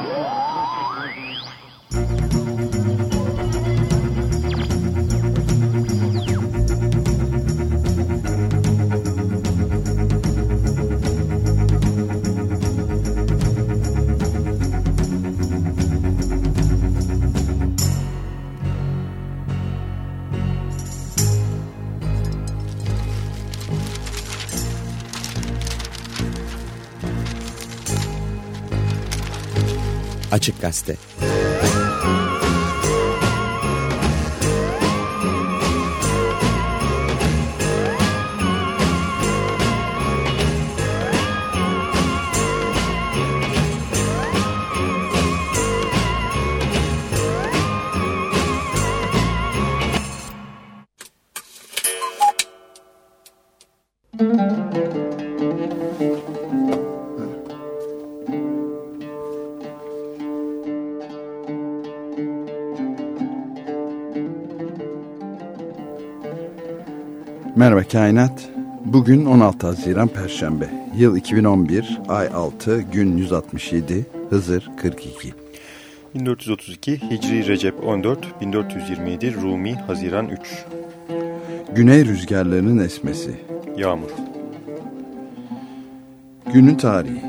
Yeah. Açık Kainat. Bugün 16 Haziran Perşembe. Yıl 2011, ay 6, gün 167, Hızır 42. 1432 Hicri Recep 14, 1427 Rumi Haziran 3. Güney rüzgarlarının esmesi. Yağmur. Günün tarihi.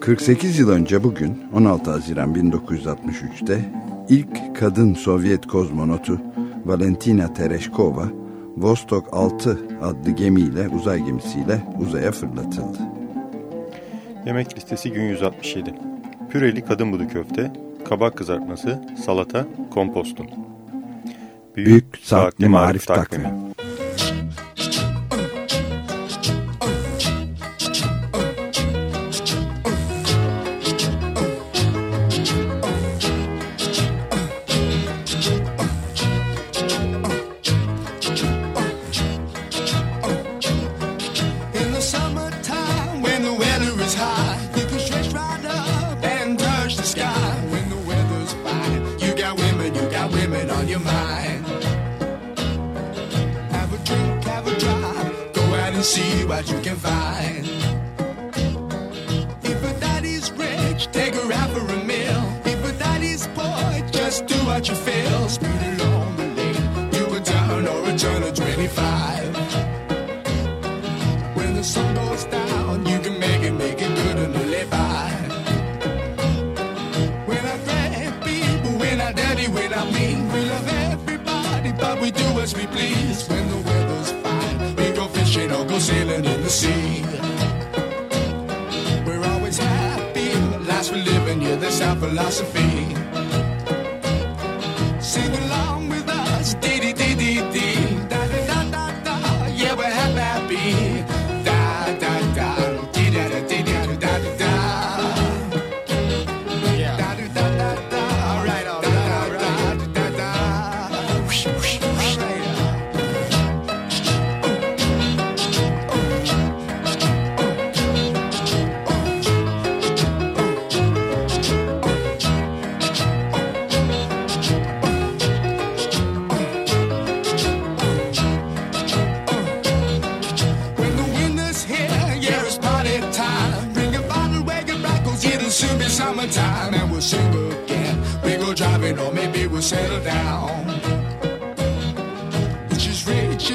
48 yıl önce bugün 16 Haziran 1963'te ilk kadın Sovyet kozmonotu Valentina Tereshkova Vostok 6 adlı gemiyle uzay gemisiyle uzaya fırlatıldı. Yemek listesi gün 167. Püreli kadın budu köfte, kabak kızartması, salata, komposto. Büyük, Büyük Saatli Marif Takvimi. takvimi.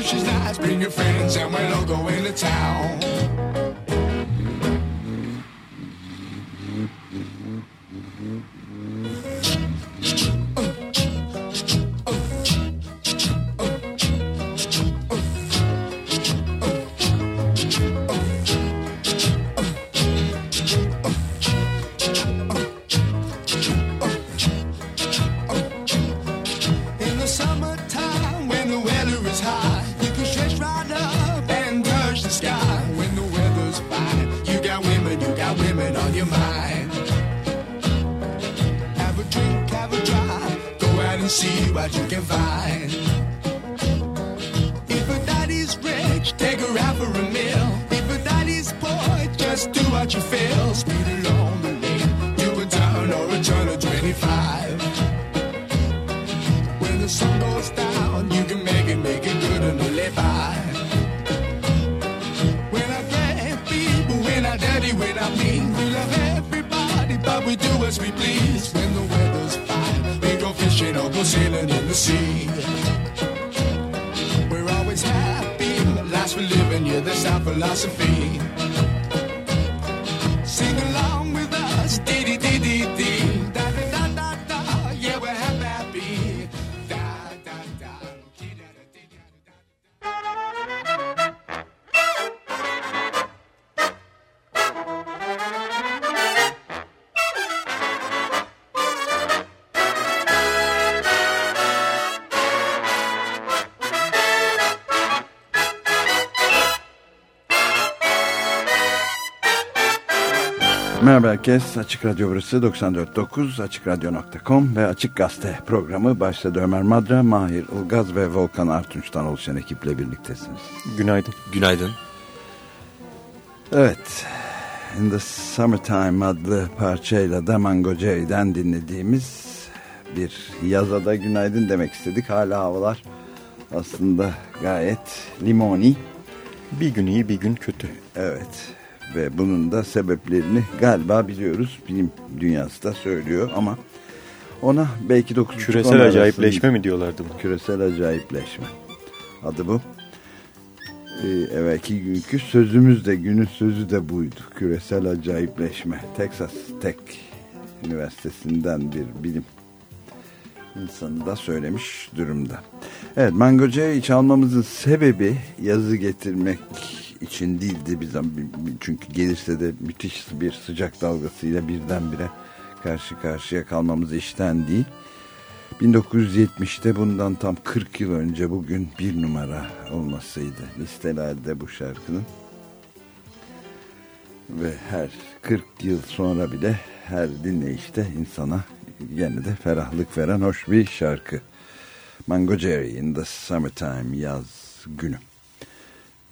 She's nice. bring your friends, and we'll all go into town. Merhaba herkes. Açık Radyo burası 94.9 AçıkRadyo.com ve Açık Gazete programı başladı. Ömer Madra, Mahir Ilgaz ve Volkan Artunç'tan oluşan ekiple birliktesiniz. Günaydın. Günaydın. Evet, In the Summertime adlı parçayla da Mango Jerry'den dinlediğimiz bir yazada günaydın demek istedik. Hala havalar aslında gayet limoni. Bir gün iyi bir gün kötü. Evet ve bunun da sebeplerini galiba biliyoruz. Bilim dünyası da söylüyor ama ona belki 9 Küresel acayipleşme mi diyorlardı bu? Küresel acayipleşme adı bu. Ee, evvelki günkü sözümüz de günün sözü de buydu. Küresel acayipleşme. Texas Tech Üniversitesi'nden bir bilim insanı da söylemiş durumda. Evet Mango çalmamızın sebebi yazı getirmek için değildi bir zaman. Çünkü gelirse de müthiş bir sıcak dalgasıyla birdenbire karşı karşıya kalmamız işten değil. 1970'te bundan tam 40 yıl önce bugün bir numara olmasıydı listelerde bu şarkının. Ve her 40 yıl sonra bile her dinleyişte insana yine de ferahlık veren hoş bir şarkı. Mango Jerry in the Summertime yaz günü.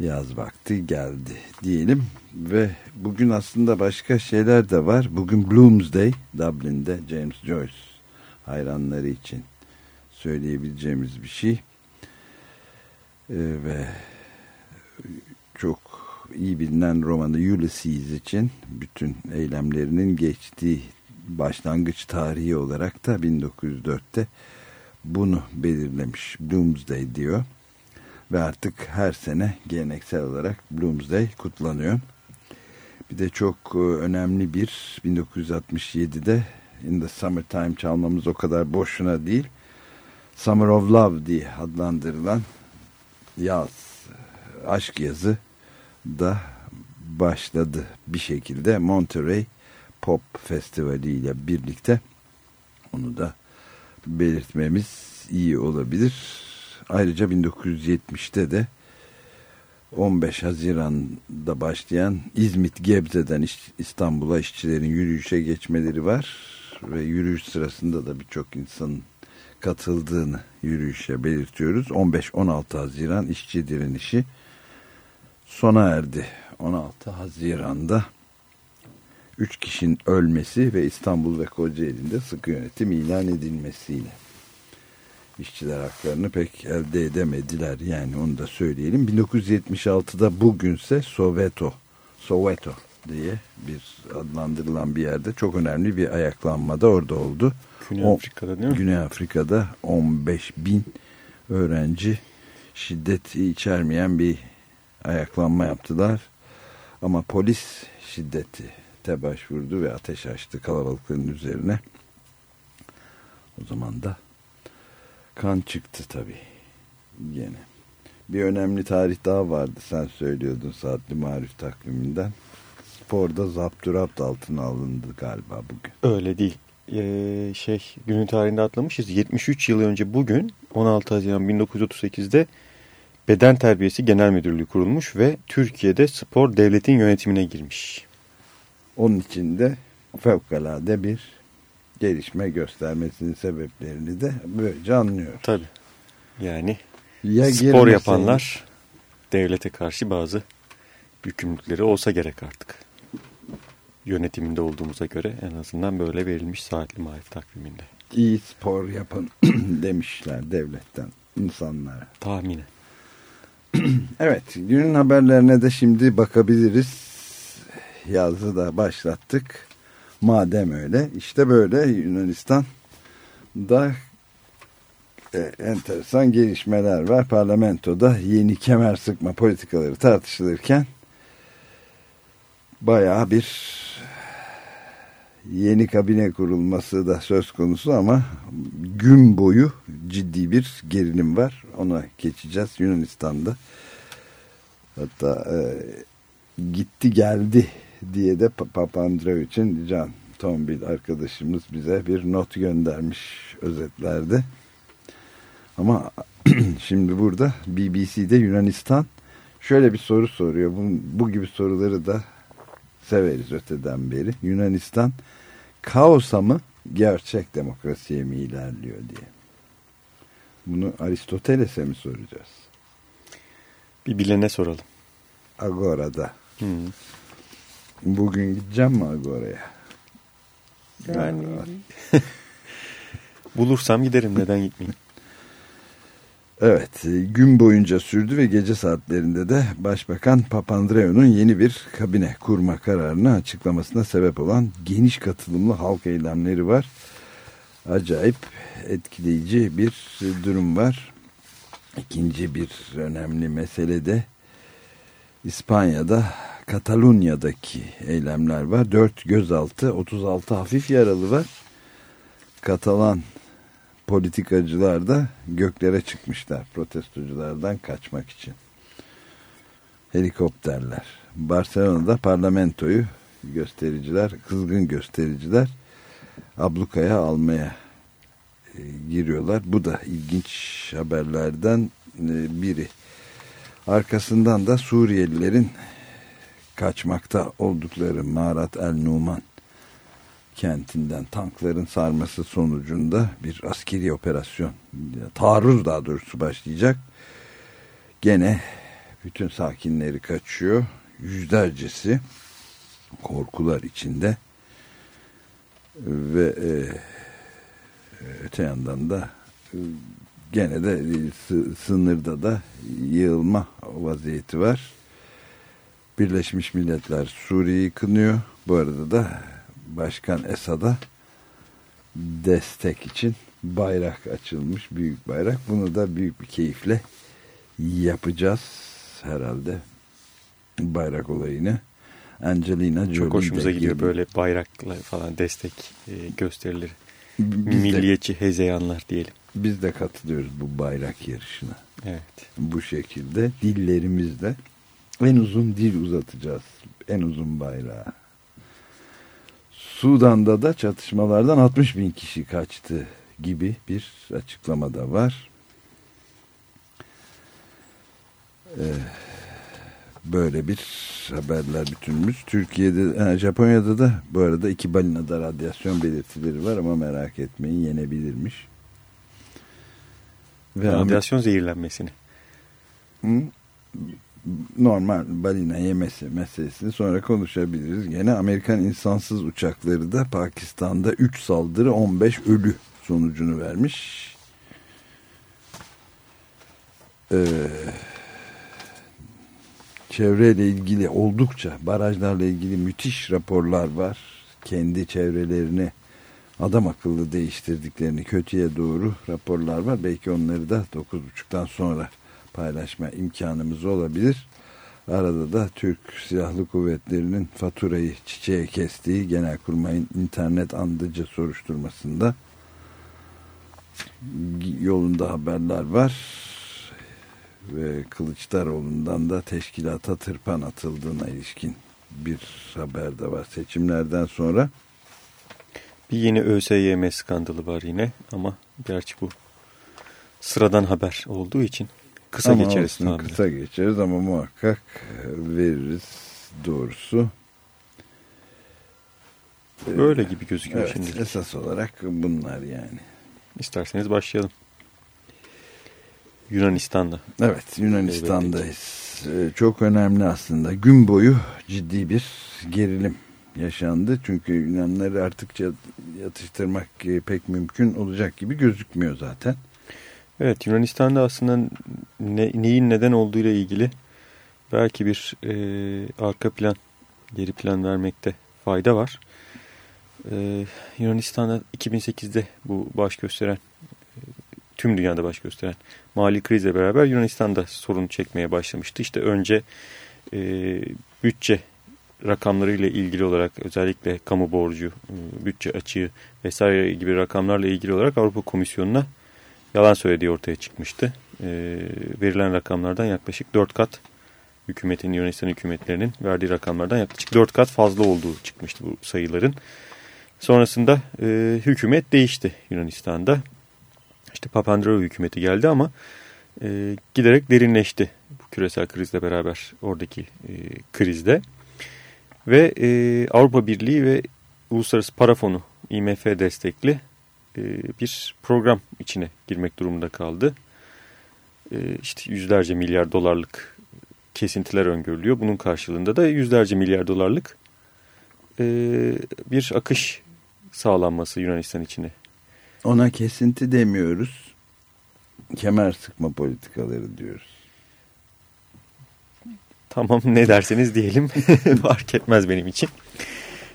Yaz vakti geldi diyelim ve bugün aslında başka şeyler de var. Bugün Bloomsday Dublin'de James Joyce hayranları için söyleyebileceğimiz bir şey. Ee, ve çok iyi bilinen romanı Ulysses için bütün eylemlerinin geçtiği başlangıç tarihi olarak da 1904'te bunu belirlemiş. Bloomsday diyor. Ve artık her sene geleneksel olarak Bloomsday kutlanıyor. Bir de çok e, önemli bir 1967'de In the Summertime çalmamız o kadar boşuna değil. Summer of Love diye adlandırılan yaz, aşk yazı da başladı bir şekilde Monterey Pop Festivali ile birlikte onu da belirtmemiz iyi olabilir. Ayrıca 1970'te de 15 Haziran'da başlayan İzmit Gebze'den İstanbul'a işçilerin yürüyüşe geçmeleri var ve yürüyüş sırasında da birçok insanın katıldığını yürüyüşe belirtiyoruz. 15-16 Haziran işçi direnişi sona erdi. 16 Haziran'da 3 kişinin ölmesi ve İstanbul ve Kocaeli'nde sıkı yönetim ilan edilmesiyle işçiler haklarını pek elde edemediler. Yani onu da söyleyelim. 1976'da bugünse Soweto, Soweto diye bir adlandırılan bir yerde çok önemli bir ayaklanma da orada oldu. Güney O- Afrika'da değil mi? Güney Afrika'da 15 bin öğrenci şiddeti içermeyen bir ayaklanma yaptılar. Ama polis şiddeti te başvurdu ve ateş açtı kalabalıkların üzerine. O zaman da kan çıktı tabii gene. Bir önemli tarih daha vardı sen söylüyordun saatli marif takviminden. Sporda zapturapt altına alındı galiba bugün. Öyle değil. Ee, şey günün tarihinde atlamışız. 73 yıl önce bugün 16 Haziran 1938'de Beden Terbiyesi Genel Müdürlüğü kurulmuş ve Türkiye'de spor devletin yönetimine girmiş. Onun için de fevkalade bir gelişme göstermesinin sebeplerini de böylece anlıyor. Tabii. Yani Ya spor yapanlar devlete karşı bazı yükümlülükleri olsa gerek artık. Yönetiminde olduğumuza göre en azından böyle verilmiş saatli marif takviminde. iyi spor yapın demişler devletten insanlara. Tahminen. Evet günün haberlerine de şimdi bakabiliriz. Yazı da başlattık. Madem öyle işte böyle Yunanistan da e, enteresan gelişmeler var. Parlamentoda yeni kemer sıkma politikaları tartışılırken bayağı bir yeni kabine kurulması da söz konusu ama gün boyu ciddi bir gerilim var. Ona geçeceğiz Yunanistan'da. Hatta e, gitti geldi diye de Papandreou için Can Tombil arkadaşımız bize bir not göndermiş özetlerde. Ama şimdi burada BBC'de Yunanistan şöyle bir soru soruyor. Bu, bu gibi soruları da severiz öteden beri. Yunanistan kaosa mı gerçek demokrasiye mi ilerliyor diye. Bunu Aristoteles'e mi soracağız? Bir bilene soralım. Agora'da. Hı. Bugün gideceğim mi Agora'ya? Yani bulursam giderim neden gitmeyeyim. Evet, gün boyunca sürdü ve gece saatlerinde de Başbakan Papandreou'nun yeni bir kabine kurma kararını açıklamasına sebep olan geniş katılımlı halk eylemleri var. Acayip etkileyici bir durum var. İkinci bir önemli mesele de İspanya'da Katalunya'daki eylemler var. 4 gözaltı, 36 hafif yaralı var. Katalan politikacılar da göklere çıkmışlar protestoculardan kaçmak için. Helikopterler. Barcelona'da parlamentoyu göstericiler, kızgın göstericiler ablukaya almaya e, giriyorlar. Bu da ilginç haberlerden e, biri. Arkasından da Suriyelilerin kaçmakta oldukları Marat El Numan kentinden tankların sarması sonucunda bir askeri operasyon, taarruz daha doğrusu başlayacak. Gene bütün sakinleri kaçıyor. Yüzlercesi korkular içinde ve e, öte yandan da e, gene de sınırda da yığılma vaziyeti var. Birleşmiş Milletler Suriye'yi kınıyor. Bu arada da Başkan Esad'a destek için bayrak açılmış. Büyük bayrak. Bunu da büyük bir keyifle yapacağız herhalde. Bayrak olayını. Angelina Jolie Çok hoşumuza de gidiyor gibi. böyle bayrakla falan destek e, gösterileri. Biz Milliyetçi hezeyanlar diyelim. Biz de katılıyoruz bu bayrak yarışına. Evet. Bu şekilde dillerimizle en uzun dil uzatacağız. En uzun bayrağı. Sudan'da da çatışmalardan 60 bin kişi kaçtı gibi bir açıklama da var. Ee, böyle bir haberler bütünümüz. Türkiye'de, Japonya'da da bu arada iki balinada radyasyon belirtileri var ama merak etmeyin yenebilirmiş. Ve Radyasyon zehirlenmesini. Hı? Normal balina yemesi meselesini sonra konuşabiliriz. Gene Amerikan insansız uçakları da Pakistan'da 3 saldırı 15 ölü sonucunu vermiş. Ee, çevreyle ilgili oldukça barajlarla ilgili müthiş raporlar var. Kendi çevrelerini adam akıllı değiştirdiklerini kötüye doğru raporlar var. Belki onları da 9.30'dan sonra paylaşma imkanımız olabilir. Arada da Türk Silahlı Kuvvetleri'nin faturayı çiçeğe kestiği Genelkurmay'ın internet andıcı soruşturmasında yolunda haberler var. Ve Kılıçdaroğlu'ndan da teşkilata tırpan atıldığına ilişkin bir haber de var seçimlerden sonra. Bir yeni ÖSYM skandalı var yine ama gerçi bu sıradan haber olduğu için kısa ama geçeriz tahminen. Kısa geçeriz ama muhakkak veririz doğrusu. Böyle gibi gözüküyor Evet, şimdi. esas olarak bunlar yani. İsterseniz başlayalım. Yunanistan'da. Evet Yunanistan'dayız. Ee, Çok önemli aslında. Gün boyu ciddi bir gerilim yaşandı. Çünkü Yunanları artık yatıştırmak e, pek mümkün olacak gibi gözükmüyor zaten. Evet Yunanistan'da aslında ne, neyin neden olduğu ile ilgili belki bir e, arka plan, geri plan vermekte fayda var. Ee, Yunanistan'da 2008'de bu baş gösteren, e, tüm dünyada baş gösteren mali krizle beraber Yunanistan'da sorun çekmeye başlamıştı. İşte önce e, bütçe rakamlarıyla ilgili olarak özellikle kamu borcu, e, bütçe açığı vesaire gibi rakamlarla ilgili olarak Avrupa Komisyonu'na yalan söylediği ortaya çıkmıştı. E, verilen rakamlardan yaklaşık 4 kat hükümetin, Yunanistan hükümetlerinin verdiği rakamlardan yaklaşık 4 kat fazla olduğu çıkmıştı bu sayıların. Sonrasında e, hükümet değişti Yunanistan'da. İşte Papandreou hükümeti geldi ama e, giderek derinleşti bu küresel krizle beraber oradaki e, krizde. Ve e, Avrupa Birliği ve Uluslararası Para Fonu IMF destekli bir program içine girmek durumunda kaldı. E, işte yüzlerce milyar dolarlık kesintiler öngörülüyor. Bunun karşılığında da yüzlerce milyar dolarlık e, bir akış sağlanması Yunanistan içine. Ona kesinti demiyoruz. Kemer sıkma politikaları diyoruz. Tamam ne derseniz diyelim fark etmez benim için.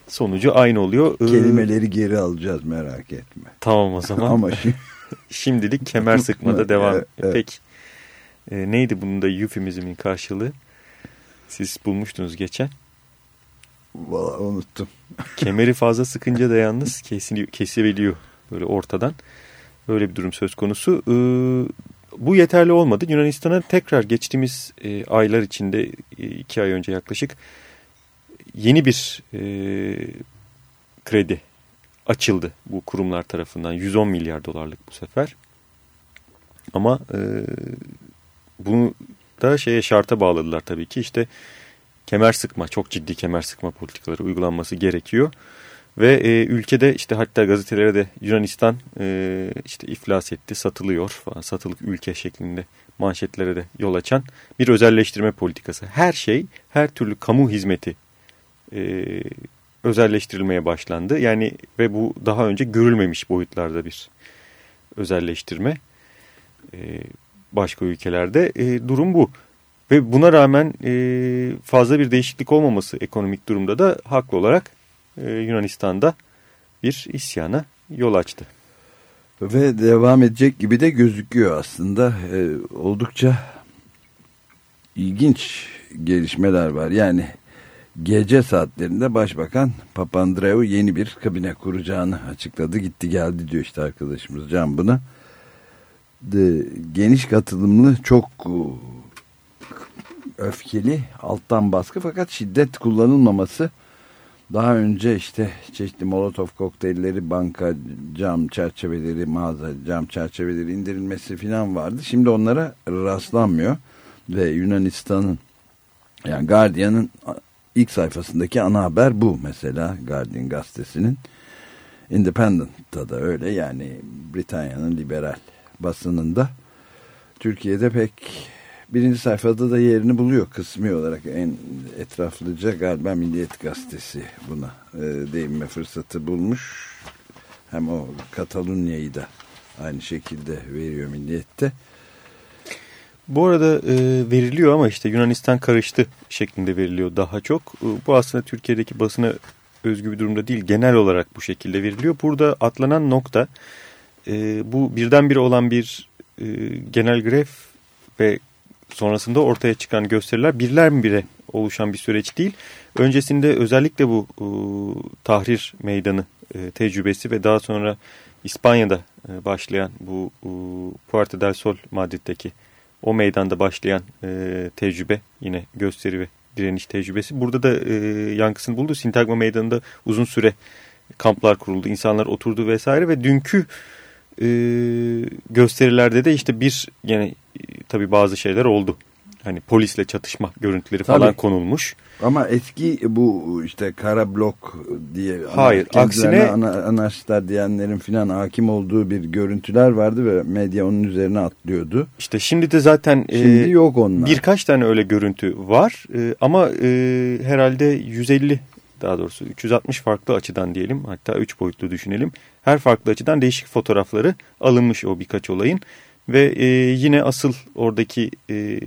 Sonucu aynı oluyor. Kelimeleri geri alacağız merak etme. Tamam o zaman. Ama şimdi Şimdilik kemer sıkmada devam. Evet, evet. Peki. Ee, neydi bunun da eufemizmin karşılığı? Siz bulmuştunuz geçen. Vallahi unuttum. Kemeri fazla sıkınca da yalnız kesiliyor, kesiliyor böyle ortadan. Öyle bir durum söz konusu. Ee, bu yeterli olmadı. Yunanistan'a tekrar geçtiğimiz e, aylar içinde e, iki ay önce yaklaşık yeni bir e, kredi açıldı bu kurumlar tarafından. 110 milyar dolarlık bu sefer. Ama e, bunu da şeye şarta bağladılar tabii ki işte kemer sıkma çok ciddi kemer sıkma politikaları uygulanması gerekiyor. Ve e, ülkede işte hatta gazetelere de Yunanistan e, işte iflas etti, satılıyor falan, satılık ülke şeklinde manşetlere de yol açan bir özelleştirme politikası. Her şey, her türlü kamu hizmeti e, özelleştirilmeye başlandı. Yani ve bu daha önce görülmemiş boyutlarda bir özelleştirme. E, başka ülkelerde e, durum bu. Ve buna rağmen e, fazla bir değişiklik olmaması ekonomik durumda da haklı olarak e, Yunanistan'da bir isyana yol açtı. Ve devam edecek gibi de gözüküyor aslında. Ee, oldukça ilginç gelişmeler var. Yani gece saatlerinde Başbakan Papandreou yeni bir kabine kuracağını açıkladı. Gitti geldi diyor işte arkadaşımız Can buna. De, geniş katılımlı çok e, öfkeli alttan baskı fakat şiddet kullanılmaması daha önce işte çeşitli molotof kokteylleri, banka cam çerçeveleri, mağaza cam çerçeveleri indirilmesi falan vardı. Şimdi onlara rastlanmıyor ve Yunanistan'ın yani Guardian'ın ilk sayfasındaki ana haber bu mesela Guardian gazetesinin. Independent'ta da öyle yani Britanya'nın liberal basınında. Türkiye'de pek birinci sayfada da yerini buluyor kısmi olarak en etraflıca galiba Milliyet Gazetesi buna e, değinme fırsatı bulmuş. Hem o Katalunya'yı da aynı şekilde veriyor Milliyet'te. Bu arada e, veriliyor ama işte Yunanistan karıştı şeklinde veriliyor daha çok. E, bu aslında Türkiye'deki basına özgü bir durumda değil. Genel olarak bu şekilde veriliyor. Burada atlanan nokta e, bu birdenbire olan bir e, genel grev ve sonrasında ortaya çıkan gösteriler birler oluşan bir süreç değil. Öncesinde özellikle bu e, Tahrir Meydanı e, tecrübesi ve daha sonra İspanya'da e, başlayan bu e, Puerta del Sol Madrid'deki o meydanda başlayan e, tecrübe yine gösteri ve direniş tecrübesi. Burada da e, yankısını buldu. Sintagma Meydanı'nda uzun süre kamplar kuruldu. insanlar oturdu vesaire ve dünkü e, gösterilerde de işte bir yine e, tabii bazı şeyler oldu. Hani polisle çatışma görüntüleri falan Tabii. konulmuş. Ama eski bu işte kara blok diye Hayır, aksine- ana, anarşistler diyenlerin filan hakim olduğu bir görüntüler vardı ve medya onun üzerine atlıyordu. İşte şimdi de zaten e, Şimdi yok onlar. birkaç tane öyle görüntü var E, ama e, herhalde 150 daha doğrusu 360 farklı açıdan diyelim hatta 3 boyutlu düşünelim. Her farklı açıdan değişik fotoğrafları alınmış o birkaç olayın ve e, yine asıl oradaki e,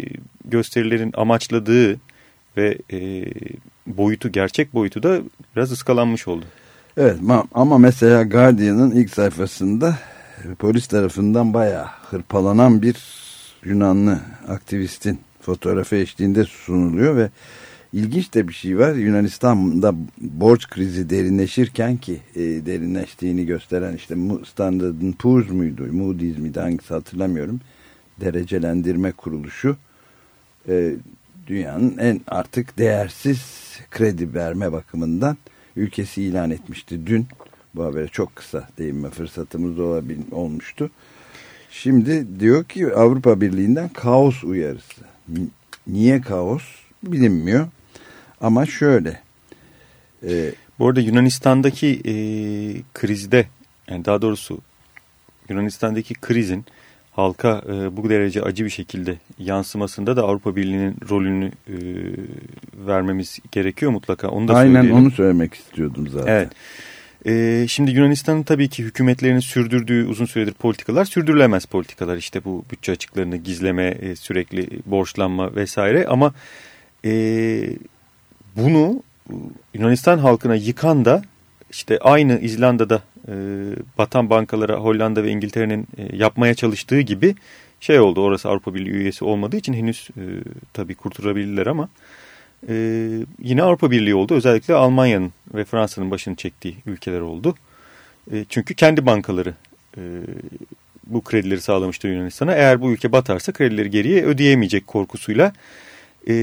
gösterilerin amaçladığı ve e, boyutu gerçek boyutu da biraz ıskalanmış oldu. Evet ma- ama mesela Guardian'ın ilk sayfasında e, polis tarafından bayağı hırpalanan bir Yunanlı aktivistin fotoğrafı eşliğinde sunuluyor ve ilginç de bir şey var. Yunanistan'da borç krizi derinleşirken ki e, derinleştiğini gösteren işte Standard Poor's muydu, Moody's miydi hangisi hatırlamıyorum. Derecelendirme kuruluşu e, dünyanın en artık değersiz kredi verme bakımından ülkesi ilan etmişti dün. Bu habere çok kısa değinme fırsatımız olabil, olmuştu. Şimdi diyor ki Avrupa Birliği'nden kaos uyarısı. Niye kaos bilinmiyor. Ama şöyle. E, Bu arada Yunanistan'daki e, krizde yani daha doğrusu Yunanistan'daki krizin halka e, bu derece acı bir şekilde yansımasında da Avrupa Birliği'nin rolünü e, vermemiz gerekiyor mutlaka. Onu da aynen söyleyelim. onu söylemek istiyordum zaten. Evet. Ee, şimdi Yunanistan'ın tabii ki hükümetlerinin sürdürdüğü uzun süredir politikalar sürdürülemez politikalar. İşte bu bütçe açıklarını gizleme, e, sürekli borçlanma vesaire. Ama e, bunu Yunanistan halkına yıkan da işte aynı İzlanda'da e, batan bankalara Hollanda ve İngiltere'nin e, yapmaya çalıştığı gibi şey oldu. Orası Avrupa Birliği üyesi olmadığı için henüz e, tabii kurtarabilirler ama e, yine Avrupa Birliği oldu. Özellikle Almanya'nın ve Fransa'nın başını çektiği ülkeler oldu. E, çünkü kendi bankaları e, bu kredileri sağlamıştır Yunanistan'a. Eğer bu ülke batarsa kredileri geriye ödeyemeyecek korkusuyla e,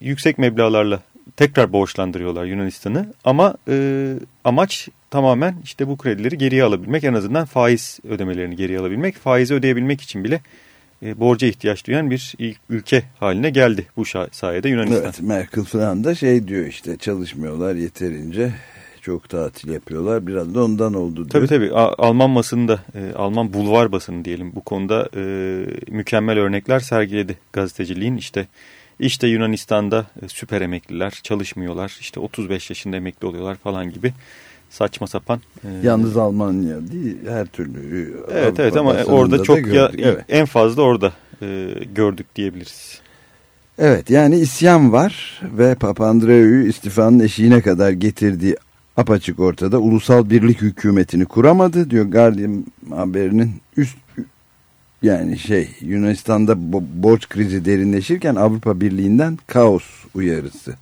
yüksek meblalarla tekrar borçlandırıyorlar Yunanistan'ı. Ama e, amaç tamamen işte bu kredileri geriye alabilmek. En azından faiz ödemelerini geriye alabilmek. Faizi ödeyebilmek için bile e, borca ihtiyaç duyan bir ülke haline geldi bu sayede Yunanistan. Evet Merkel falan da şey diyor işte çalışmıyorlar yeterince çok tatil yapıyorlar biraz da ondan oldu diyor. Tabii tabii Alman basında, e, Alman bulvar basını diyelim bu konuda e, mükemmel örnekler sergiledi gazeteciliğin. işte işte Yunanistan'da e, süper emekliler çalışmıyorlar, işte 35 yaşında emekli oluyorlar falan gibi saçma sapan. e, Yalnız Almanya değil her türlü. Evet Avrupa evet ama orada da çok ya. Evet. en fazla orada e, gördük diyebiliriz. evet yani isyan var ve Papandreou'yu istifanın eşiğine kadar getirdiği apaçık ortada ulusal birlik hükümetini kuramadı diyor Guardian haberinin üst yani şey Yunanistan'da bo- borç krizi derinleşirken Avrupa Birliği'nden kaos uyarısı.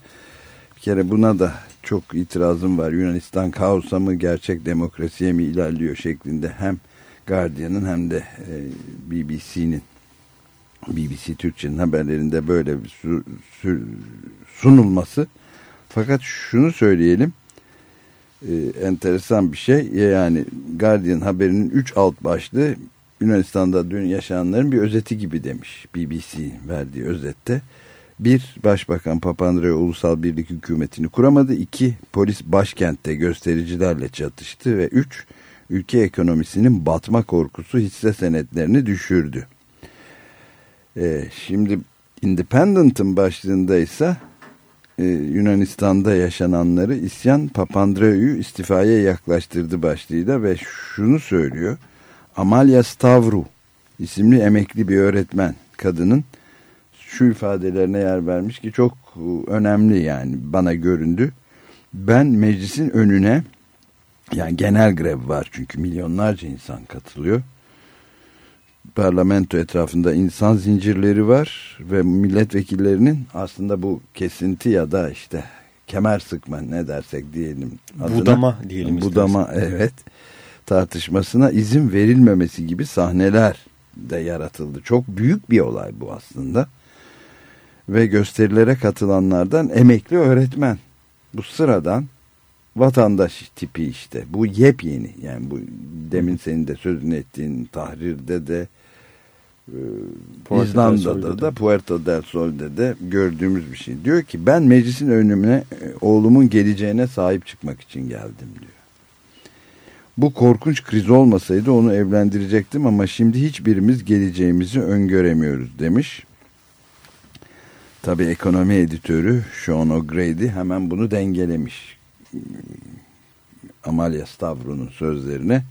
Bir kere buna da çok itirazım var. Yunanistan kaosa mı gerçek demokrasiye mi ilerliyor şeklinde hem Guardian'ın hem de e, BBC'nin BBC Türkçe'nin haberlerinde böyle bir su- su- sunulması. Fakat şunu söyleyelim e, enteresan bir şey yani Guardian haberinin 3 alt başlığı Yunanistan'da dün yaşananların bir özeti gibi demiş BBC verdiği özette. Bir, Başbakan Papandreou ulusal birlik hükümetini kuramadı. İki, polis başkentte göstericilerle çatıştı. Ve üç, ülke ekonomisinin batma korkusu hisse senetlerini düşürdü. Ee, şimdi Independent'ın başlığında ise e, Yunanistan'da yaşananları isyan Papandreou'yu istifaya yaklaştırdı başlığıyla ve şunu söylüyor. Amalia Stavru isimli emekli bir öğretmen kadının şu ifadelerine yer vermiş ki çok önemli yani bana göründü. Ben meclisin önüne yani genel grev var çünkü milyonlarca insan katılıyor. Parlamento etrafında insan zincirleri var ve milletvekillerinin aslında bu kesinti ya da işte kemer sıkma ne dersek diyelim. adına- Budama diyelim Budama evet tartışmasına izin verilmemesi gibi sahneler de yaratıldı. Çok büyük bir olay bu aslında. Ve gösterilere katılanlardan emekli öğretmen. Bu sıradan vatandaş tipi işte. Bu yepyeni. Yani bu demin senin de sözünü ettiğin tahrirde de e, Puerto İzlanda'da da. Puerto del Sol'de de gördüğümüz bir şey. Diyor ki ben meclisin önüne e, oğlumun geleceğine sahip çıkmak için geldim diyor. Bu korkunç kriz olmasaydı onu evlendirecektim ama şimdi hiçbirimiz geleceğimizi öngöremiyoruz demiş. Tabi ekonomi editörü Sean O'Grady hemen bunu dengelemiş. Amalia Stavro'nun sözlerine.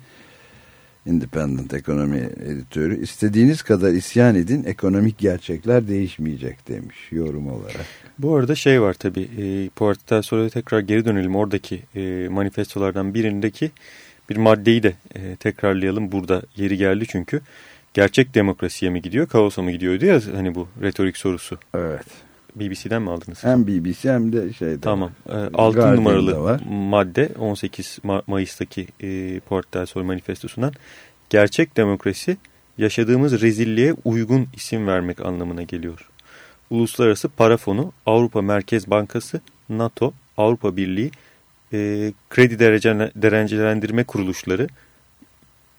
Independent ekonomi editörü. İstediğiniz kadar isyan edin ekonomik gerçekler değişmeyecek demiş yorum olarak. Bu arada şey var tabii. E, Puerto sonra tekrar geri dönelim. Oradaki e, manifestolardan birindeki bir maddeyi de e, tekrarlayalım. Burada yeri geldi çünkü. Gerçek demokrasiye mi gidiyor, kaosa mı gidiyor diye hani bu retorik sorusu. Evet. BBC'den mi aldınız? Hem BBC hem de şeyde. Tamam. E, 6 Guardian'da numaralı madde 18 Ma- Mayıs'taki e, Portal Sol Manifestosu'ndan gerçek demokrasi yaşadığımız rezilliğe uygun isim vermek anlamına geliyor. Uluslararası Para Fonu, Avrupa Merkez Bankası, NATO, Avrupa Birliği, e, kredi derecele- derecelendirme kuruluşları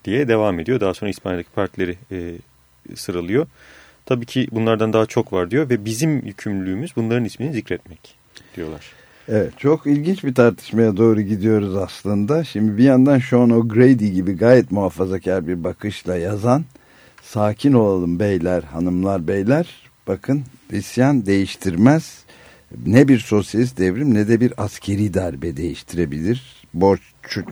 diye devam ediyor. Daha sonra İspanya'daki partileri e, sıralıyor. Tabii ki bunlardan daha çok var diyor ve bizim yükümlülüğümüz bunların ismini zikretmek diyorlar. Evet çok ilginç bir tartışmaya doğru gidiyoruz aslında. Şimdi bir yandan Sean O'Grady gibi gayet muhafazakar bir bakışla yazan sakin olalım beyler hanımlar beyler bakın isyan değiştirmez ne bir sosyalist devrim ne de bir askeri darbe değiştirebilir. Borç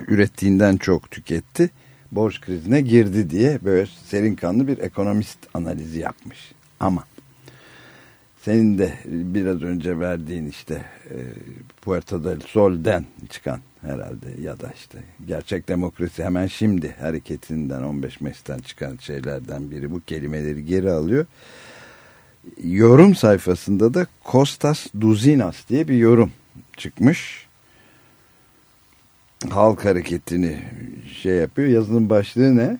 ürettiğinden çok tüketti borç krizine girdi diye böyle serin kanlı bir ekonomist analizi yapmış. Ama senin de biraz önce verdiğin işte e, Puerto del Sol'den çıkan herhalde ya da işte gerçek demokrasi hemen şimdi hareketinden 15 Mayıs'tan çıkan şeylerden biri bu kelimeleri geri alıyor. Yorum sayfasında da Kostas Duzinas diye bir yorum çıkmış. Halk hareketini şey yapıyor. Yazının başlığı ne?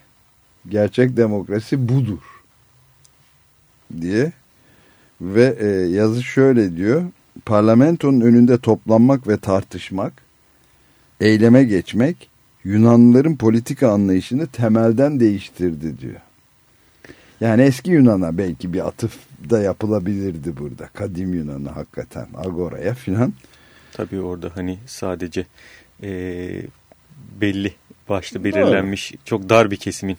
Gerçek demokrasi budur diye ve e, yazı şöyle diyor. Parlamentonun önünde toplanmak ve tartışmak, eyleme geçmek Yunanlıların politika anlayışını temelden değiştirdi diyor. Yani eski Yunan'a belki bir atıf da yapılabilirdi burada. Kadim Yunan'a hakikaten Agora'ya filan. Tabii orada hani sadece e, belli başta belirlenmiş çok dar bir kesimin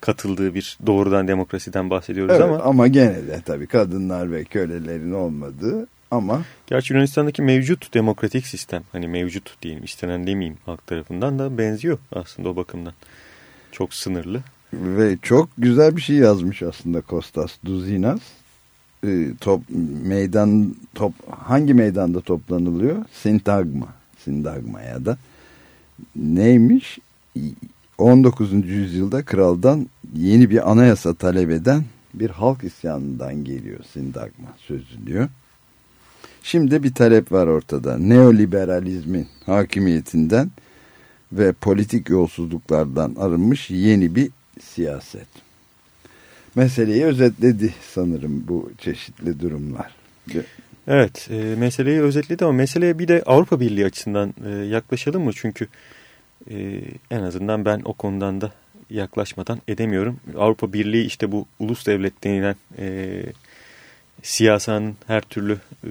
katıldığı bir doğrudan demokrasiden bahsediyoruz Evet, ama. ama gene de tabii kadınlar ve kölelerin olmadığı ama Gerçi Yunanistan'daki mevcut demokratik sistem hani mevcut diyeyim istenen demeyeyim halk tarafından da benziyor aslında o bakımdan. Çok sınırlı. Ve çok güzel bir şey yazmış aslında Kostas Duzinas. Ee, top, meydan top hangi meydanda toplanılıyor? Sintagma. Sintagma ya da neymiş? 19. yüzyılda kraldan yeni bir anayasa talep eden bir halk isyanından geliyor Sintagma sözü diyor. Şimdi bir talep var ortada. Neoliberalizmin hakimiyetinden ve politik yolsuzluklardan arınmış yeni bir siyaset. Meseleyi özetledi sanırım bu çeşitli durumlar. Evet e, meseleyi özetledi ama meseleye bir de Avrupa Birliği açısından e, yaklaşalım mı? Çünkü e, en azından ben o konudan da yaklaşmadan edemiyorum. Avrupa Birliği işte bu ulus devlet denilen e, siyasanın her türlü e,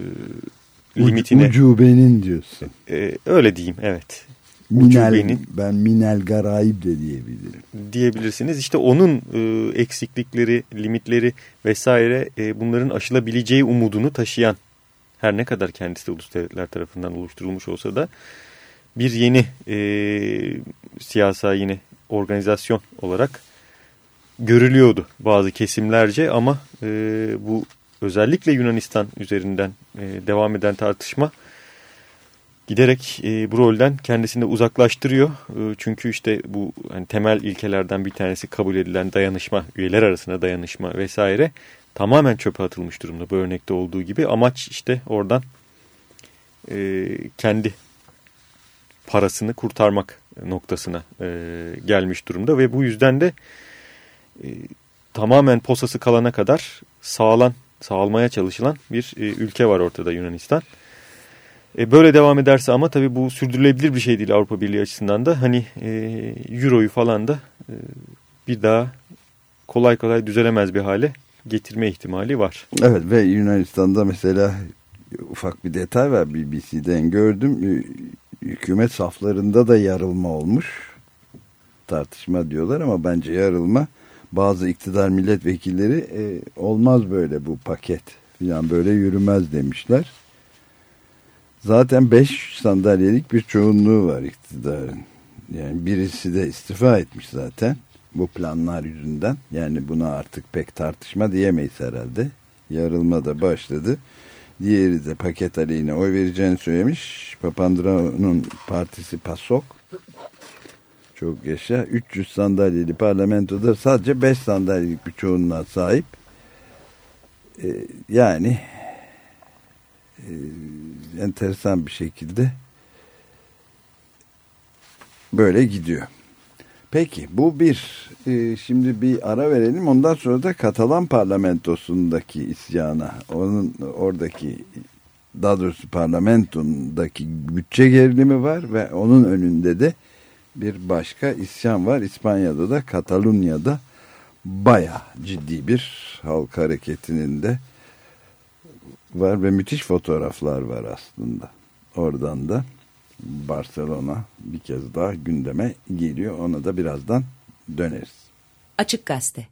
limitine... Ucubenin diyorsun. E, öyle diyeyim evet. Minel, Ucubenin ben minel garayib de diyebilirim. diyebilirsiniz. İşte onun e, eksiklikleri, limitleri vesaire e, bunların aşılabileceği umudunu taşıyan her ne kadar kendisi de ulus devletler tarafından oluşturulmuş olsa da bir yeni e, siyasa yine organizasyon olarak görülüyordu bazı kesimlerce ama e, bu özellikle Yunanistan üzerinden e, devam eden tartışma giderek e, bu rolden kendisini uzaklaştırıyor. E, çünkü işte bu hani temel ilkelerden bir tanesi kabul edilen dayanışma, üyeler arasında dayanışma vesaire tamamen çöpe atılmış durumda bu örnekte olduğu gibi. Amaç işte oradan e, kendi parasını kurtarmak noktasına e, gelmiş durumda ve bu yüzden de e, tamamen posası kalana kadar sağlan, sağlamaya çalışılan bir e, ülke var ortada Yunanistan. E, böyle devam ederse ama tabii bu sürdürülebilir bir şey değil Avrupa Birliği açısından da. Hani e, Euro'yu falan da e, bir daha kolay kolay düzelemez bir hale getirme ihtimali var. Evet ve Yunanistan'da mesela ufak bir detay var BBC'den gördüm. Hükümet saflarında da yarılma olmuş. Tartışma diyorlar ama bence yarılma. Bazı iktidar milletvekilleri e, olmaz böyle bu paket falan böyle yürümez demişler. Zaten 5 sandalyelik bir çoğunluğu var iktidarın. Yani birisi de istifa etmiş zaten. bu planlar yüzünden. Yani buna artık pek tartışma diyemeyiz herhalde. Yarılma da başladı. Diğeri de paket aleyhine oy vereceğini söylemiş. Papandreou'nun partisi PASOK. Çok yaşa. 300 sandalyeli parlamentoda sadece 5 sandalyelik bir çoğunluğa sahip. Ee, yani e, enteresan bir şekilde böyle gidiyor. Peki bu bir. Ee, şimdi bir ara verelim. Ondan sonra da Katalan parlamentosundaki isyana, onun oradaki daha doğrusu parlamentondaki bütçe gerilimi var ve onun önünde de bir başka isyan var. İspanya'da da Katalunya'da baya ciddi bir halk hareketinin de var ve müthiş fotoğraflar var aslında. Oradan da Barcelona bir kez daha gündeme geliyor. Ona da birazdan döneriz. Açık Gazete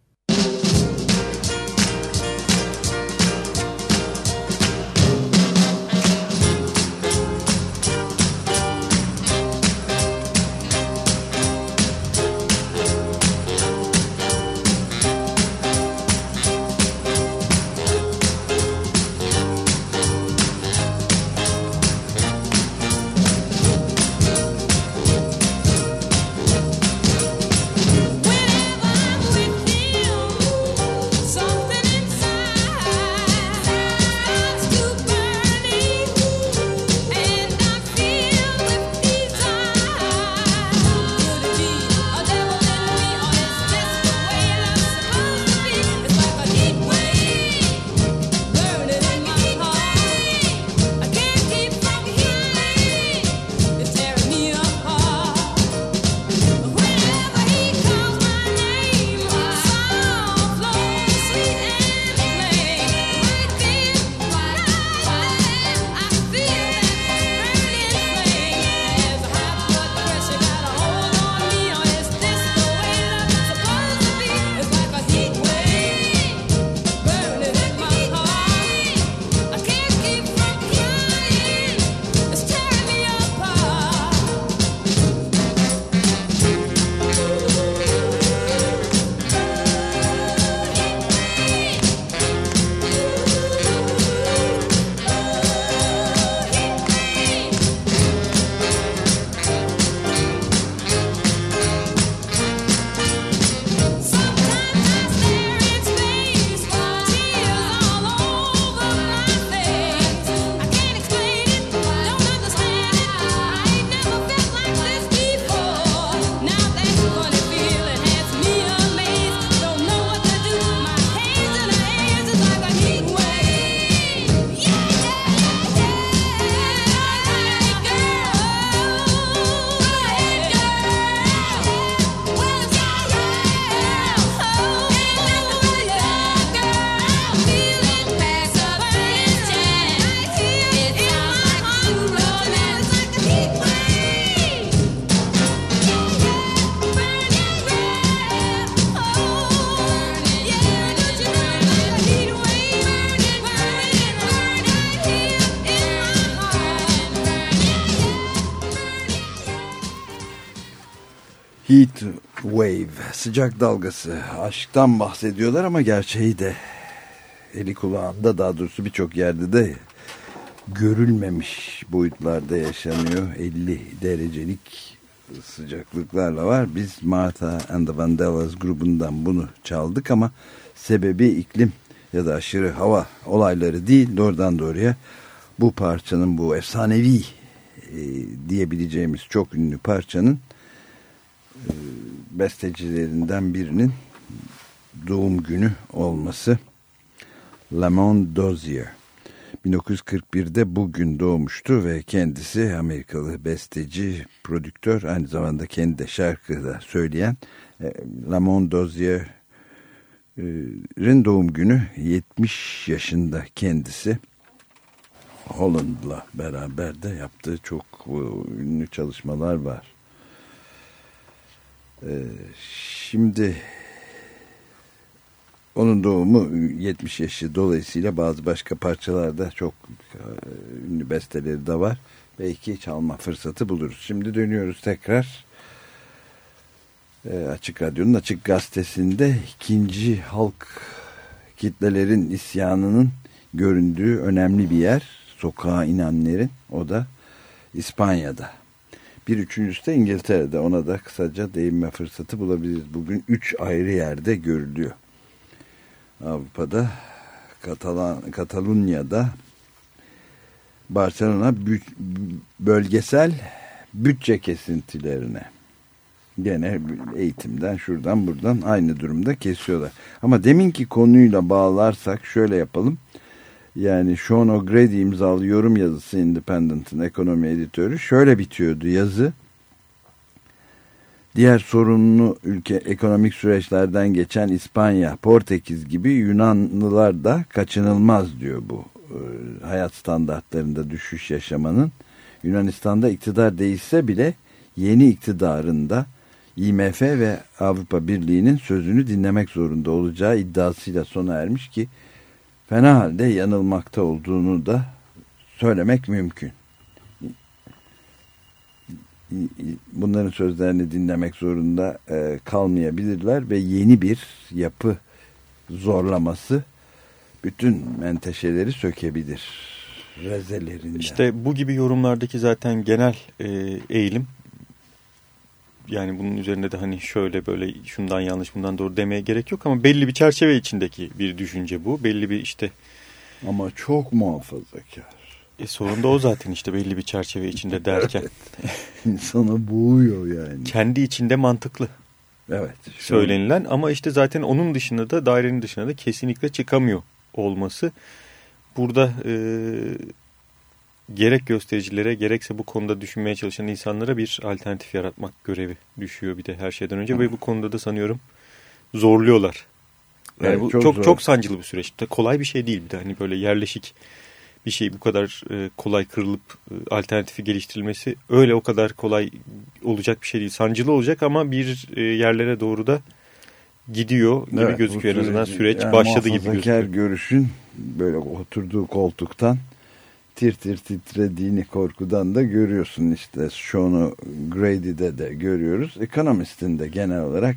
sıcak dalgası. Aşktan bahsediyorlar ama gerçeği de eli kulağında daha doğrusu birçok yerde de görülmemiş boyutlarda yaşanıyor. 50 derecelik sıcaklıklarla var. Biz Martha and the Vandellas grubundan bunu çaldık ama sebebi iklim ya da aşırı hava olayları değil doğrudan doğruya bu parçanın bu efsanevi e, diyebileceğimiz çok ünlü parçanın bestecilerinden birinin doğum günü olması. Lamont Dozier. 1941'de bugün doğmuştu ve kendisi Amerikalı besteci, prodüktör aynı zamanda kendi de şarkı da söyleyen e, Lamont Dozier'in doğum günü 70 yaşında kendisi. Holland'la beraber de yaptığı çok e, ünlü çalışmalar var. Ee, şimdi onun doğumu 70 yaşı dolayısıyla bazı başka parçalarda çok e, ünlü besteleri de var. Belki çalma fırsatı buluruz. Şimdi dönüyoruz tekrar e, Açık Radyo'nun Açık Gazetesi'nde ikinci halk kitlelerin isyanının göründüğü önemli bir yer. Sokağa inenlerin o da İspanya'da. Bir üçüncüsü de İngiltere'de ona da kısaca değinme fırsatı bulabiliriz. Bugün üç ayrı yerde görülüyor. Avrupa'da, Katalan, Katalunya'da, Barcelona bölgesel bütçe kesintilerine gene eğitimden şuradan buradan aynı durumda kesiyorlar. Ama deminki konuyla bağlarsak şöyle yapalım. Yani Sean O'Grady imzalı yorum yazısı Independent'ın ekonomi editörü şöyle bitiyordu yazı. Diğer sorunlu ülke ekonomik süreçlerden geçen İspanya, Portekiz gibi Yunanlılar da kaçınılmaz diyor bu e, hayat standartlarında düşüş yaşamanın. Yunanistan'da iktidar değişse bile yeni iktidarında IMF ve Avrupa Birliği'nin sözünü dinlemek zorunda olacağı iddiasıyla sona ermiş ki fena halde yanılmakta olduğunu da söylemek mümkün. Bunların sözlerini dinlemek zorunda e, kalmayabilirler ve yeni bir yapı zorlaması bütün menteşeleri sökebilir. Rezelerinden. İşte bu gibi yorumlardaki zaten genel e, eğilim yani bunun üzerinde de hani şöyle böyle şundan yanlış bundan doğru demeye gerek yok ama belli bir çerçeve içindeki bir düşünce bu. Belli bir işte Ama çok muhafazakar. e, sorun da o zaten işte belli bir çerçeve içinde derken İnsana boğuyor yani. kendi içinde mantıklı Evet. söylenilen ama işte zaten onun dışında da dairenin dışına da kesinlikle çıkamıyor olması burada e, gerek göstericilere gerekse bu konuda düşünmeye çalışan insanlara bir alternatif yaratmak görevi düşüyor bir de her şeyden önce ve bu konuda da sanıyorum zorluyorlar. Yani Evet, bu çok çok zor. çok, sancılı bir süreç. Kolay bir şey değil bir de hani böyle yerleşik bir şey bu kadar e, kolay kırılıp e, alternatifi geliştirilmesi öyle o kadar kolay olacak bir şey değil. Sancılı olacak ama bir e, yerlere doğru da gidiyor gibi Evet, gözüküyor bu en azından süreci- süreç yani başladı gibi gözüküyor. görüşün böyle oturduğu koltuktan tir tir titrediğini korkudan da görüyorsun işte Sean Grady'de de görüyoruz. Economist'in de genel olarak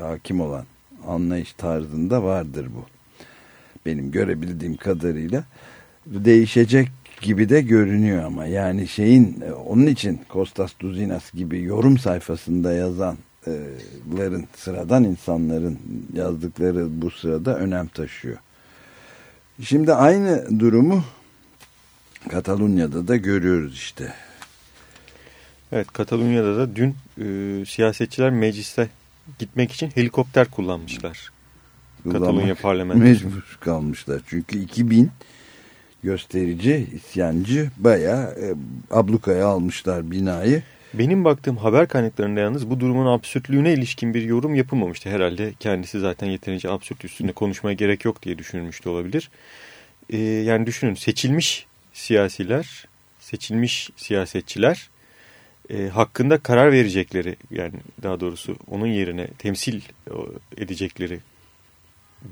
hakim olan anlayış tarzında vardır bu. Benim görebildiğim kadarıyla değişecek gibi de görünüyor ama yani şeyin onun için Kostas Duzinas gibi yorum sayfasında yazanların sıradan insanların yazdıkları bu sırada önem taşıyor. Şimdi aynı durumu Katalunya'da da görüyoruz işte. Evet Katalunya'da da dün e, siyasetçiler mecliste gitmek için helikopter kullanmışlar. Katalunya parlamentosu. Mecbur kalmışlar. Çünkü 2000 gösterici, isyancı bayağı e, ablukaya almışlar binayı. Benim baktığım haber kaynaklarında yalnız bu durumun absürtlüğüne ilişkin bir yorum yapılmamıştı. Herhalde kendisi zaten yeterince absürt üstünde konuşmaya gerek yok diye düşünülmüş de olabilir. Ee, yani düşünün seçilmiş siyasiler, seçilmiş siyasetçiler e, hakkında karar verecekleri yani daha doğrusu onun yerine temsil edecekleri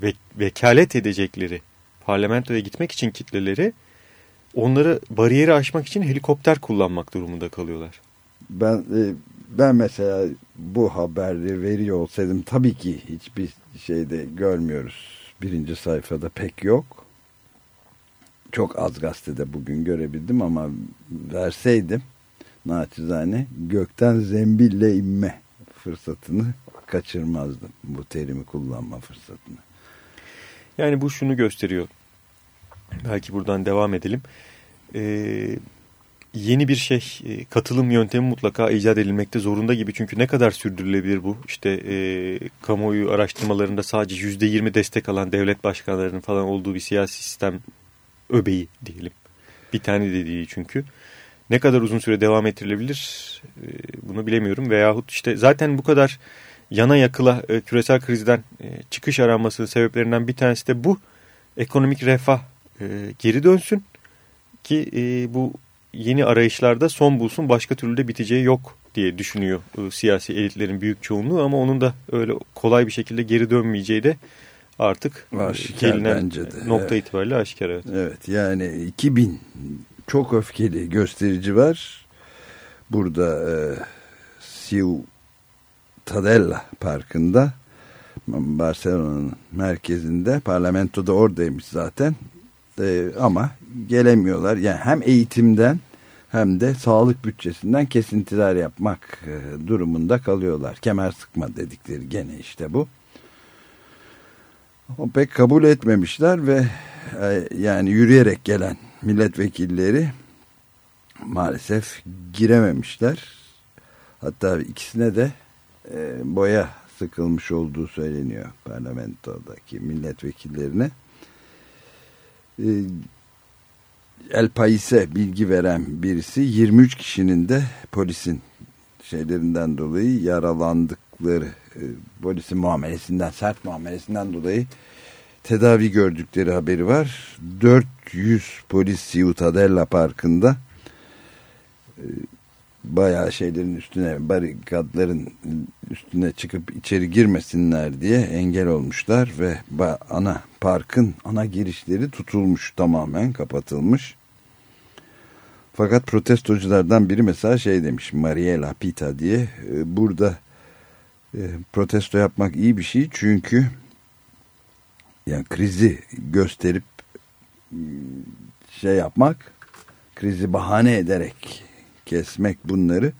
ve, vekalet edecekleri parlamentoya gitmek için kitleleri onları bariyeri aşmak için helikopter kullanmak durumunda kalıyorlar. Ben e, ben mesela bu haberi veriyor olsaydım tabii ki hiçbir şeyde görmüyoruz. Birinci sayfada pek yok. Çok az gazetede bugün görebildim ama verseydim naçizane gökten zembille inme fırsatını kaçırmazdım. Bu terimi kullanma fırsatını. Yani bu şunu gösteriyor. Belki buradan devam edelim. Ee, yeni bir şey, e, katılım yöntemi mutlaka icat edilmekte zorunda gibi. Çünkü ne kadar sürdürülebilir bu? İşte e, kamuoyu araştırmalarında sadece yüzde yirmi destek alan devlet başkanlarının falan olduğu bir siyasi sistem öbeği diyelim. Bir tane de değil çünkü. Ne kadar uzun süre devam ettirilebilir e, bunu bilemiyorum. Veyahut işte zaten bu kadar yana yakıla e, küresel krizden e, çıkış aranmasının sebeplerinden bir tanesi de bu. Ekonomik refah geri dönsün ki bu yeni arayışlarda son bulsun başka türlü de biteceği yok diye düşünüyor siyasi elitlerin büyük çoğunluğu ama onun da öyle kolay bir şekilde geri dönmeyeceği de artık e, Aşikar gelinen bence de, nokta evet. itibariyle aşikar evet. Evet yani 2000 çok öfkeli gösterici var. Burada e, Siu Ciutadella Parkı'nda Barcelona'nın merkezinde parlamentoda oradaymış zaten Ee, ama gelemiyorlar yani hem eğitimden hem de sağlık bütçesinden kesintiler yapmak e, durumunda kalıyorlar kemer sıkma dedikleri gene işte bu o pek kabul etmemişler ve e, yani yürüyerek gelen milletvekilleri maalesef girememişler. Hatta ikisine de e, boya sıkılmış olduğu söyleniyor parlamentodaki milletvekillerine. E, El Pais'e bilgi veren birisi 23 kişinin de polisin şeylerinden dolayı yaralandıkları e, polisin muamelesinden sert muamelesinden dolayı tedavi gördükleri haberi var. 400 polis Ciutadella Parkı'nda e, bayağı şeylerin üstüne barikatların üstüne çıkıp içeri girmesinler diye engel olmuşlar ve ana parkın ana girişleri tutulmuş tamamen kapatılmış. Fakat protestoculardan biri mesela şey demiş Mariela Pita diye e, burada protesto yapmak iyi bir şey çünkü yani krizi gösterip e, şey yapmak krizi bahane ederek kesmek bunları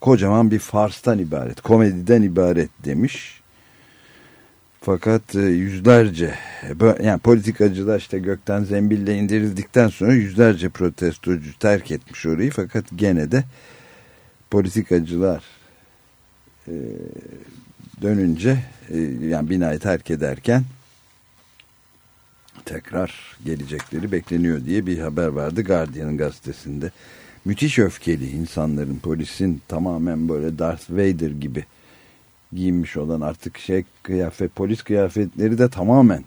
kocaman bir farstan ibaret komediden ibaret demiş. Fakat e, yüzlerce yani politikacılar işte gökten zembille indirildikten sonra yüzlerce protestocu terk etmiş orayı. Fakat gene de politikacılar e, dönünce e, yani binayı terk ederken tekrar gelecekleri bekleniyor diye bir haber vardı Guardian gazetesinde. Müthiş öfkeli insanların polisin tamamen böyle Darth Vader gibi giyinmiş olan artık şey kıyafet polis kıyafetleri de tamamen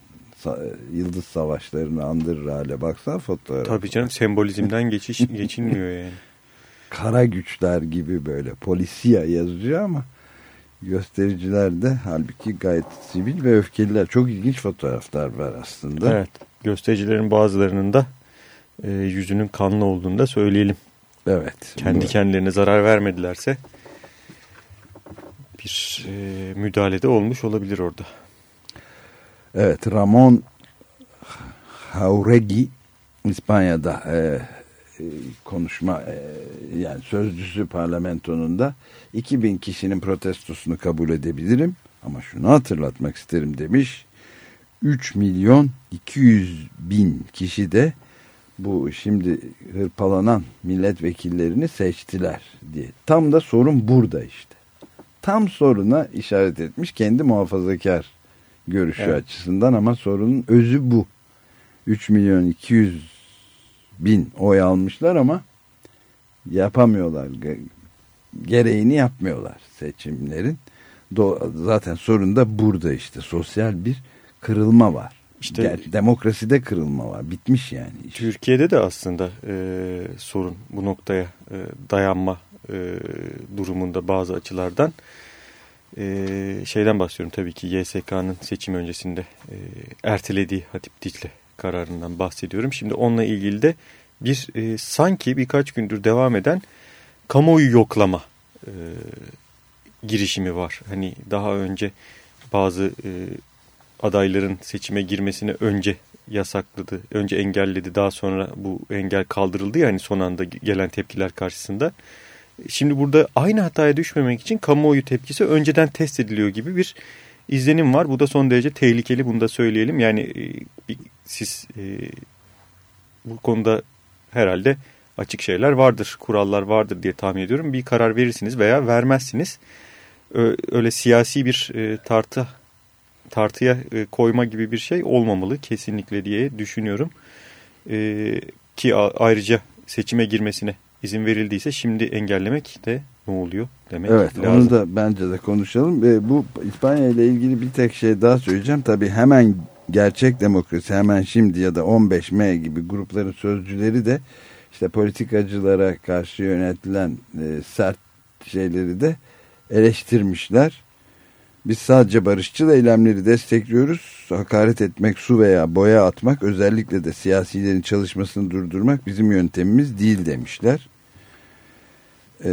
yıldız savaşlarını andırır hale baksana fotoğraf. Tabii canım sembolizmden geçiş geçilmiyor yani. Kara güçler gibi böyle polisiya yazıyor ama göstericiler de halbuki gayet sivil ve öfkeliler. Çok ilginç fotoğraflar var aslında. Evet. Göstericilerin bazılarının da e, yüzünün kanlı olduğunu da söyleyelim. Evet. Kendi Bu- kendilerine zarar vermedilerse bir e, müdahalede olmuş olabilir orada. Evet Ramon Hauregi İspanya'da e, konuşma e, yani sözcüsü parlamentonun da 2000 kişinin protestosunu kabul edebilirim ama şunu hatırlatmak isterim demiş 3 milyon 200 bin kişi de bu şimdi hırpalanan milletvekillerini seçtiler diye. Tam da sorun burada işte. Tam soruna işaret etmiş kendi muhafazakar görüşü Evet. açısından ama sorunun özü bu. 3 milyon 200 bin oy almışlar ama yapamıyorlar. Ge- Gereğini yapmıyorlar seçimlerin. Zaten sorun da burada işte sosyal bir kırılma var. İşte- Ger- demokraside kırılma var. Bitmiş yani. iş. Türkiye'de de aslında e, sorun bu noktaya e, dayanma e, durumunda bazı açılardan. E, şeyden bahsediyorum tabii ki YSK'nın seçim öncesinde e, ertelediği Hatip Dicle kararından bahsediyorum. Şimdi onunla ilgili de bir e, sanki birkaç gündür devam eden kamuoyu yoklama e, girişimi var. Hani daha önce bazı e, adayların seçime girmesini önce yasakladı, önce engelledi, daha sonra bu engel kaldırıldı yani son anda gelen tepkiler karşısında. Şimdi burada aynı hataya düşmemek için kamuoyu tepkisi önceden test ediliyor gibi bir izlenim var. Bu da son derece tehlikeli bunu da söyleyelim. Yani e, siz e, bu konuda herhalde açık şeyler vardır, kurallar vardır diye tahmin ediyorum. Bir karar verirsiniz veya vermezsiniz. Öyle siyasi bir e, tartı tartıya e, koyma gibi bir şey olmamalı kesinlikle diye düşünüyorum. E, ki ayrıca seçime girmesine izin verildiyse şimdi engellemek de ne oluyor demek Evet lazım. onu da bence de konuşalım. Ve bu İspanya ile ilgili bir tek şey daha söyleyeceğim. Tabii hemen gerçek demokrasi hemen şimdi ya da 15M gibi grupların sözcüleri de işte politikacılara karşı yönetilen e, sert şeyleri de eleştirmişler. Biz sadece barışçıl eylemleri destekliyoruz. Hakaret etmek, su veya boya atmak, özellikle de siyasilerin çalışmasını durdurmak bizim yöntemimiz değil demişler. E,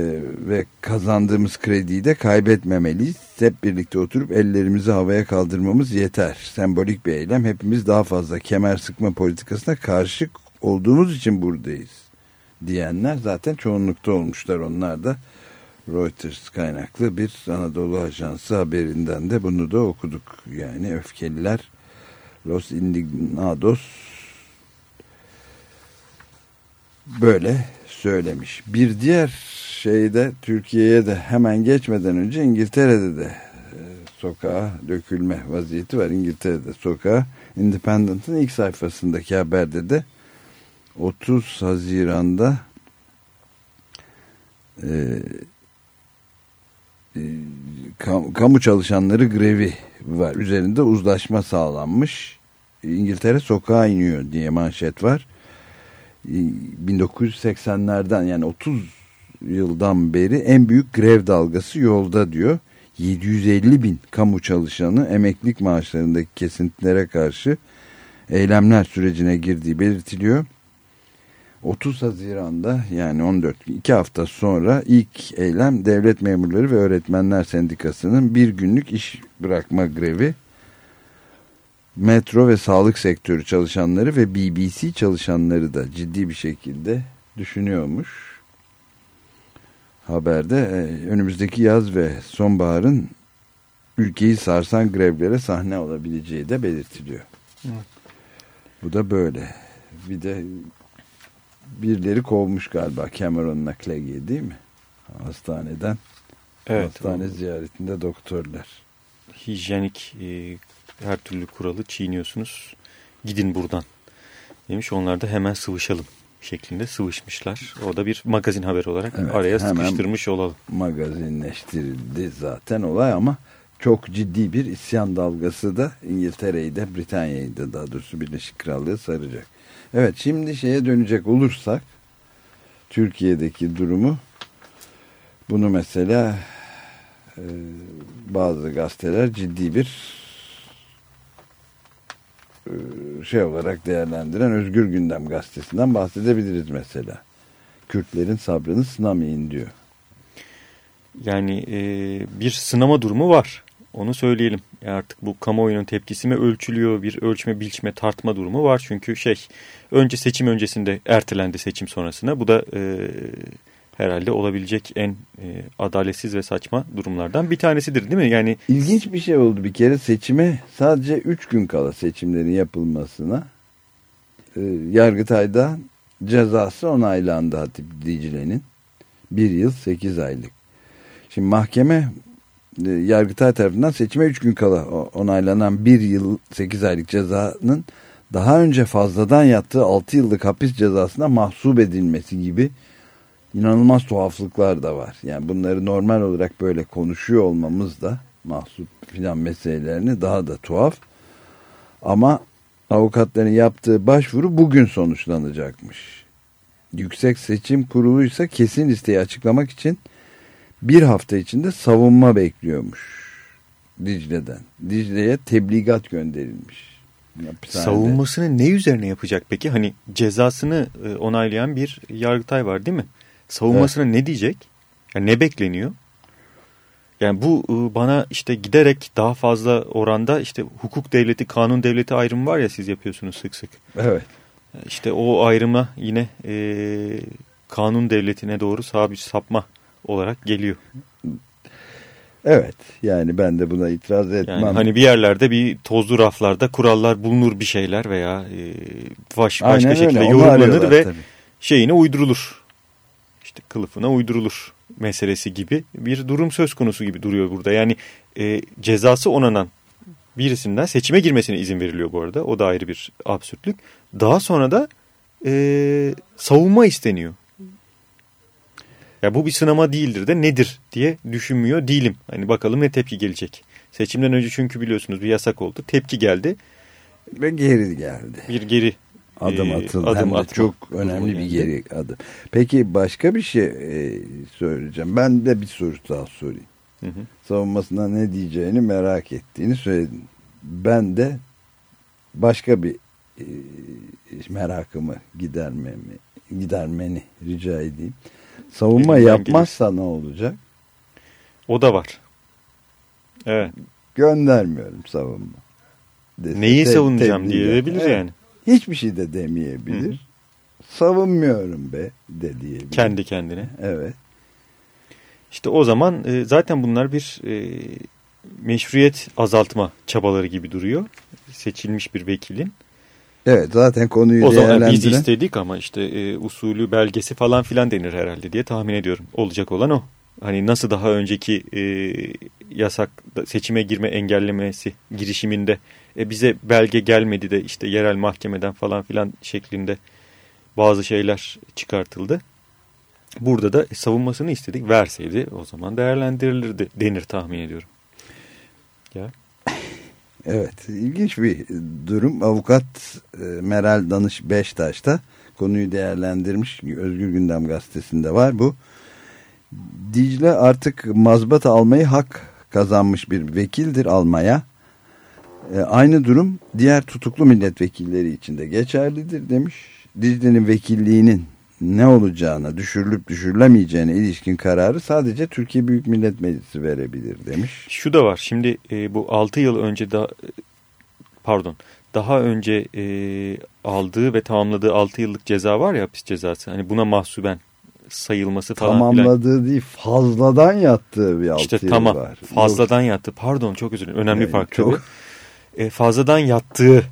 ve kazandığımız krediyi de kaybetmemeliyiz. Hep birlikte oturup ellerimizi havaya kaldırmamız yeter. Sembolik bir eylem. Hepimiz daha fazla kemer sıkma politikasına karşı olduğumuz için buradayız diyenler zaten çoğunlukta olmuşlar onlar da. Reuters kaynaklı bir Anadolu Ajansı haberinden de bunu da okuduk. Yani öfkeliler Los Indignados böyle söylemiş. Bir diğer şeyde Türkiye'ye de hemen geçmeden önce İngiltere'de de e, sokağa dökülme vaziyeti var. İngiltere'de sokağa Independent'ın ilk sayfasındaki haberde de 30 Haziran'da e, e, kam- kamu çalışanları grevi var. Üzerinde uzlaşma sağlanmış. İngiltere sokağa iniyor diye manşet var. E, 1980'lerden yani 30 yıldan beri en büyük grev dalgası yolda diyor. 750 bin kamu çalışanı emeklilik maaşlarındaki kesintilere karşı eylemler sürecine girdiği belirtiliyor. 30 Haziran'da yani 14 iki hafta sonra ilk eylem devlet memurları ve öğretmenler sendikasının bir günlük iş bırakma grevi metro ve sağlık sektörü çalışanları ve BBC çalışanları da ciddi bir şekilde düşünüyormuş. Haberde e, önümüzdeki yaz ve sonbaharın ülkeyi sarsan grevlere sahne olabileceği de belirtiliyor. Bu da böyle. Bir de birileri kovmuş galiba Cameron'la Clegg'i değil mi? Hastaneden. Evet. Hastane o ziyaretinde doktorlar. hijyenik e, her türlü kuralı çiğniyorsunuz. Gidin buradan demiş. Onlar da hemen sıvışalım şeklinde sıvışmışlar. O da bir magazin haberi olarak Evet, araya sıkıştırmış olalım. Magazinleştirildi zaten olay ama çok ciddi bir isyan dalgası da İngiltere'yi de Britanya'yı da daha doğrusu Birleşik Krallığı saracak. Evet şimdi şeye dönecek olursak Türkiye'deki durumu bunu mesela e, bazı gazeteler ciddi bir şey olarak değerlendiren Özgür Gündem gazetesinden bahsedebiliriz mesela. Kürtlerin sabrını sınamayın diyor. Yani e, bir sınama durumu var. Onu söyleyelim. Yani artık bu kamuoyunun tepkisi mi ölçülüyor? Bir ölçme, biçme, tartma durumu var. Çünkü şey önce seçim öncesinde ertelendi seçim sonrasına. Bu da e, herhalde olabilecek en e, adaletsiz ve saçma durumlardan bir tanesidir değil mi? Yani İlginç bir şey oldu bir kere seçime sadece 3 gün kala seçimlerin yapılmasına e, Yargıtay'da cezası onaylandı Hatip Dicle'nin. Bir yıl 8 aylık. Şimdi mahkeme e, Yargıtay tarafından seçime 3 gün kala onaylanan bir yıl 8 aylık cezanın daha önce fazladan yattığı 6 yıllık hapis cezasına mahsup edilmesi gibi inanılmaz tuhaflıklar da var. Yani bunları normal olarak böyle konuşuyor olmamız da mahsup filan meselelerini daha da tuhaf. Ama avukatların yaptığı başvuru bugün sonuçlanacakmış. Yüksek Seçim Kurulu ise kesin listeyi açıklamak için bir hafta içinde savunma bekliyormuş Dicle'den. Dicle'ye tebligat gönderilmiş. Hapishanede. savunmasını ne üzerine yapacak peki? Hani cezasını e, onaylayan bir yargıtay var değil mi? Savunmasını ne diyecek? Yani ne bekleniyor? Yani bu e, bana işte giderek daha fazla oranda işte hukuk devleti, kanun devleti ayrımı var ya siz yapıyorsunuz sık sık. Evet. İşte o ayrıma yine e, kanun devletine doğru sağ bir sapma olarak geliyor. Evet. Yani ben de buna itiraz etmem. Yani hani bir yerlerde bir tozlu raflarda kurallar bulunur bir şeyler veya e, baş, başka Aynen öyle, şekilde onu yorumlanır ve tabii. şeyine uydurulur. İşte kılıfına uydurulur meselesi gibi bir durum söz konusu gibi duruyor burada. Yani e, cezası onanan birisinden seçime girmesine izin veriliyor bu arada. O da ayrı bir absürtlük. Daha sonra da e, savunma isteniyor. Ya bu bir sınama değildir de nedir diye düşünmüyor değilim. Hani bakalım ne tepki gelecek. Seçimden önce çünkü biliyorsunuz bir yasak oldu. Tepki geldi. Ve geri geldi. Bir geri Adım e, atıldı. adım Hem de atma çok önemli bir geri adım. Peki başka bir şey e, söyleyeceğim. Ben de bir soru daha sorayım. Hı hı. Savunmasına ne diyeceğini merak ettiğini söyledin. Ben de başka bir e, merakımı gidermemi, gidermeni rica edeyim. Savunma Elinden yapmazsa ne olacak? O da var. Evet. Göndermiyorum savunma. Dese Neyi savunacağım tebliğ diyebilir eder. yani. Hiçbir şey de demeyebilir. Savunmuyorum be de diyebilir. Kendi kendine. Evet. İşte o zaman e, zaten bunlar bir e, meşruiyet azaltma çabaları gibi duruyor. Seçilmiş bir vekilin. Evet zaten konuyu O zaman biz istedik ama işte e, usulü belgesi falan filan denir herhalde diye tahmin ediyorum. Olacak olan o. Hani nasıl daha önceki e, yasak seçime girme engellemesi girişiminde e, bize belge gelmedi de işte yerel mahkemeden falan filan şeklinde bazı şeyler çıkartıldı. Burada da savunmasını istedik verseydi o zaman değerlendirilirdi denir tahmin ediyorum. Ya. Evet ilginç bir durum. Avukat e, Meral Danış Beştaş da konuyu değerlendirmiş. Özgür Gündem gazetesinde var bu. Dicle artık mazbata almayı hak kazanmış bir vekildir almaya. E, aynı durum diğer tutuklu milletvekilleri için de geçerlidir demiş. Dicle'nin vekilliğinin ne olacağına, düşürülüp düşürülemeyeceğine ilişkin kararı sadece Türkiye Büyük Millet Meclisi verebilir demiş. Şu da var. Şimdi e, bu 6 yıl önce da pardon daha önce e, aldığı ve tamamladığı 6 yıllık ceza var ya hapis cezası. Hani buna mahsuben sayılması falan filan. Tamamladığı değil fazladan yattığı bir altı İşte yıl tamam var. fazladan yattı. Pardon çok özür dilerim. Önemli Yani fark çok- tabii. E, fazladan yattığı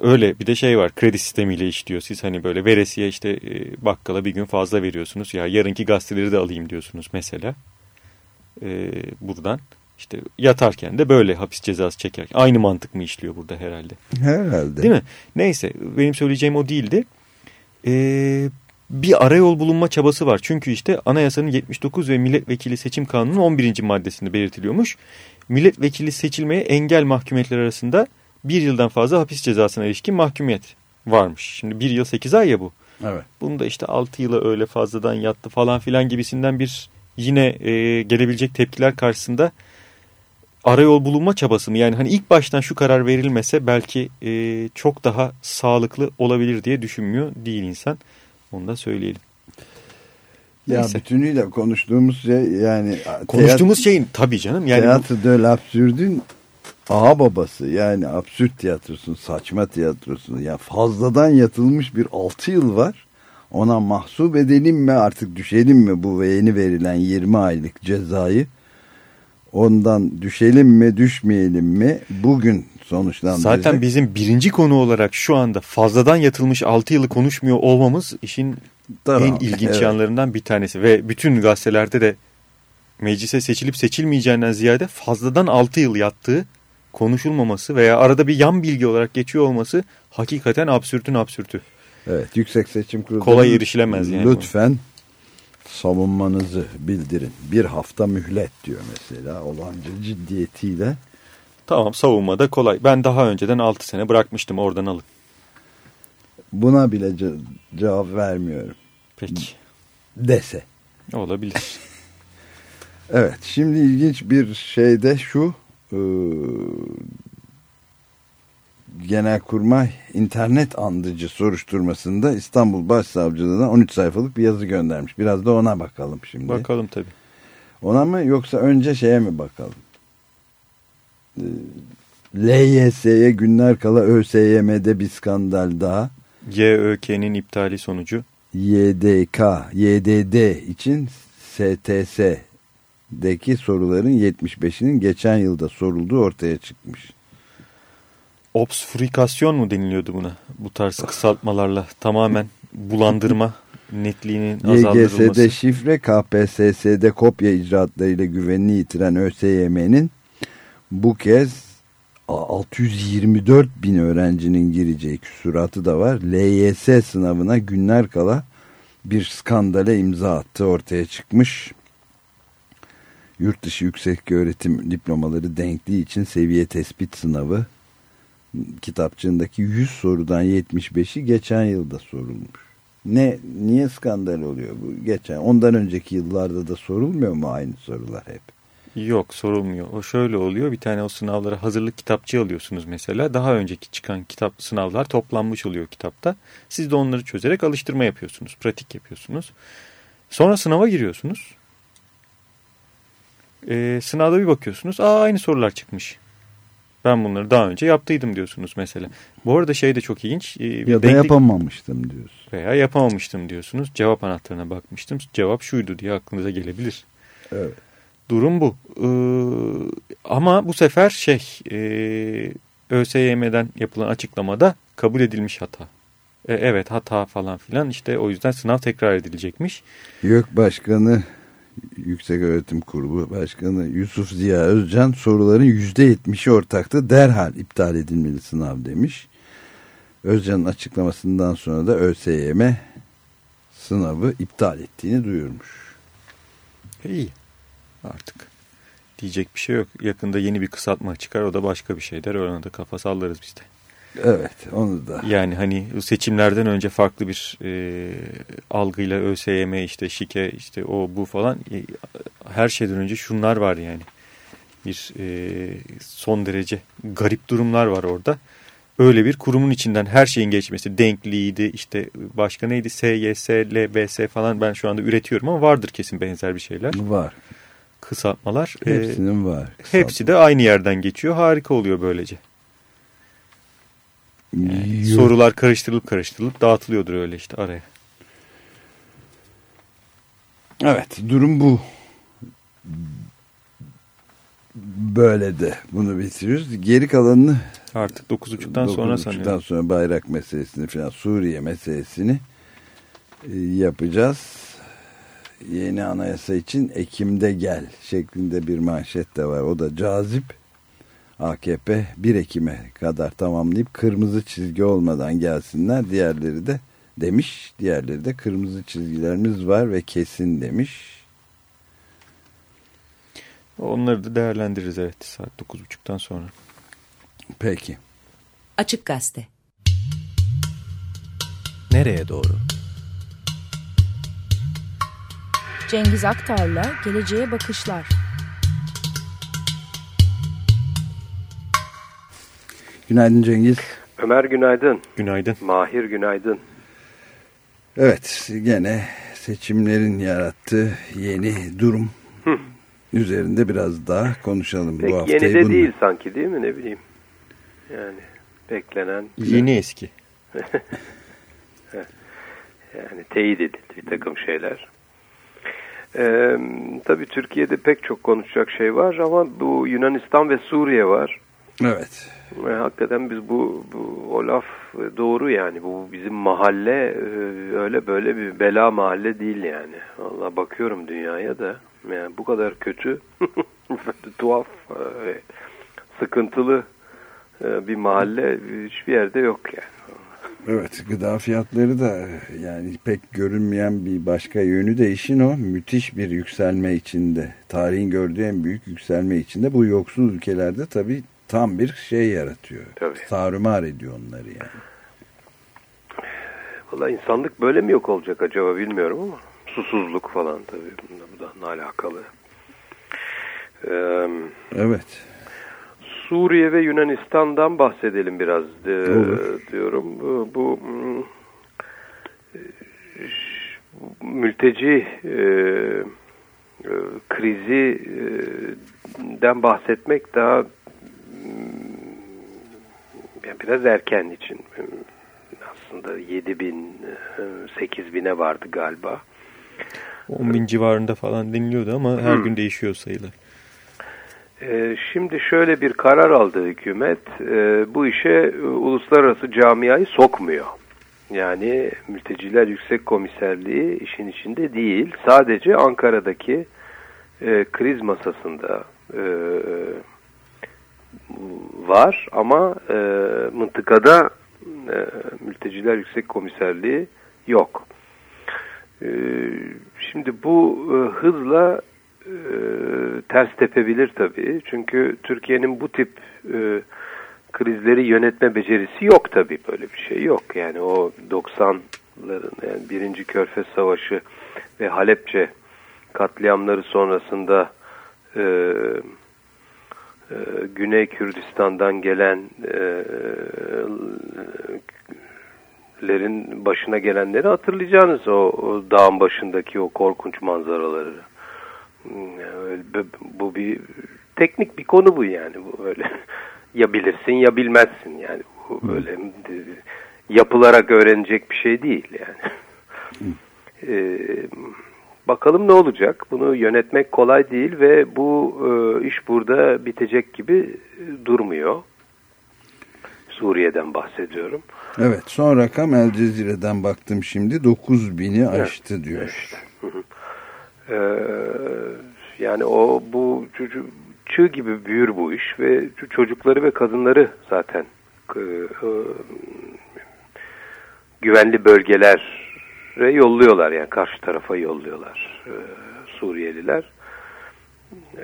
öyle bir de şey var kredi sistemiyle işliyor. Siz hani böyle veresiye işte e, bakkala bir gün fazla veriyorsunuz. Ya yarınki gazeteleri de alayım diyorsunuz mesela. E, buradan işte yatarken de böyle hapis cezası çekerken. Aynı mantık mı işliyor burada herhalde? Herhalde. Değil mi? Neyse benim söyleyeceğim o değildi. Ee, bir arayol bulunma çabası var. Çünkü işte anayasanın 79 ve milletvekili seçim kanununun 11. maddesinde belirtiliyormuş. Milletvekili seçilmeye engel mahkumiyetler arasında bir yıldan fazla hapis cezasına ilişkin mahkumiyet varmış. Şimdi bir yıl 8 ay ya bu. Evet. Bunda işte 6 yıla öyle fazladan yattı falan filan gibisinden bir yine e, gelebilecek tepkiler karşısında arayol bulunma çabası mı? Yani hani ilk baştan şu karar verilmese belki e, çok daha sağlıklı olabilir diye düşünmüyor değil insan. Onu da söyleyelim. Ya Neyse. bütünüyle konuştuğumuz şey yani Konuştuğumuz şeyin tabii canım. Yani Tiyatro de l'absürdün ağa babası yani absürt tiyatrosun saçma tiyatrosun ya fazladan yatılmış bir 6 yıl var ona mahsup edelim mi artık düşelim mi bu yeni verilen 20 aylık cezayı ondan düşelim mi düşmeyelim mi bugün sonuçlandıracak. zaten bizim birinci konu olarak şu anda fazladan yatılmış 6 yılı konuşmuyor olmamız işin Tamam, en ilginç evet. yanlarından bir tanesi. Ve bütün gazetelerde de meclise seçilip seçilmeyeceğinden ziyade fazladan 6 yıl yattığı konuşulmaması veya arada bir yan bilgi olarak geçiyor olması hakikaten absürtün absürtü. Evet Yüksek Seçim Kurulu Kolay erişilemez yani Lütfen savunmanızı bildirin. Bir hafta mühlet diyor mesela olanca ciddiyetiyle. Tamam savunmada kolay. Ben daha önceden 6 sene bırakmıştım oradan alın. Buna bile ce- cevap vermiyorum Peki dese. olabilir. Evet şimdi ilginç bir şey de şu e, Genelkurmay internet andıcı soruşturmasında İstanbul Başsavcılığına 13 sayfalık bir yazı göndermiş. Biraz da ona bakalım şimdi. Bakalım tabii. Ona mı yoksa önce şeye mi bakalım? Ee, LYS'ye günler kala ÖSYM'de bir skandal daha. YÖK'nin iptali sonucu YDK, YDD için STS'deki soruların 75'inin geçen yılda sorulduğu ortaya çıkmış. obsfurikasyon mu deniliyordu buna? Bu tarz kısaltmalarla tamamen bulandırma netliğinin azaldırılması. YGS'de şifre, KPSS'de kopya icraatlarıyla güvenini yitiren ÖSYM'nin bu kez 624 bin öğrencinin gireceği küsuratı da var. LYS sınavına günler kala bir skandale imza attı ortaya çıkmış. Yurt dışı yüksek öğretim diplomaları denkliği için seviye tespit sınavı kitapçığındaki 100 sorudan 75'i geçen yılda sorulmuş. Ne niye skandal oluyor bu? Geçen ondan önceki yıllarda da sorulmuyor mu aynı sorular hep? Yok sorulmuyor. O şöyle oluyor. Bir tane o sınavlara hazırlık kitapçı alıyorsunuz mesela. Daha önceki çıkan kitap sınavlar toplanmış oluyor kitapta. Siz de onları çözerek alıştırma yapıyorsunuz. Pratik yapıyorsunuz. Sonra sınava giriyorsunuz. Ee, sınavda bir bakıyorsunuz. Aa aynı sorular çıkmış. Ben bunları daha önce yaptıydım diyorsunuz mesela. Bu arada şey de çok ilginç. Bir Ya da denklik- yapamamıştım diyorsun. veya yapamamıştım diyorsunuz. Cevap anahtarına bakmıştım. Cevap şuydu diye aklınıza gelebilir. Evet. Durum bu. Ee, ama bu sefer şey e, ÖSYM'den yapılan açıklamada kabul edilmiş hata. E, evet hata falan filan işte o yüzden sınav tekrar edilecekmiş. YÖK Başkanı Yüksek Öğretim Kurulu Başkanı Yusuf Ziya Özcan soruların %70'i ortaktı. Derhal iptal edilmeli sınav demiş. Özcan'ın açıklamasından sonra da ÖSYM sınavı iptal ettiğini duyurmuş. İyi artık. Diyecek bir şey yok. Yakında yeni bir kısaltma çıkar o da başka bir şey der. Ona da kafa sallarız biz de. Evet onu da. Yani hani seçimlerden önce farklı bir e, algıyla ÖSYM işte şike işte o bu falan e, her şeyden önce şunlar var yani. Bir e, son derece garip durumlar var orada. Öyle bir kurumun içinden her şeyin geçmesi denkliydi işte başka neydi SYS, LBS falan ben şu anda üretiyorum ama vardır kesin benzer bir şeyler. Var. Kısaltmalar. E, Hepsinin var. hepsi de aynı yerden geçiyor. Harika oluyor böylece. Yok. Sorular karıştırılıp karıştırılıp dağıtılıyordur öyle işte araya. Evet durum bu. Böyle de bunu bitiriyoruz. Geri kalanını Artık 9.30'dan sonra 9.30'dan sanıyorum. sonra bayrak meselesini falan Suriye meselesini e, yapacağız. Yeni anayasa için Ekim'de gel şeklinde bir manşet de var. O da cazip. AKP 1 Ekim'e kadar tamamlayıp kırmızı çizgi olmadan gelsinler. Diğerleri de demiş. Diğerleri de kırmızı çizgilerimiz var ve kesin demiş. Onları da değerlendiririz evet saat 9.30'dan sonra. Peki. Açık Gazete. Nereye doğru? Cengiz Aktar'la Geleceğe Bakışlar. Günaydın Cengiz. Ömer günaydın. Günaydın. Mahir günaydın. Evet gene seçimlerin yarattığı yeni durum üzerinde biraz daha konuşalım Pek bu haftayı. yeni de bununla. değil sanki değil mi ne bileyim. Yani beklenen Yeni eski. yani teyit edildi bir takım şeyler. Ee, tabii Türkiye'de pek çok konuşacak şey var ama bu Yunanistan ve Suriye var. Evet. Ve hakikaten biz bu, bu o laf doğru yani bu bizim mahalle e, öyle böyle bir bela mahalle değil yani. Valla bakıyorum dünyaya da yani bu kadar kötü tuhaf e, sıkıntılı e, bir mahalle hiçbir yerde yok yani. Evet gıda fiyatları da yani pek görünmeyen bir başka yönü de işin o. Müthiş bir yükselme içinde. Tarihin gördüğü en büyük yükselme içinde. Bu yoksul ülkelerde tabii tam bir şey yaratıyor. Tabii. Tarumar ediyor onları yani. Valla insanlık böyle mi yok olacak acaba bilmiyorum ama susuzluk falan tabii bununla, bununla alakalı. Ee, Evet. Suriye ve Yunanistan'dan bahsedelim biraz Olur. diyorum. Bu, bu mm, ş- mülteci e, e, krizi e, den bahsetmek daha mm, yani biraz erken için. Aslında 7 bin, 8 bine vardı galiba. 10 bin civarında falan deniliyordu ama her gün değişiyor sayılar. Ee, Şimdi şöyle bir karar aldı hükümet. Ee, Bu işe e, uluslararası camiayı sokmuyor. Yani Mülteciler Yüksek Komiserliği işin içinde değil. Sadece Ankara'daki e, kriz masasında e, var ama mıntıkada Mülteciler Yüksek Komiserliği yok. E, Şimdi bu hızla e, ters tepebilir tabii. Çünkü Türkiye'nin bu tip e, krizleri yönetme becerisi yok tabii. Böyle bir şey yok. Yani o 90'ların yani birinci Körfez Savaşı ve Halepçe katliamları sonrasında e, e, Güney Kürdistan'dan gelen e, başına gelenleri hatırlayacağınız o, o dağın başındaki o korkunç manzaraları. Bu bir teknik bir konu bu yani bu öyle ya bilirsin ya bilmezsin yani bu böyle e, yapılarak öğrenecek bir şey değil yani. Ee, bakalım ne olacak? Bunu yönetmek kolay değil ve bu e, iş burada bitecek gibi e, durmuyor. Suriye'den bahsediyorum. Evet son rakam El Cezire'den baktım şimdi 9000'i aştı diyor. Ee, yani o bu çığ gibi büyür bu iş ve çocukları ve kadınları zaten e, güvenli bölgelere yolluyorlar yani karşı tarafa yolluyorlar e, Suriyeliler.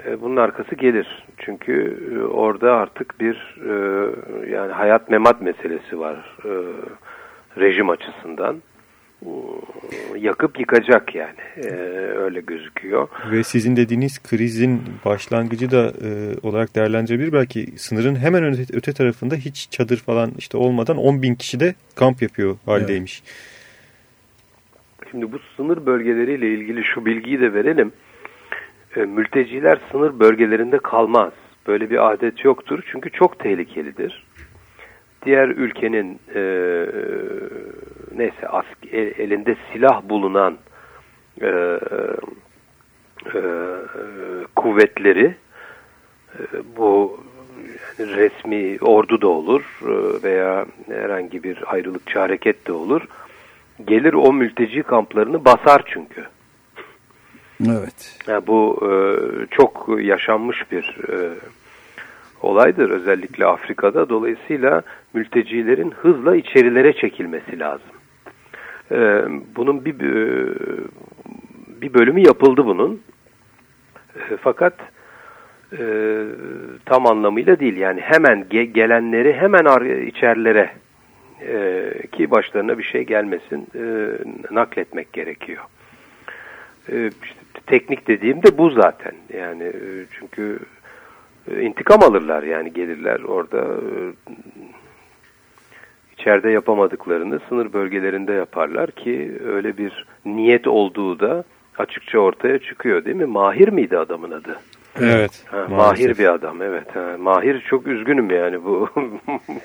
E, bunun arkası gelir. Çünkü orada artık bir yani hayat memat meselesi var rejim açısından. Yakıp yıkacak yani. E, öyle gözüküyor. Ve sizin dediğiniz krizin başlangıcı da e, olarak değerlendirebilir. Belki sınırın hemen öte, öte tarafında hiç çadır falan işte olmadan 10 bin kişi de kamp yapıyor haldeymiş. Şimdi bu sınır bölgeleriyle ilgili şu bilgiyi de verelim. E, mülteciler sınır bölgelerinde kalmaz. Böyle bir adet yoktur. Çünkü çok tehlikelidir. Diğer ülkenin e, neyse ask, elinde silah bulunan e, e, kuvvetleri e, bu yani resmi ordu da olur e, veya herhangi bir ayrılıkçı hareket de olur. Gelir o mülteci kamplarını basar çünkü. Evet. Yani bu e, çok yaşanmış bir e, olaydır özellikle Afrika'da. Dolayısıyla mültecilerin hızla içerilere çekilmesi lazım. E, bunun bir e, bir bölümü yapıldı bunun. E, fakat e, tam anlamıyla değil. Yani hemen ge- gelenleri hemen içerilere e, ki başlarına bir şey gelmesin e, nakletmek gerekiyor. E, işte teknik dediğim de bu zaten. Yani e, çünkü e, intikam alırlar yani gelirler orada e, içeride yapamadıklarını sınır bölgelerinde yaparlar ki öyle bir niyet olduğu da açıkça ortaya çıkıyor değil mi? Mahir miydi adamın adı? Evet. Ha, maalesef. Mahir bir adam evet. Ha, Mahir çok üzgünüm yani bu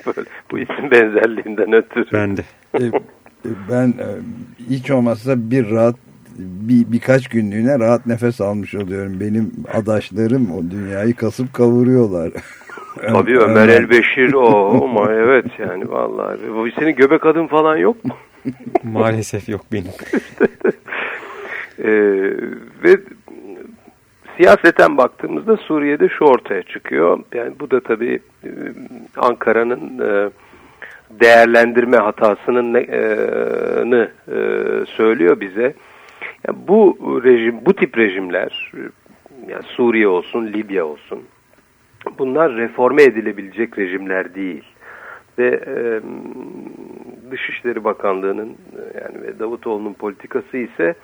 böyle, bu isim benzerliğinden ötürü. Ben de. E, e, ben e, hiç olmazsa bir rahat bir, birkaç günlüğüne rahat nefes almış oluyorum. Benim adaşlarım o dünyayı kasıp kavuruyorlar. Tabii Ömer Elbeşir o ama evet yani vallahi. Bu senin göbek adın falan yok mu? Maalesef yok benim. Ee, ve siyaseten baktığımızda Suriye'de şu ortaya çıkıyor. Yani bu da tabii e, Ankara'nın e, değerlendirme hatasının ne- e, söylüyor bize. Yani bu rejim, bu tip rejimler, yani Suriye olsun, Libya olsun, bunlar reforme edilebilecek rejimler değil. Ve e, Dışişleri Bakanlığı'nın e, yani ve Davutoğlu'nun politikası ise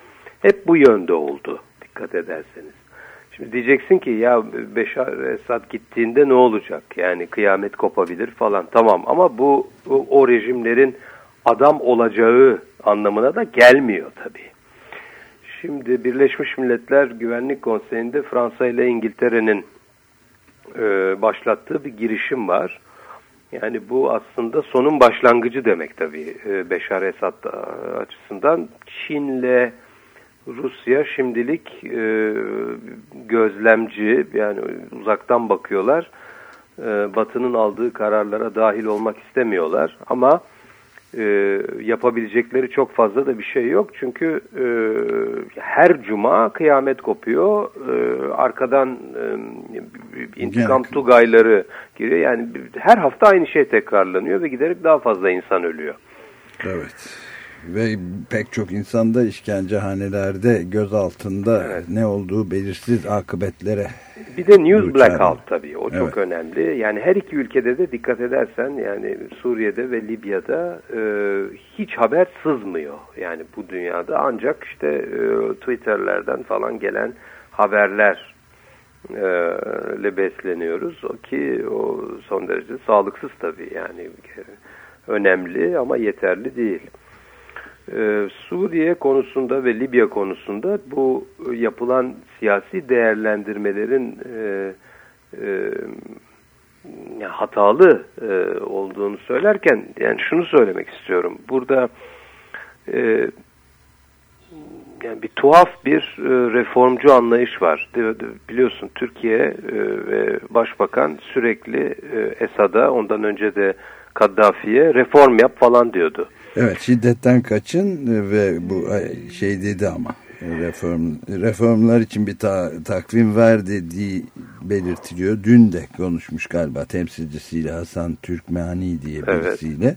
hep bu yönde oldu dikkat ederseniz. Şimdi diyeceksin ki ya Beşar Esad gittiğinde ne olacak? Yani kıyamet kopabilir falan. Tamam ama bu o, o rejimlerin adam olacağı anlamına da gelmiyor tabii. Şimdi Birleşmiş Milletler Güvenlik Konseyi'nde Fransa ile İngiltere'nin e, başlattığı bir girişim var. Yani bu aslında sonun başlangıcı demek tabii e, Beşar Esad e, açısından. Çin'le Rusya şimdilik e, gözlemci yani uzaktan bakıyorlar. Batı'nın aldığı kararlara dahil olmak istemiyorlar ama e, yapabilecekleri çok fazla da bir şey yok. Çünkü e, her cuma kıyamet kopuyor. E, arkadan e, intikam Yani- tugayları giriyor. Yani her hafta aynı şey tekrarlanıyor ve giderek daha fazla insan ölüyor. Evet. Ve pek çok insan da işkencehanelerde göz altında ne olduğu belirsiz akıbetlere. Bir de news Uçar. blackout tabii o çok Evet. önemli. Yani her iki ülkede de dikkat edersen yani Suriye'de ve Libya'da e, hiç haber sızmıyor. Yani bu dünyada ancak işte e, Twitter'lerden falan gelen haberler e, ile besleniyoruz. O ki o son derece sağlıksız tabii yani önemli ama yeterli değil. Ee, Suriye konusunda ve Libya konusunda bu yapılan siyasi değerlendirmelerin e, e, hatalı e, olduğunu söylerken yani şunu söylemek istiyorum. Burada yani bir tuhaf bir reformcu anlayış var. Biliyorsun Türkiye ve Başbakan sürekli Esad'a ondan önce de Kaddafi'ye reform yap falan diyordu. Evet şiddetten kaçın ve bu ay, şey dedi ama reform reformlar için bir ta- takvim ver dediği belirtiliyor. Dün de konuşmuş galiba temsilcisiyle Hasan Türkmeni diye Evet. birisiyle.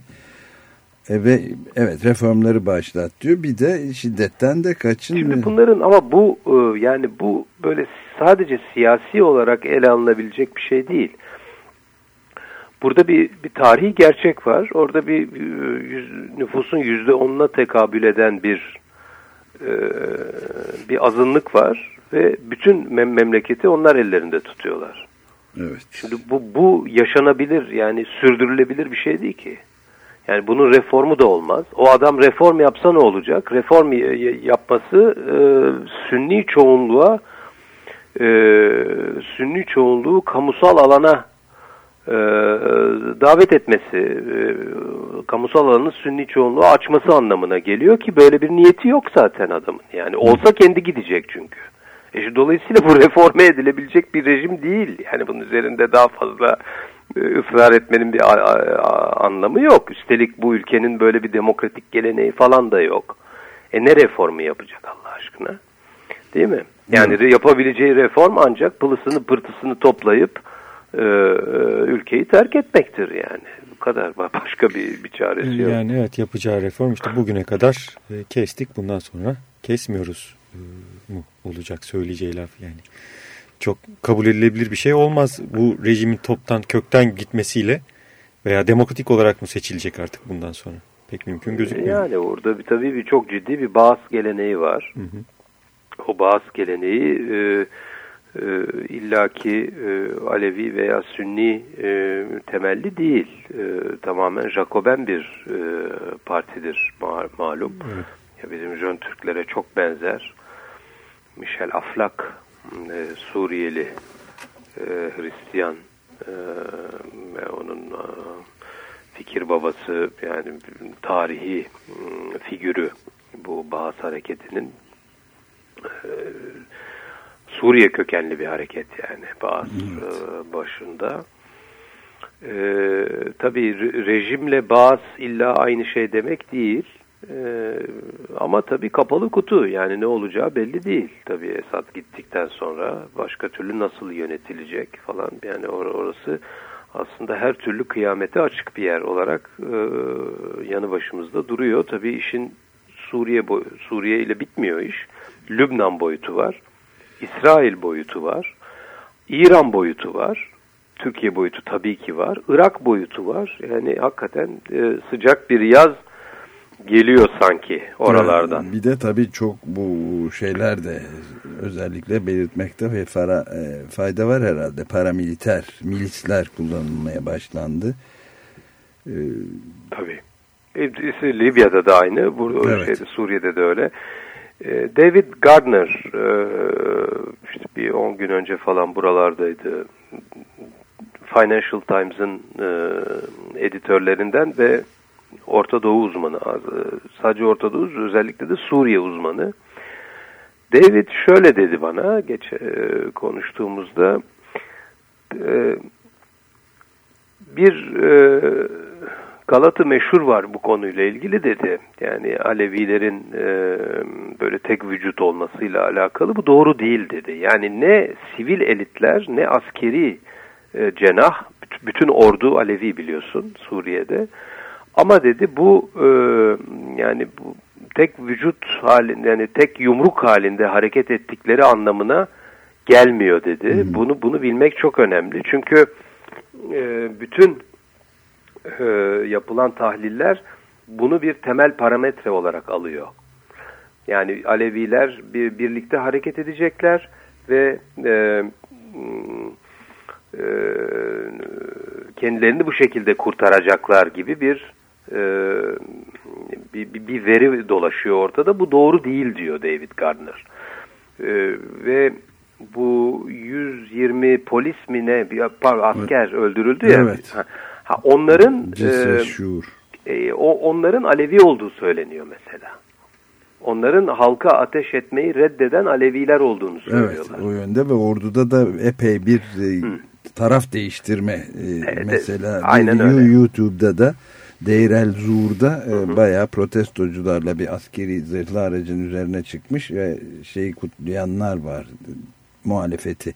E, ve evet reformları başlat diyor. Bir de şiddetten de kaçın. Şimdi bunların ama bu e, yani bu böyle sadece siyasi olarak ele alınabilecek bir şey değil. Burada bir, bir tarihi gerçek var. Orada bir yüz, nüfusun yüzde onuna tekabül eden bir e, bir azınlık var ve bütün mem- memleketi onlar ellerinde tutuyorlar. Evet. Şimdi bu, bu yaşanabilir yani sürdürülebilir bir şey değil ki. Yani bunun reformu da olmaz. O adam reform yapsa ne olacak? Reform yapması e, sünni çoğunluğa e, sünni çoğunluğu kamusal alana e, davet etmesi, e, kamusal alanı sünni çoğunluğu açması anlamına geliyor ki böyle bir niyeti yok zaten adamın. Yani olsa kendi gidecek çünkü. E, dolayısıyla bu reforme edilebilecek bir rejim değil. Yani bunun üzerinde daha fazla e, ısrar etmenin bir a- a- anlamı yok. Üstelik bu ülkenin böyle bir demokratik geleneği falan da yok. E ne reformu yapacak Allah aşkına? Değil mi? Yani yapabileceği reform ancak pılısını pırtısını toplayıp e, e, ülkeyi terk etmektir yani. Bu kadar. Ba- Başka bir, bir çaresi yok. Yani evet yapacağı reform işte bugüne kadar e, kestik bundan sonra kesmiyoruz e, mu olacak söyleyeceği laf yani. Çok kabul edilebilir bir şey olmaz bu rejimin toptan kökten gitmesiyle veya demokratik olarak mı seçilecek artık bundan sonra? Pek mümkün gözükmüyor. Yani orada bir, tabii bir çok ciddi bir bağız geleneği var. Hı hı. O bağız geleneği e, e, illaki e, Alevi veya Sünni e, temelli değil. E, tamamen Jacoben bir e, partidir ma- malum. Evet. Ya bizim Jön Türklere çok benzer. Michel Aflak, e, Suriyeli e, Hristiyan e, ve onun e, fikir babası yani tarihi figürü bu Bağız hareketinin e, Suriye kökenli bir hareket yani Bağız e, başında. E, tabii re- rejimle Bağız illa aynı şey demek değil. E, ama tabii kapalı kutu yani ne olacağı belli değil. Tabii Esad gittikten sonra başka türlü nasıl yönetilecek falan yani or- orası aslında her türlü kıyamete açık bir yer olarak e, yanı başımızda duruyor. Tabii işin Suriye Suriye ile bitmiyor iş. Lübnan boyutu var. İsrail boyutu var. İran boyutu var. Türkiye boyutu tabii ki var. Irak boyutu var. Yani hakikaten e, sıcak bir yaz geliyor sanki oralardan. Bir de tabii çok bu şeyler de özellikle belirtmekte ve fara, e, fayda var herhalde. Paramiliter, milisler kullanılmaya başlandı. E, Tabii. E, Libya'da da aynı, bu Evet. şeyde Suriye'de de öyle. E, David Gardner e, işte bir 10 gün önce falan buralardaydı. Financial Times'ın e, editörlerinden ve Orta Doğu uzmanı. Az- Sadece Orta Doğu, özellikle de Suriye uzmanı. David şöyle dedi bana geç e, konuştuğumuzda e, bir Galata meşhur var bu konuyla ilgili dedi. Yani Alevilerin e, böyle tek vücut olmasıyla alakalı bu doğru değil dedi. Yani ne sivil elitler ne askeri e, cenah büt- bütün ordu Alevi biliyorsun Suriye'de. Ama dedi bu e, yani bu tek vücut halinde yani tek yumruk halinde hareket ettikleri anlamına gelmiyor dedi. Bunu bunu bilmek çok önemli. Çünkü e, bütün e, yapılan tahliller bunu bir temel parametre olarak alıyor. Yani Aleviler bir, birlikte hareket edecekler ve e, e, kendilerini bu şekilde kurtaracaklar gibi bir e, bir, bir, bir veri dolaşıyor ortada. Bu doğru değil diyor David Gardner. E, ve bu 120 polis mi ne bir asker öldürüldü ya. Evet. Ha, ha, onların e, e, o onların Alevi olduğu söyleniyor mesela. Onların halka ateş etmeyi reddeden Aleviler olduğunu Evet söylüyorlar. o yönde ve orduda da epey bir e, taraf değiştirme e, Evet, mesela aynen öyle. YouTube'da da Deir el Zur'da e, bayağı protestocularla bir askeri zırhlı aracın üzerine çıkmış ve şeyi kutlayanlar var muhalefeti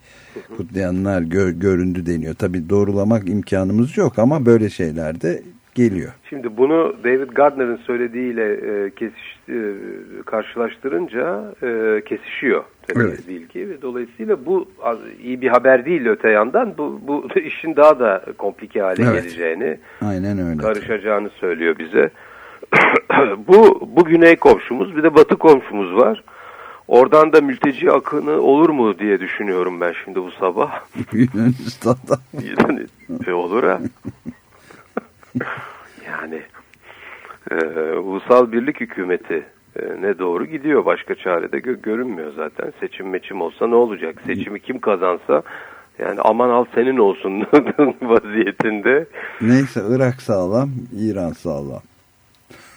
kutlayanlar gö- göründü deniyor. Tabi doğrulamak imkanımız yok ama böyle şeyler de geliyor. Şimdi bunu David Gardner'ın söylediğiyle e, kesiş, e, karşılaştırınca e, kesişiyor tabii Evet. bilgi ve dolayısıyla bu az- iyi bir haber değil öte yandan bu, bu işin daha da komplike hale Evet. geleceğini Aynen öyle. karışacağını söylüyor bize. bu bu güney komşumuz bir de batı komşumuz var. Oradan da mülteci akını olur mu diye düşünüyorum ben şimdi bu sabah. Yunanistan'da Yani, e, olur ha. yani e, ulusal birlik hükümeti e, ne doğru gidiyor. Başka çare de gö- görünmüyor zaten. Seçim meçim olsa ne olacak? Seçimi kim kazansa yani aman al senin olsun vaziyetinde. Neyse Irak sağlam, İran sağlam.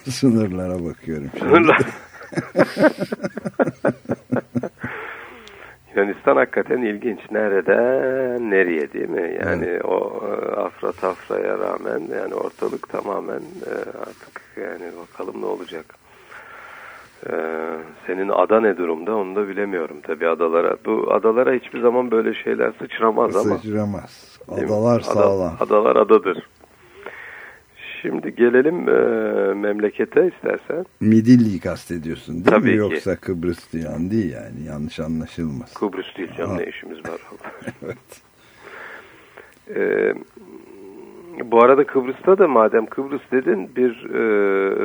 Sınırlara bakıyorum şimdi. Yunanistan hakikaten ilginç. Nereden nereye değil mi? Yani o e, afra tafraya rağmen yani ortalık tamamen e, artık yani bakalım ne olacak. E, senin ada ne durumda onu da bilemiyorum tabii adalara. Bu adalara hiçbir zaman böyle şeyler sıçramaz ama. Sıçramaz. Değil mi? Adalar Ada- sağlam. adalar adadır. Şimdi gelelim e, memlekete istersen. Midilli'yi kastediyorsun değil Tabii mi? ki. Yoksa Kıbrıs diyen değil yani yanlış anlaşılmaz. Kıbrıs diyeceğim ne işimiz var. evet. Ee, bu arada Kıbrıs'ta da madem Kıbrıs dedin bir e,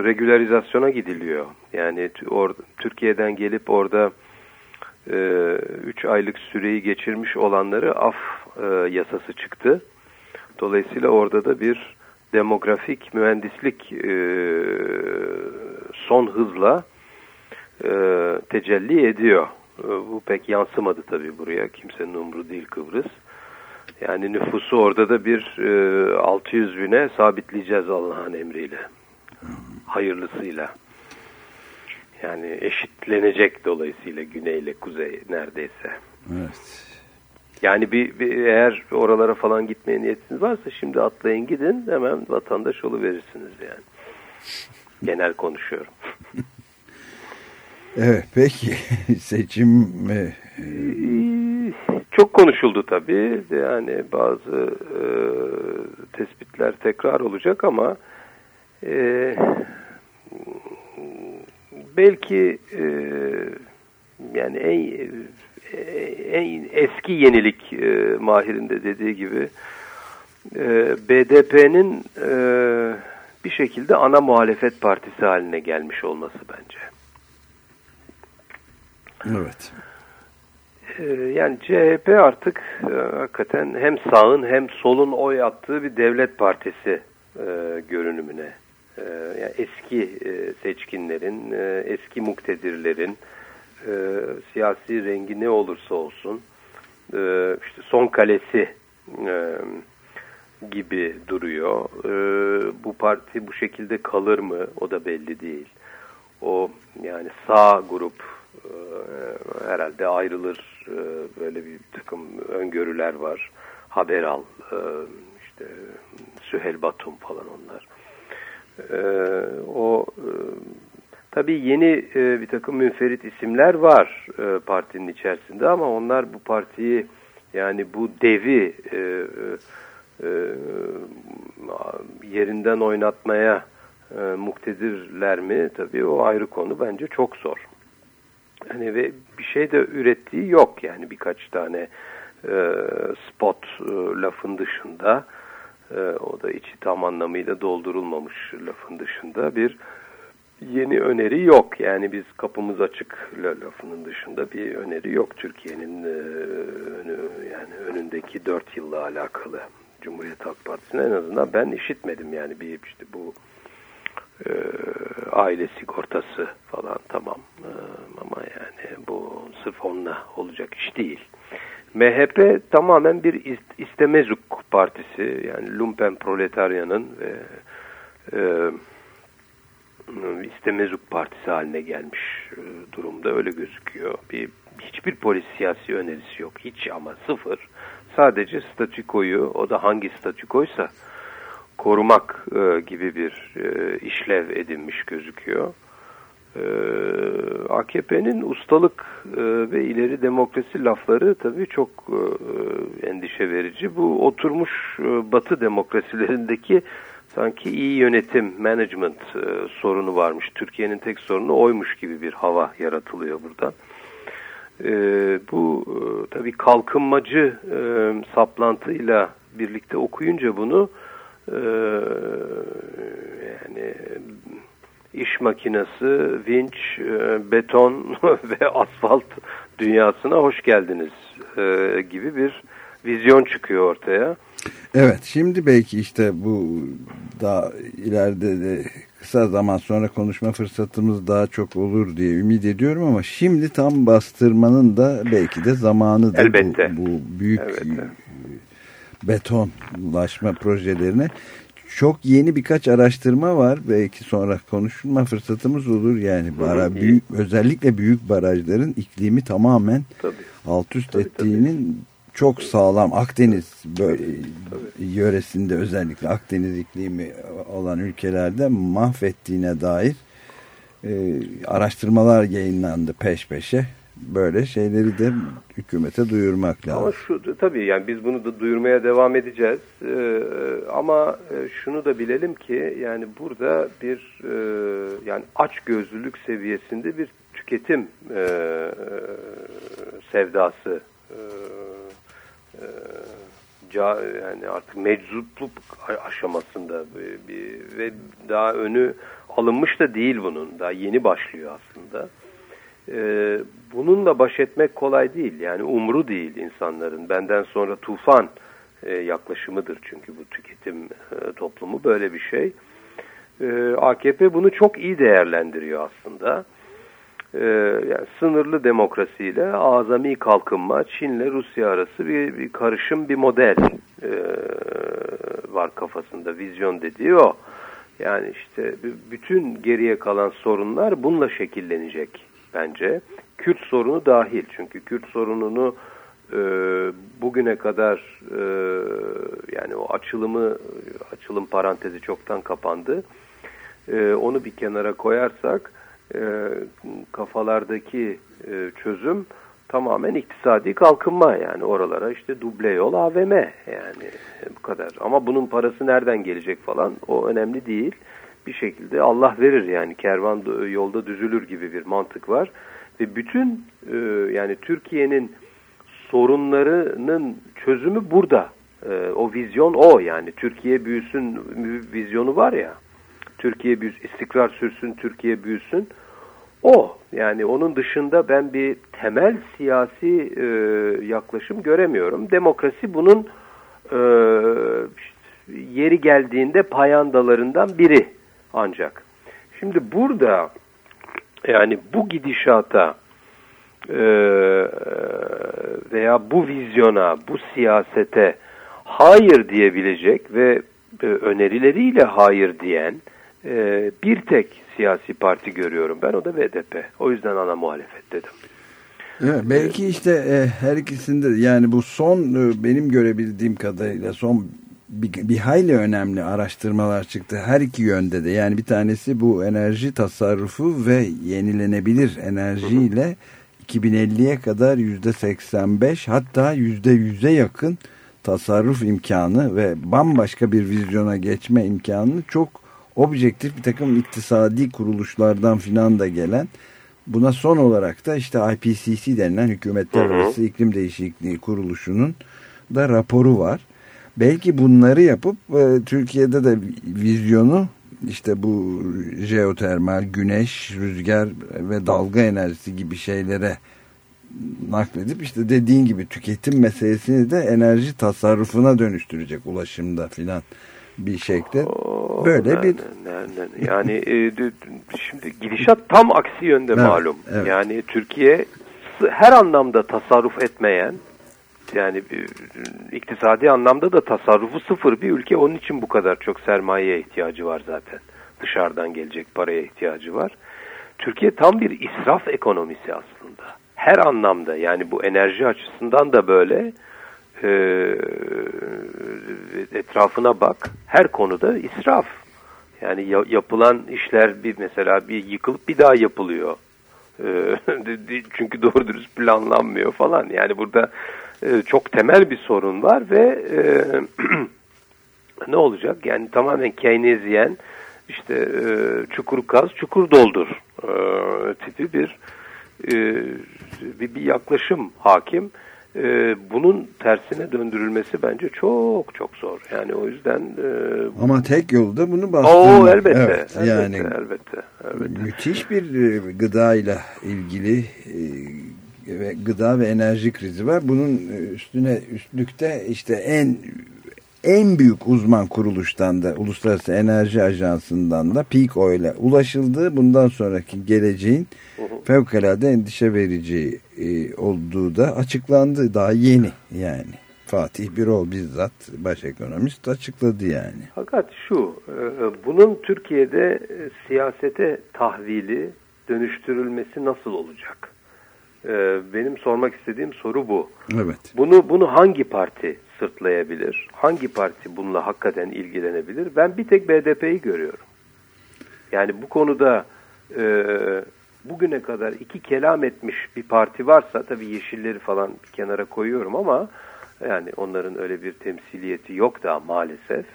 regülarizasyona gidiliyor. Yani or, Türkiye'den gelip orada 3 aylık süreyi geçirmiş olanları af e, yasası çıktı. Dolayısıyla orada da bir demografik mühendislik e, son hızla e, tecelli ediyor. E, bu pek yansımadı tabii buraya. Kimsenin umru değil Kıbrıs. Yani nüfusu orada da bir e, 600 bine sabitleyeceğiz Allah'ın emriyle. Hayırlısıyla. Yani eşitlenecek dolayısıyla güneyle kuzey neredeyse. Evet. Yani bir, bir eğer oralara falan gitmeye niyetiniz varsa şimdi atlayın gidin hemen vatandaş verirsiniz yani. Genel konuşuyorum. Evet peki seçim mi? Çok konuşuldu tabii. Yani bazı e, tespitler tekrar olacak ama e, belki e, yani en en eski yenilik e, mahirinde dediği gibi e, BDP'nin e, bir şekilde ana muhalefet partisi haline gelmiş olması bence. Evet. Ee, Yani CHP artık e, hakikaten hem sağın hem solun oy attığı bir devlet partisi e, görünümüne. E, yani eski e, seçkinlerin, e, eski muktedirlerin e, siyasi rengi ne olursa olsun e, işte son kalesi e, gibi duruyor. E, bu parti bu şekilde kalır mı o da belli değil. O yani sağ grup e, herhalde ayrılır e, böyle bir takım öngörüler var. Haber al e, işte Süheyl Batum falan onlar. E, o e, tabii yeni e, bir takım münferit isimler var e, partinin içerisinde ama onlar bu partiyi yani bu devi e, e, yerinden oynatmaya e, muktedirler mi? Tabii o ayrı konu bence çok zor. Hani ve bir şey de ürettiği yok yani birkaç tane e, spot e, lafın dışında e, o da içi tam anlamıyla doldurulmamış lafın dışında bir yeni öneri yok. Yani biz kapımız açık lafının dışında bir öneri yok Türkiye'nin e, önü, yani önündeki dört yılla alakalı. Cumhuriyet Halk Partisi'ne en azından ben işitmedim yani bir işte bu e, aile sigortası falan tamam E, ama yani bu sırf onunla olacak iş değil. MHP tamamen bir ist- istemezuk partisi yani lumpen proletaryanın ve e, istemezuk partisi haline gelmiş e, durumda öyle gözüküyor. Bir hiçbir polis siyasi önerisi yok. Hiç ama sıfır. Sadece statükoyu o da hangi statükoysa korumak e, gibi bir e, işlev edinmiş gözüküyor. E, AKP'nin ustalık e, ve ileri demokrasi lafları tabii çok e, endişe verici. Bu oturmuş e, batı demokrasilerindeki sanki iyi yönetim, management e, sorunu varmış. Türkiye'nin tek sorunu oymuş gibi bir hava yaratılıyor burada. E, bu e, tabii kalkınmacı e, saplantıyla birlikte okuyunca bunu e, yani iş makinesi, vinç, e, beton ve asfalt dünyasına hoş geldiniz e, gibi bir vizyon çıkıyor ortaya. Evet şimdi belki işte bu daha ileride de kısa zaman sonra konuşma fırsatımız daha çok olur diye ümit ediyorum ama şimdi tam bastırmanın da belki de zamanıdır Elbette. bu, bu büyük Elbette. betonlaşma projelerine. Çok yeni birkaç araştırma var. Belki sonra konuşma fırsatımız olur. Yani bara, büyük, özellikle büyük barajların iklimi tamamen Tabii. alt üst Tabii, ettiğinin çok sağlam Akdeniz böyle, yöresinde özellikle Akdeniz iklimi olan ülkelerde mahvettiğine dair e, araştırmalar yayınlandı peş peşe. Böyle şeyleri de hükümete duyurmak lazım. Ama şu tabii yani biz bunu da duyurmaya devam edeceğiz. Ee, ama e, şunu da bilelim ki yani burada bir e, yani aç gözlülük seviyesinde bir tüketim e, e, sevdası e, yani artık meczupluk aşamasında ve daha önü alınmış da değil bunun. Daha yeni başlıyor aslında. Ee, bununla baş etmek kolay değil. Yani umru değil insanların. Benden sonra tufan e, yaklaşımıdır çünkü bu tüketim e, toplumu böyle bir şey. Ee, AKP bunu çok iyi değerlendiriyor aslında. Ee, yani sınırlı demokrasiyle azami kalkınma, Çin'le Rusya arası bir, bir karışım bir model e, var kafasında. Vizyon dediği o. Yani işte bütün geriye kalan sorunlar bununla şekillenecek bence. Kürt sorunu dahil. Çünkü Kürt sorununu e, bugüne kadar e, yani o açılımı açılım parantezi çoktan kapandı. E, onu bir kenara koyarsak e, kafalardaki e, çözüm tamamen iktisadi kalkınma yani oralara işte duble yol AVM yani bu kadar. Ama bunun parası nereden gelecek falan o önemli değil. Bir şekilde Allah verir yani kervan yolda düzülür gibi bir mantık var. Ve bütün e, yani Türkiye'nin sorunlarının çözümü burada. E, o vizyon o yani Türkiye büyüsün vizyonu var ya. Türkiye büyüsün, istikrar sürsün, Türkiye büyüsün. O yani onun dışında ben bir temel siyasi e, yaklaşım göremiyorum. Demokrasi bunun e, yeri geldiğinde payandalarından biri ancak. Şimdi burada yani bu gidişata e, veya bu vizyona, bu siyasete hayır diyebilecek ve e, önerileriyle hayır diyen e, bir tek siyasi parti görüyorum ben o da BDP. O yüzden ana muhalefet dedim. Evet, belki işte e, her ikisinde yani bu son e, benim görebildiğim kadarıyla son bir, bir hayli önemli araştırmalar çıktı her iki yönde de yani bir tanesi bu enerji tasarrufu ve yenilenebilir enerjiyle 2050'ye kadar yüzde 85 hatta yüzde 100'e yakın tasarruf imkanı ve bambaşka bir vizyona geçme imkanını çok objektif bir takım iktisadi kuruluşlardan filan da gelen buna son olarak da işte IPCC denilen Hükümetler Arası İklim Değişikliği Kuruluşu'nun da raporu var. Belki bunları yapıp e, Türkiye'de de vizyonu işte bu jeotermal, güneş, rüzgar ve dalga enerjisi gibi şeylere nakledip işte dediğin gibi tüketim meselesini de enerji tasarrufuna dönüştürecek ulaşımda filan bir şekilde böyle bir yani e, şimdi gidişat tam aksi yönde Evet, malum. evet. Yani Türkiye her anlamda tasarruf etmeyen yani bir, iktisadi anlamda da tasarrufu sıfır bir ülke. Onun için bu kadar çok sermayeye ihtiyacı var zaten. Dışarıdan gelecek paraya ihtiyacı var. Türkiye tam bir israf ekonomisi aslında. Her anlamda yani bu enerji açısından da böyle e, etrafına bak. Her konuda israf. Yani ya- yapılan işler bir mesela bir yıkılıp bir daha yapılıyor. E, çünkü doğru dürüst planlanmıyor falan. Yani burada e, çok temel bir sorun var ve e, ne olacak? Yani tamamen Keynesyen işte e, çukur kaz, çukur doldur e, tipi bir, e, bir bir yaklaşım hakim. E, bunun tersine döndürülmesi bence çok çok zor. Yani o yüzden e, ama tek yolu da bunu bastırmak. o elbette, Evet, elbette, yani elbette, elbette. müthiş bir e, gıdayla ilgili e, ve gıda ve enerji krizi var. Bunun e, üstüne üstlükte işte en en büyük uzman kuruluştan da Uluslararası Enerji Ajansı'ndan da peak oil'e ulaşıldı. Bundan sonraki geleceğin fevkalade endişe verici e, olduğu da açıklandı. Daha yeni yani. Fatih Birol bizzat baş ekonomist açıkladı yani. Fakat şu, e, bunun Türkiye'de e, siyasete tahvili, dönüştürülmesi nasıl olacak? E, Benim sormak istediğim soru bu. Evet. Bunu bunu hangi parti sırtlayabilir? Hangi parti bununla hakikaten ilgilenebilir? Ben bir tek BDP'yi görüyorum. Yani bu konuda e, bugüne kadar iki kelam etmiş bir parti varsa tabii yeşilleri falan bir kenara koyuyorum ama yani onların öyle bir temsiliyeti yok da maalesef.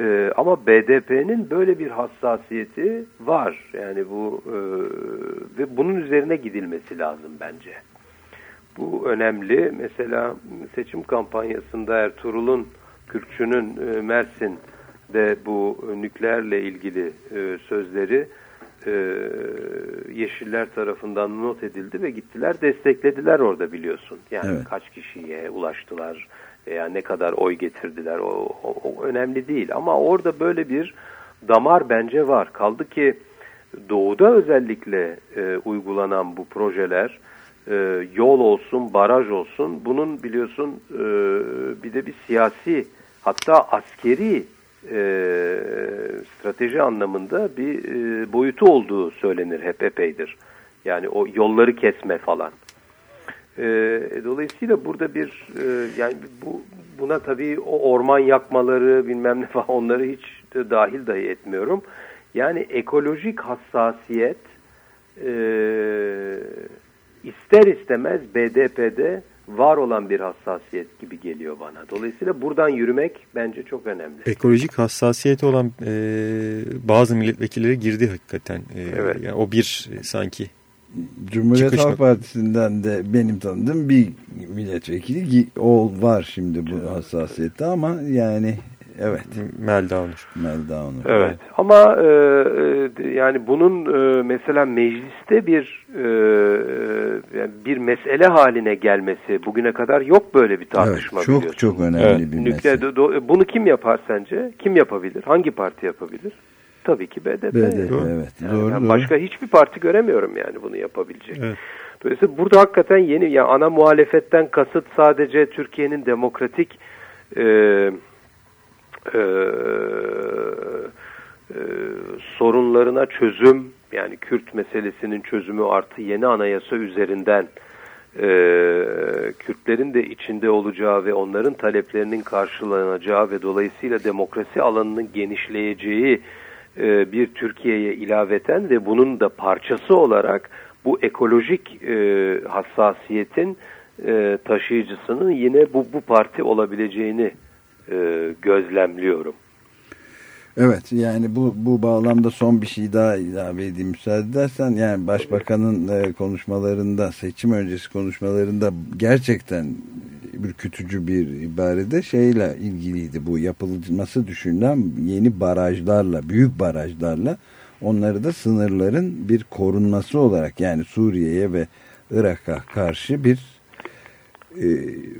E, ama BDP'nin böyle bir hassasiyeti var. Yani bu e, ve bunun üzerine gidilmesi lazım bence. Bu önemli. Mesela seçim kampanyasında Ertuğrul'un, Kürkçü'nün e, Mersin'de bu nükleerle ilgili e, sözleri e, Yeşiller tarafından not edildi ve gittiler desteklediler orada biliyorsun. Yani Evet. kaç kişiye ulaştılar veya ne kadar oy getirdiler o, o- o önemli değil. Ama orada böyle bir damar bence var. Kaldı ki doğuda özellikle e, uygulanan bu projeler e, yol olsun, baraj olsun bunun biliyorsun e, bir de bir siyasi hatta askeri e, strateji anlamında bir e, boyutu olduğu söylenir hep epeydir. Yani o yolları kesme falan. E, dolayısıyla burada bir e, yani bu buna tabii o orman yakmaları bilmem ne falan onları hiç dahil dahi etmiyorum. Yani ekolojik hassasiyet e, ister istemez BDP'de var olan bir hassasiyet gibi geliyor bana. Dolayısıyla buradan yürümek bence çok önemli. Ekolojik hassasiyeti olan e, bazı milletvekilleri girdi hakikaten. E, Evet. yani o bir sanki Cumhuriyet Çıkış Halk Partisi'nden de benim tanıdığım bir milletvekili o var şimdi bu hassasiyette ama yani evet Melda Onur. Melda Onur. Evet ama e, e, yani bunun e, mesela mecliste bir e, yani bir mesele haline gelmesi bugüne kadar yok böyle bir Evet, tartışma çok biliyorsun. çok önemli Evet. bir Nükleer, mesele. do- bunu kim yapar sence? Kim yapabilir? Hangi parti yapabilir? Tabii ki BDP. BDP, Doğru. evet. Yani doğru, ben doğru. başka hiçbir parti göremiyorum yani bunu yapabilecek. Evet. Dolayısıyla burada hakikaten yeni yani ana muhalefetten kasıt sadece Türkiye'nin demokratik e, e, e, sorunlarına çözüm yani Kürt meselesinin çözümü artı yeni anayasa üzerinden e, Kürtlerin de içinde olacağı ve onların taleplerinin karşılanacağı ve dolayısıyla demokrasi alanının genişleyeceği e, bir Türkiye'ye ilaveten ve bunun da parçası olarak bu ekolojik e, hassasiyetin e, taşıyıcısının yine bu bu parti olabileceğini e, gözlemliyorum. Evet yani bu bu bağlamda son bir şey daha ilave edeyim müsaade edersen yani başbakanın e, konuşmalarında seçim öncesi konuşmalarında gerçekten ürkütücü bir ibarede şeyle ilgiliydi bu yapılması düşünülen yeni barajlarla büyük barajlarla onları da sınırların bir korunması olarak yani Suriye'ye ve Irak'a karşı bir e,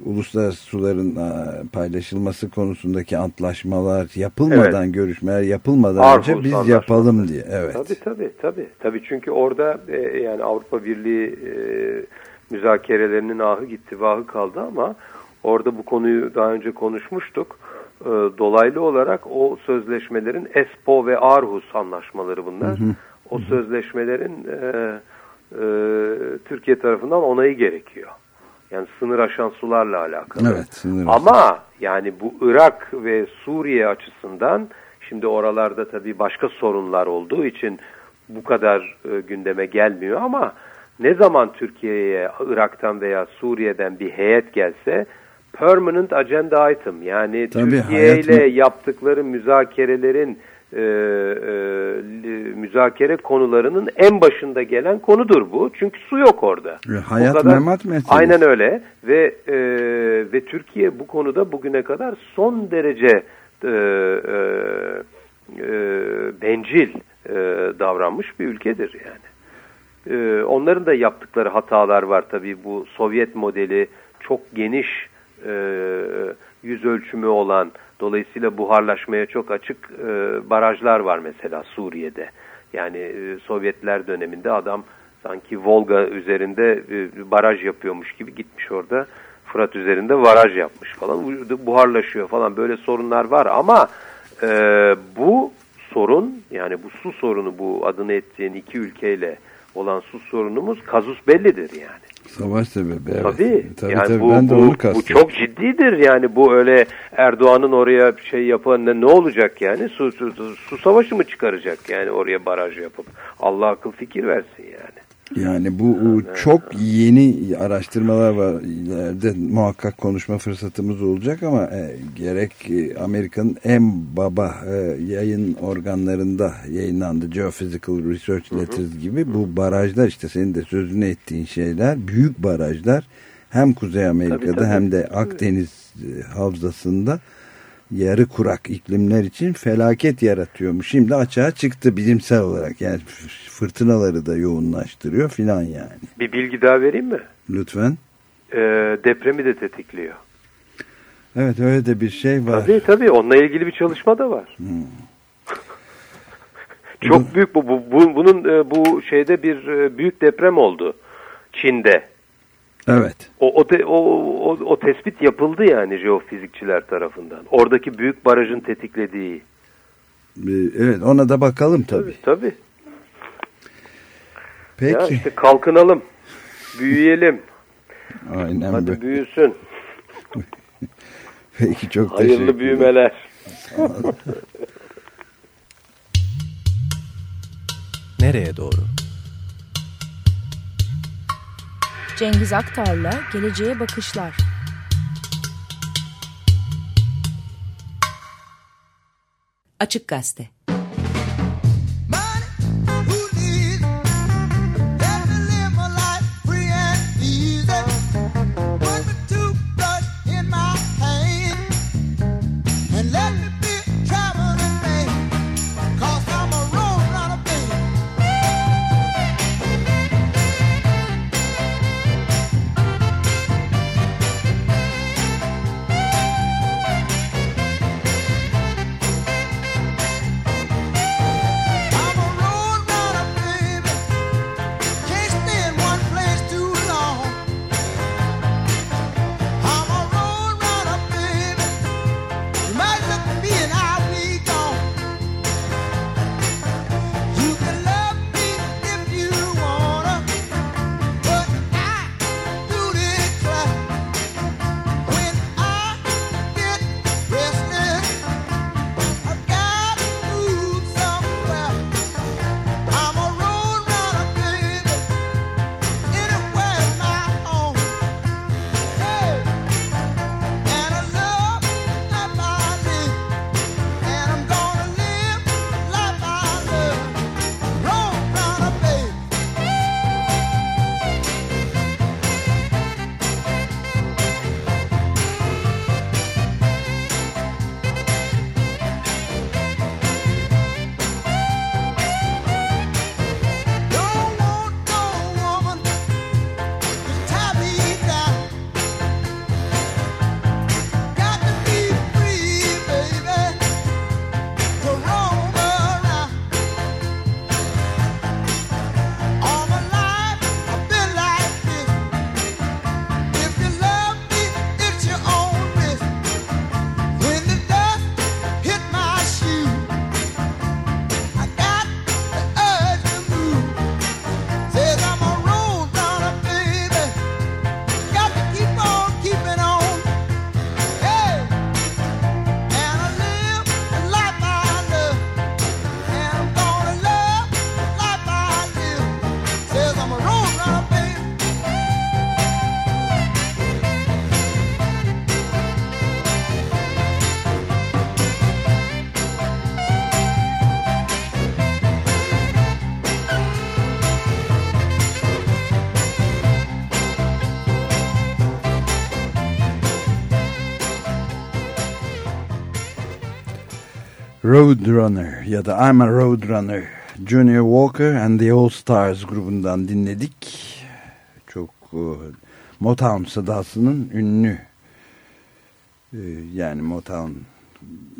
uluslararası suların e, paylaşılması konusundaki antlaşmalar yapılmadan görüşmeler yapılmadan Aarhus önce biz yapalım diye. Evet. Tabii tabii tabii. Tabii çünkü orada e, yani Avrupa Birliği e, müzakerelerinin ahı gitti, vahı kaldı ama orada bu konuyu daha önce konuşmuştuk. E, dolaylı olarak o sözleşmelerin ESPO ve Aarhus anlaşmaları bunlar. O sözleşmelerin e, e, Türkiye tarafından onayı gerekiyor. Yani sınır aşan sularla alakalı. Evet, sınır Ama yani bu Irak ve Suriye açısından şimdi oralarda tabii başka sorunlar olduğu için bu kadar e, gündeme gelmiyor ama ne zaman Türkiye'ye Irak'tan veya Suriye'den bir heyet gelse permanent agenda item yani Tabii, Türkiye ile yaptıkları müzakerelerin e, e, müzakere konularının en başında gelen konudur bu. Çünkü su yok orada. Bu hayat kadar- memat meselesi. Aynen öyle ve e, ve Türkiye bu konuda bugüne kadar son derece e, e, e, bencil e, davranmış bir ülkedir yani. E, onların da yaptıkları hatalar var tabii bu Sovyet modeli çok geniş e, yüz ölçümü olan dolayısıyla buharlaşmaya çok açık e, barajlar var mesela Suriye'de. Yani e, Sovyetler döneminde adam sanki Volga üzerinde e, baraj yapıyormuş gibi gitmiş orada Fırat üzerinde baraj yapmış falan buharlaşıyor falan böyle sorunlar var ama e, bu sorun yani bu su sorunu bu adını ettiğin iki ülkeyle olan su sorunumuz kazus bellidir yani. Savaş sebebi. Evet. Tabii. Tabii, yani tabii. bu, ben de bu, onu bu kastettim. çok ciddidir yani bu öyle Erdoğan'ın oraya şey yapan ne, ne olacak yani su, su, su, su savaşı mı çıkaracak yani oraya baraj yapıp Allah akıl fikir versin yani. Yani bu çok yeni araştırmalar var. İleride muhakkak konuşma fırsatımız olacak ama e, gerek e, Amerika'nın en baba e, yayın organlarında yayınlandı. Geophysical Research Letters gibi bu barajlar işte senin de sözünü ettiğin şeyler büyük barajlar hem Kuzey Amerika'da Tabii, tabii. hem de Akdeniz havzasında yarı kurak iklimler için felaket yaratıyormuş. Şimdi açığa çıktı bilimsel olarak. Yani fırtınaları da yoğunlaştırıyor filan yani. Bir bilgi daha vereyim mi? Lütfen. Ee, depremi de tetikliyor. Evet öyle de bir şey var. Tabii tabii onunla ilgili bir çalışma da var. Çok büyük bu, bu, bu- bunun e, bu şeyde bir e, büyük deprem oldu Çin'de. Evet. O, o, te- o, o, o tespit yapıldı yani jeofizikçiler tarafından. Oradaki büyük barajın tetiklediği. Ee, Evet ona da bakalım tabii. Tabii tabii. Peki. Ya işte kalkınalım. Büyüyelim. Aynen Hadi böyle. büyüsün. Peki çok Hayırlı teşekkürler. büyümeler. Nereye doğru? Cengiz Aktar'la Geleceğe Bakışlar. Açık Gazete. Roadrunner ya da I'm a Roadrunner Junior Walker and the All Stars grubundan dinledik. Çok e, Motown sadasının ünlü e, yani Motown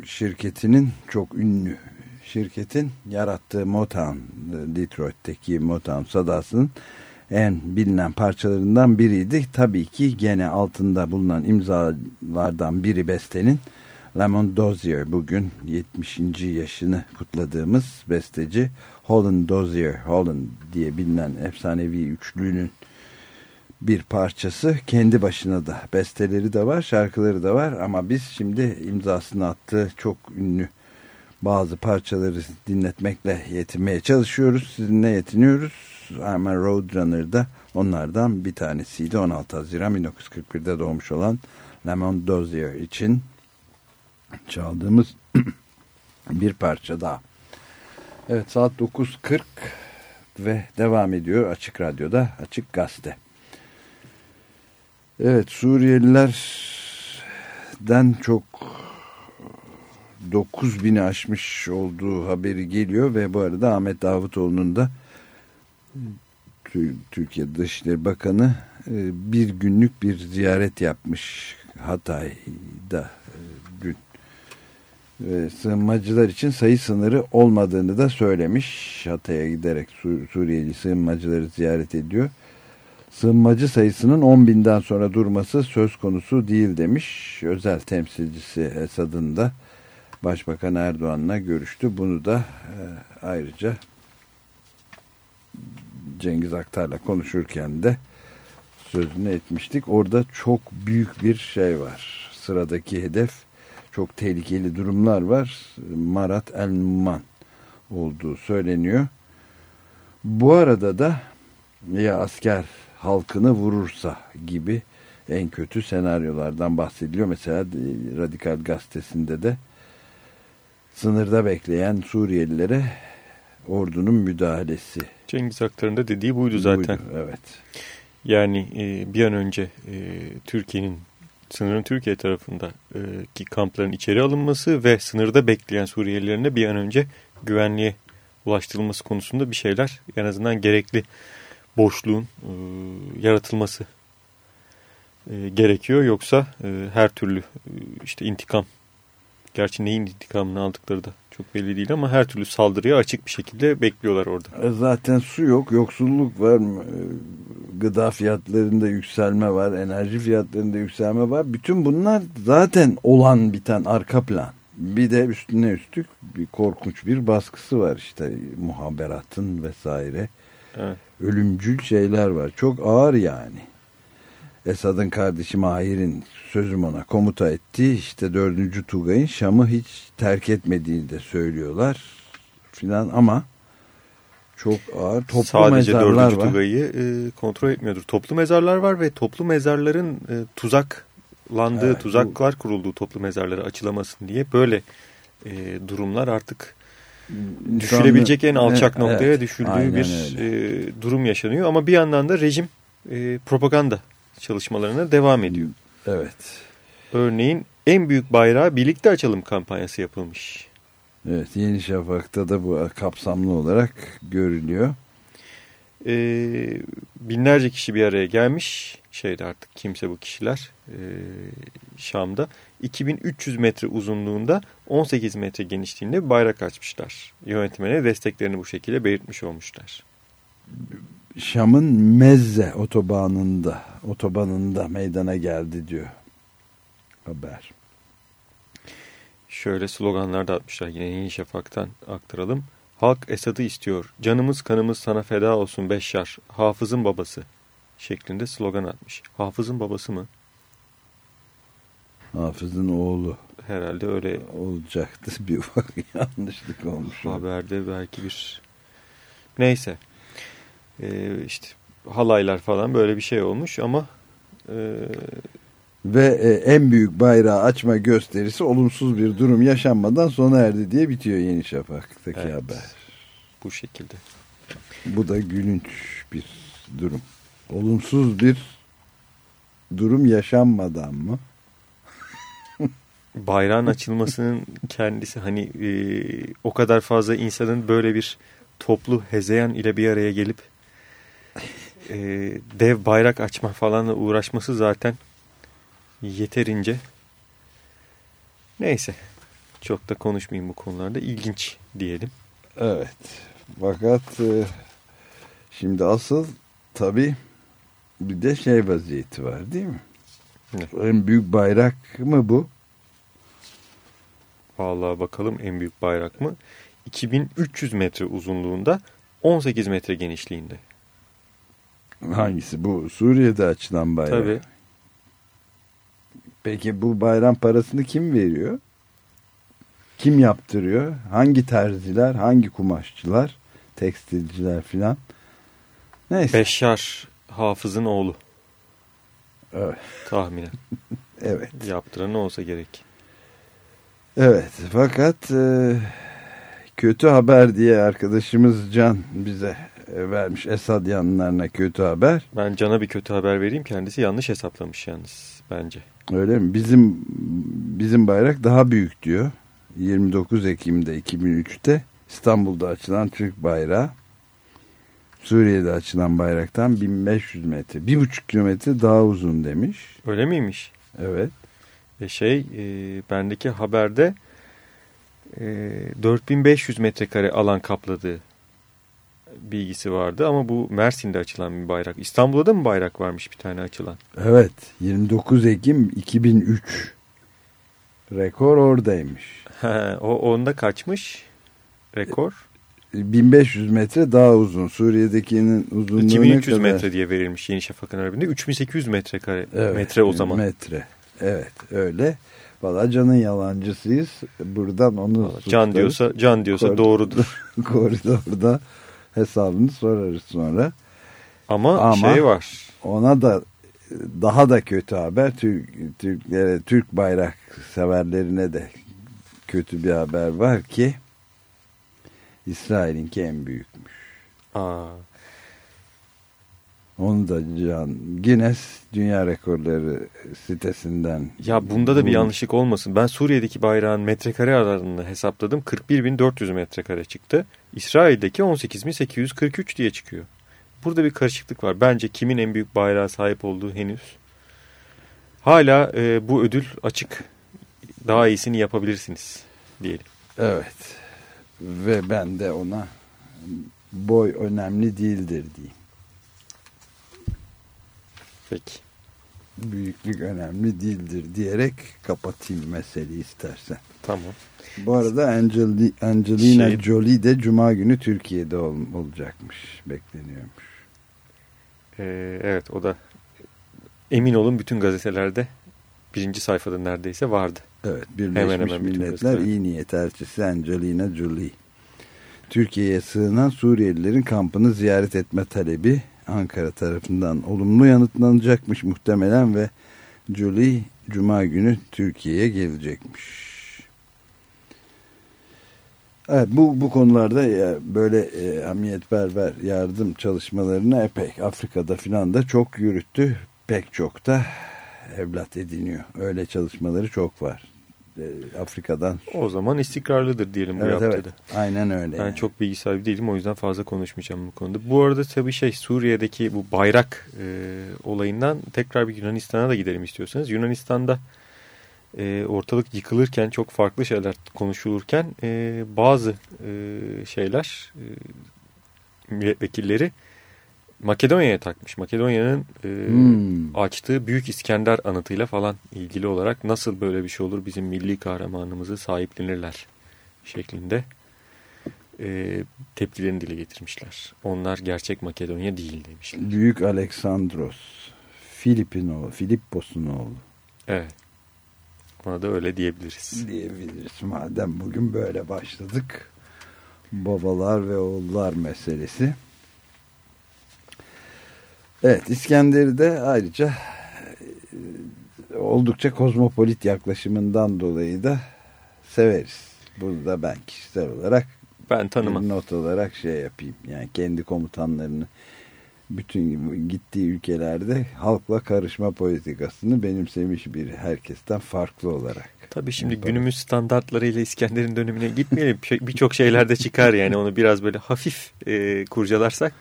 şirketinin çok ünlü şirketin yarattığı Motown e, Detroit'teki Motown sadasının en bilinen parçalarından biriydi. Tabii ki gene altında bulunan imzalardan biri bestenin Lemon Dozier bugün 70. yaşını kutladığımız besteci Holland Dozier Holland diye bilinen efsanevi üçlünün bir parçası. Kendi başına da besteleri de var şarkıları da var. Ama biz şimdi imzasını attığı çok ünlü bazı parçaları dinletmekle yetinmeye çalışıyoruz. Sizinle yetiniyoruz. Ama Roadrunner'da onlardan bir tanesiydi. 16 Haziran 1941'de doğmuş olan Lemon Dozier için çaldığımız bir parça daha. Evet saat 9.40 ve devam ediyor Açık Radyo'da Açık Gazete. Evet Suriyelilerden çok 9000'i aşmış olduğu haberi geliyor ve bu arada Ahmet Davutoğlu'nun da Tü- Türkiye Dışişleri Bakanı e, bir günlük bir ziyaret yapmış Hatay'da ve sığınmacılar için sayı sınırı olmadığını da söylemiş. Hatay'a giderek Sur Suriyeli sığınmacıları ziyaret ediyor. Sığınmacı sayısının 10 binden sonra durması söz konusu değil demiş. Özel temsilcisi Esad'ın da Başbakan Erdoğan'la görüştü. Bunu da e, ayrıca Cengiz Aktar'la konuşurken de sözünü etmiştik. Orada çok büyük bir şey var. Sıradaki hedef çok tehlikeli durumlar var. Marat El Numan olduğu söyleniyor. Bu arada da ya asker halkını vurursa gibi en kötü senaryolardan bahsediliyor. Mesela e, Radikal Gazetesi'nde de sınırda bekleyen Suriyelilere ordunun müdahalesi. Cengiz Aktar'ın da dediği buydu zaten. Buydu, evet. Yani e, bir an önce e, Türkiye'nin sınırın Türkiye tarafındaki kampların içeri alınması ve sınırda bekleyen Suriyelilerin de bir an önce güvenliğe ulaştırılması konusunda bir şeyler en azından gerekli boşluğun e, yaratılması e, gerekiyor. Yoksa e, her türlü e, işte intikam gerçi neyin intikamını aldıkları da çok belli değil ama her türlü saldırıya açık bir şekilde bekliyorlar orada. E, Zaten su yok, yoksulluk var, e, gıda fiyatlarında yükselme var, enerji fiyatlarında yükselme var. Bütün bunlar zaten olan biten arka plan. Bir de üstüne üstlük bir korkunç bir baskısı var işte muhaberatın vesaire. Evet. Ölümcül şeyler var. Çok ağır yani. Esad'ın kardeşi Mahir'in sözüm ona komuta ettiği işte 4. Tugay'ın Şam'ı hiç terk etmediğini de söylüyorlar filan ama çok ağır toplu Sadece mezarlar var. Tugay'ı e, kontrol etmiyordur. Toplu mezarlar var ve toplu mezarların e, tuzaklandığı, Evet, bu- tuzaklar kurulduğu toplu mezarları açılamasın diye böyle e, durumlar artık düşülebilecek en alçak noktaya evet, düşüldüğü bir e, durum yaşanıyor. Ama bir yandan da rejim e, propaganda çalışmalarına devam ediyor. Evet. Örneğin en büyük bayrağı birlikte açalım kampanyası yapılmış. Evet Yeni Şafak'ta da bu kapsamlı olarak görülüyor. e, binlerce kişi bir araya gelmiş. Şeyde artık kimse bu kişiler e, Şam'da. 2300 metre uzunluğunda 18 metre genişliğinde bir bayrak açmışlar. Yönetmene desteklerini bu şekilde belirtmiş olmuşlar. Şam'ın Mezze otobanında otobanında meydana geldi diyor haber. Şöyle sloganlar da atmışlar. Yine Yeni Şafak'tan aktaralım. Halk Esad'ı istiyor. Canımız kanımız sana feda olsun Beşşar. Hafız'ın babası. Şeklinde slogan atmış. Hafız'ın babası mı? Hafız'ın oğlu Herhalde öyle olacaktı bir ufak yanlışlık olmuş. haberde belki bir neyse ee, işte halaylar falan böyle bir şey olmuş ama e, Ve e, en büyük bayrağı açma gösterisi olumsuz bir durum yaşanmadan sona erdi diye bitiyor Yeni Şafak'taki Evet. haber. bu şekilde. Bu da gülünç bir durum. Olumsuz bir durum yaşanmadan mı? bayrağın açılmasının kendisi hani e, o kadar fazla insanın böyle bir toplu hezeyan ile bir araya gelip e, dev bayrak açma falanla uğraşması zaten yeterince. Neyse çok da konuşmayayım bu konularda ilginç diyelim. Evet. Fakat e, şimdi asıl tabii bir de şey vaziyeti var değil mi? Ne? En büyük bayrak mı bu? Vallahi bakalım en büyük bayrak mı? 2300 metre uzunluğunda 18 metre genişliğinde. Hangisi? Bu Suriye'de açılan bayrak. Tabii. Peki bu bayram parasını kim veriyor? Kim yaptırıyor? Hangi terziler, hangi kumaşçılar, tekstilciler filan? Neyse. Beşşar Hafız'ın oğlu Evet. tahminen. Evet. Yaptıran ne olsa gerek. Evet. Fakat e, kötü haber diye arkadaşımız Can bize vermiş Esad yanlarına kötü haber. Ben Can'a bir kötü haber vereyim. Kendisi yanlış hesaplamış yalnız bence. Öyle mi? Bizim bizim bayrak daha büyük diyor. 29 Ekim'de 2003'te İstanbul'da açılan Türk bayrağı Suriye'de açılan bayraktan 1500 metre, 1,5 kilometre daha uzun demiş. Öyle miymiş? Evet. E şey e, bendeki haberde e, 4500 metrekare alan kapladığı bilgisi vardı ama bu Mersin'de açılan bir bayrak. İstanbul'da da mı bayrak varmış bir tane açılan? Evet. 29 Ekim 2003. Rekor oradaymış. He, o onda kaçmış rekor? 1500 metre daha uzun. Suriye'dekinin uzunluğu ne 2300 kadar? metre diye verilmiş Yeni Şafak'ın harabinde. 3800 metrekare Evet, metre o zaman. Metre. Evet öyle. Valla canın yalancısıyız. Buradan onu Can diyorsa can diyorsa Kor- doğrudur. Koridorda hesabını sorarız sonra. Ama, Ama- şey var. Ona da daha da kötü haber. Türk, Türklere, Türk bayrak severlerine de kötü bir haber var ki İsrail'inki en büyükmüş. Aa, Onu da Can Guinness Dünya Rekorları sitesinden ya bunda da bir yanlışlık olmasın. Ben Suriye'deki bayrağın metrekare aralarını hesapladım. 41.400 metrekare çıktı. İsrail'deki 18.843 diye çıkıyor. Burada bir karışıklık var. Bence kimin en büyük bayrağa sahip olduğu henüz. Hala e, bu ödül açık. Daha iyisini yapabilirsiniz diyelim. Evet. Ve ben de ona boy önemli değildir diyeyim. Peki. Büyüklük önemli değildir diyerek kapatayım meseleyi istersen. Tamam. Bu arada Angeli, Angelina Şey- Jolie de Cuma günü Türkiye'de ol, olacakmış. Bekleniyormuş. Ee, evet o da emin olun bütün gazetelerde birinci sayfada neredeyse vardı. Evet Birleşmiş Hemen hemen Milletler iyi niyet elçisi Angelina Jolie. Türkiye'ye sığınan Suriyelilerin kampını ziyaret etme talebi Ankara tarafından olumlu yanıtlanacakmış muhtemelen ve Jolie Cuma günü Türkiye'ye gelecekmiş. Evet bu bu konularda ya böyle e, hamiyetperver yardım çalışmalarını epey Afrika'da filan da çok yürüttü. Pek çok da evlat ediniyor. Öyle çalışmaları çok var. E, Afrika'dan. O zaman istikrarlıdır diyelim bu Evet yaptığı evet. da. Aynen öyle. Ben yani. çok bilgi sahibi değilim o yüzden fazla konuşmayacağım bu konuda. Bu arada tabii şey Suriye'deki bu bayrak e, olayından tekrar bir Yunanistan'a da gidelim istiyorsanız. Yunanistan'da e, ortalık yıkılırken çok farklı şeyler konuşulurken e, bazı e, şeyler e, milletvekilleri Makedonya'ya takmış. Makedonya'nın e, Hmm. açtığı Büyük İskender anıtıyla falan ilgili olarak nasıl böyle bir şey olur bizim milli kahramanımızı sahiplenirler şeklinde e, tepkilerini dile getirmişler. Onlar gerçek Makedonya değil demişler. Büyük Aleksandros. Filip'in oğlu. Filippos'un oğlu. Evet. Ona da öyle diyebiliriz. Diyebiliriz. Madem bugün böyle başladık. Babalar ve oğullar meselesi. Evet İskender'i de ayrıca e, oldukça kozmopolit yaklaşımından dolayı da severiz. Bunu da ben kişisel olarak Ben tanımam. not olarak şey yapayım. Yani kendi komutanlarını bütün gittiği ülkelerde halkla karışma politikasını benimsemiş bir herkesten farklı olarak. Tabii şimdi günümüz standartlarıyla İskender'in dönemine gitmeyelim. Şey- Birçok şeyler de çıkar yani onu biraz böyle hafif e, kurcalarsak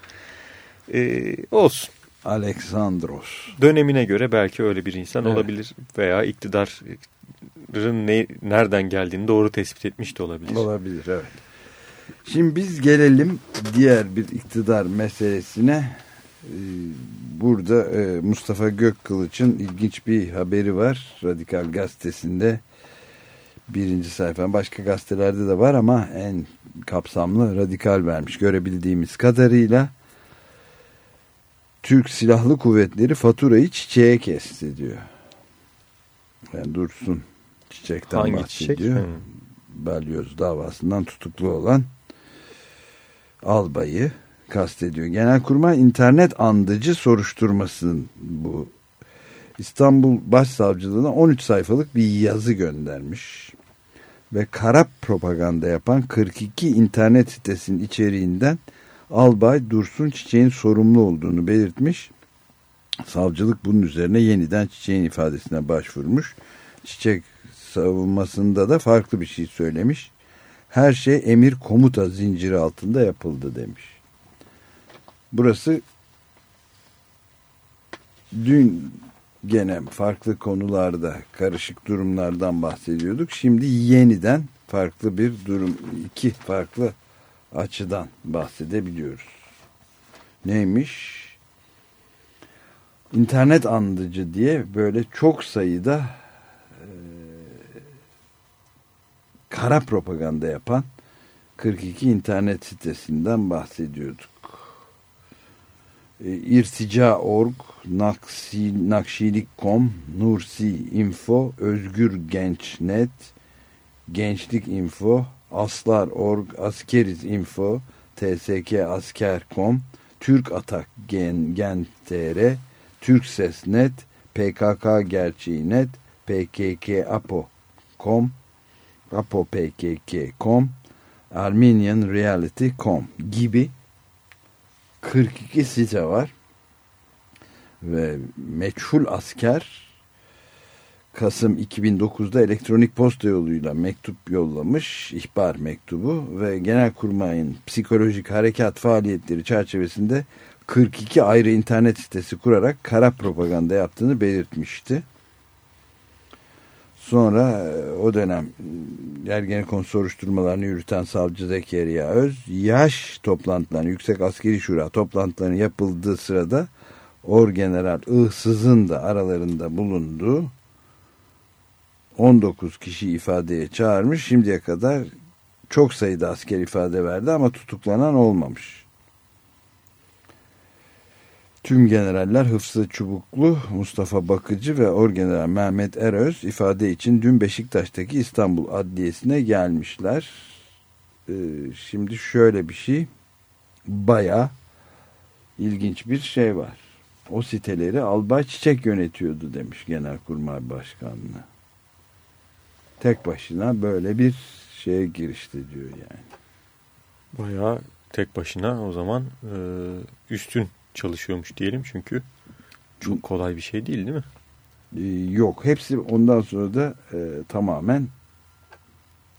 e, olsun. Alexandros. Dönemine göre belki öyle bir insan Evet. olabilir veya iktidarın ne, nereden geldiğini doğru tespit etmiş de olabilir. Olabilir evet. Şimdi biz gelelim diğer bir iktidar meselesine. Ee, Burada e, Mustafa Gökkılıç'ın ilginç bir haberi var. Radikal Gazetesi'nde birinci sayfa. Başka gazetelerde de var ama en kapsamlı radikal vermiş. Görebildiğimiz kadarıyla Türk Silahlı Kuvvetleri faturayı çiçeğe kesti diyor. Yani Dursun Çiçek'ten Hangi çiçek? bahsediyor. Hı. Balyoz davasından tutuklu olan albayı kastediyor. Genelkurmay internet andıcı soruşturmasının bu İstanbul Başsavcılığına 13 sayfalık bir yazı göndermiş. Ve kara propaganda yapan 42 internet sitesinin içeriğinden Albay Dursun Çiçek'in sorumlu olduğunu belirtmiş. Savcılık bunun üzerine yeniden Çiçek'in ifadesine başvurmuş. Çiçek savunmasında da farklı bir şey söylemiş. Her şey emir komuta zinciri altında yapıldı demiş. Burası dün gene farklı konularda karışık durumlardan bahsediyorduk. Şimdi yeniden farklı bir durum, iki farklı açıdan bahsedebiliyoruz. Neymiş? İnternet andıcı diye böyle çok sayıda e, kara propaganda yapan 42 internet sitesinden bahsediyorduk. E, İrtica.org, Nakşi, Nakşilik.com, Nursi Info, Özgür Gençnet, Gençlik Info, Aslar.org, Askeriz Info, TSK Asker.com, Türk Atak Gen, Gen.tr, Türk Ses.net, PKK Gerçeği.net, PKK Apo.com, Apo PKK.com, Armenian Reality.com gibi 42 site var. Ve meçhul asker Kasım 2009'da elektronik posta yoluyla mektup yollamış, ihbar mektubu ve Genelkurmay'ın psikolojik harekat faaliyetleri çerçevesinde 42 ayrı internet sitesi kurarak kara propaganda yaptığını belirtmişti. Sonra e, o dönem Ergenekon soruşturmalarını yürüten savcı Zekeriya Öz, yaş toplantılarını, Yüksek Askeri Şura toplantılarının yapıldığı sırada Orgeneral Ihsız'ın da aralarında bulunduğu 19 kişi ifadeye çağırmış. Şimdiye kadar çok sayıda asker ifade verdi ama tutuklanan olmamış. Tüm generaller Hıfzı Çubuklu, Mustafa Bakıcı ve Orgeneral Mehmet Eröz ifade için dün Beşiktaş'taki İstanbul Adliyesi'ne gelmişler. Ee, şimdi şöyle bir şey, baya ilginç bir şey var. O siteleri Albay Çiçek yönetiyordu demiş Genelkurmay Başkanlığı. Tek başına böyle bir şeye girişti diyor yani. Bayağı tek başına o zaman e, üstün çalışıyormuş diyelim çünkü çok kolay bir şey değil değil mi? Ee, yok. Hepsi ondan sonra da e, tamamen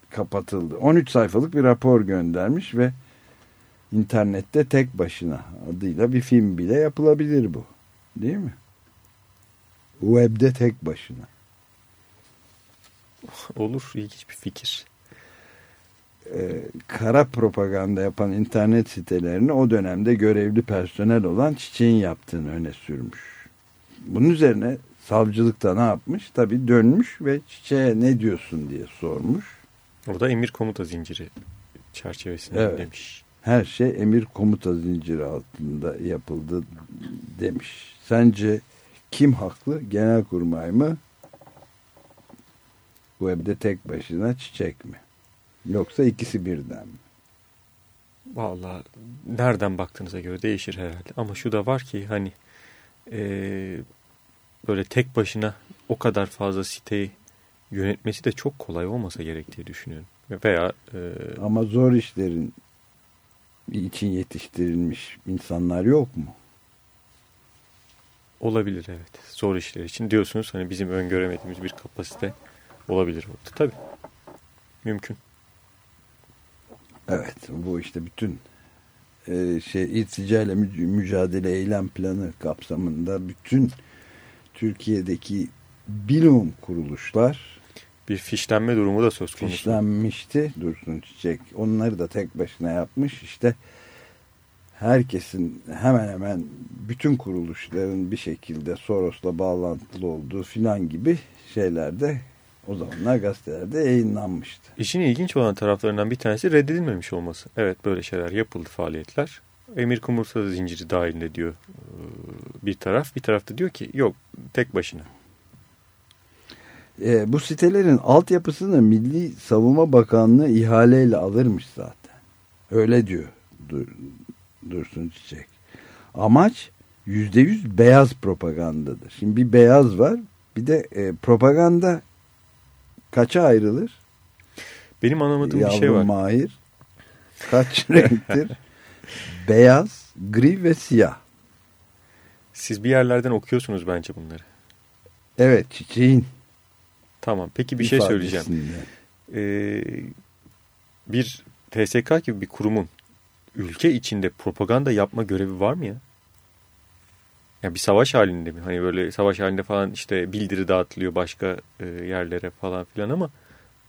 kapatıldı. 13 sayfalık bir rapor göndermiş ve internette tek başına adıyla bir film bile yapılabilir bu. Değil mi? Web'de tek başına. Olur ilginç bir fikir. Ee, kara propaganda yapan internet sitelerini o dönemde görevli personel olan Çiçek'in yaptığını öne sürmüş. Bunun üzerine savcılıkta ne yapmış? Tabii dönmüş ve Çiçek'e ne diyorsun diye sormuş. Orada emir komuta zinciri çerçevesinde Evet. demiş. Her şey emir komuta zinciri altında yapıldı demiş. Sence kim haklı? Genelkurmay mı? Web'de tek başına çiçek mi? Yoksa ikisi birden mi? Vallahi nereden baktığınıza göre değişir herhalde. Ama şu da var ki hani e, böyle tek başına o kadar fazla siteyi yönetmesi de çok kolay olmasa gerek diye düşünüyorum. Veya e, Ama zor işlerin için yetiştirilmiş insanlar yok mu? olabilir evet. Zor işler için diyorsunuz hani bizim öngöremediğimiz bir kapasite olabilir orada. Tabii. Mümkün. Evet bu işte bütün e, şey irticayla mü- mücadele eylem planı kapsamında bütün Türkiye'deki bilim kuruluşlar Bir fişlenme durumu da söz konusu. fişlenmişti Dursun Çiçek. Onları da tek başına yapmış. İşte herkesin hemen hemen bütün kuruluşların bir şekilde Soros'la bağlantılı olduğu filan gibi şeylerde o zamanlar gazetelerde yayınlanmıştı. İşin ilginç olan taraflarından bir tanesi reddedilmemiş olması. Evet böyle şeyler yapıldı faaliyetler. Emir Kumursa zinciri dahilinde diyor ee, bir taraf. Bir tarafta diyor ki yok tek başına. E, bu sitelerin altyapısını Milli Savunma Bakanlığı ihaleyle alırmış zaten. Öyle diyor Dur, Dursun Çiçek. Amaç yüzde yüz beyaz propagandadır. Şimdi bir beyaz var bir de e, propaganda kaça ayrılır? Benim anlamadığım Yavrum bir şey var. Mahir. Kaç renktir? Beyaz, gri ve siyah. Siz bir yerlerden okuyorsunuz bence bunları. Evet çiçeğin Tamam peki bir şey söyleyeceğim. Ee, bir TSK gibi bir kurumun ülke içinde propaganda yapma görevi var mı ya? Ya bir savaş halinde mi? Hani böyle savaş halinde falan işte bildiri dağıtılıyor başka e, yerlere falan filan ama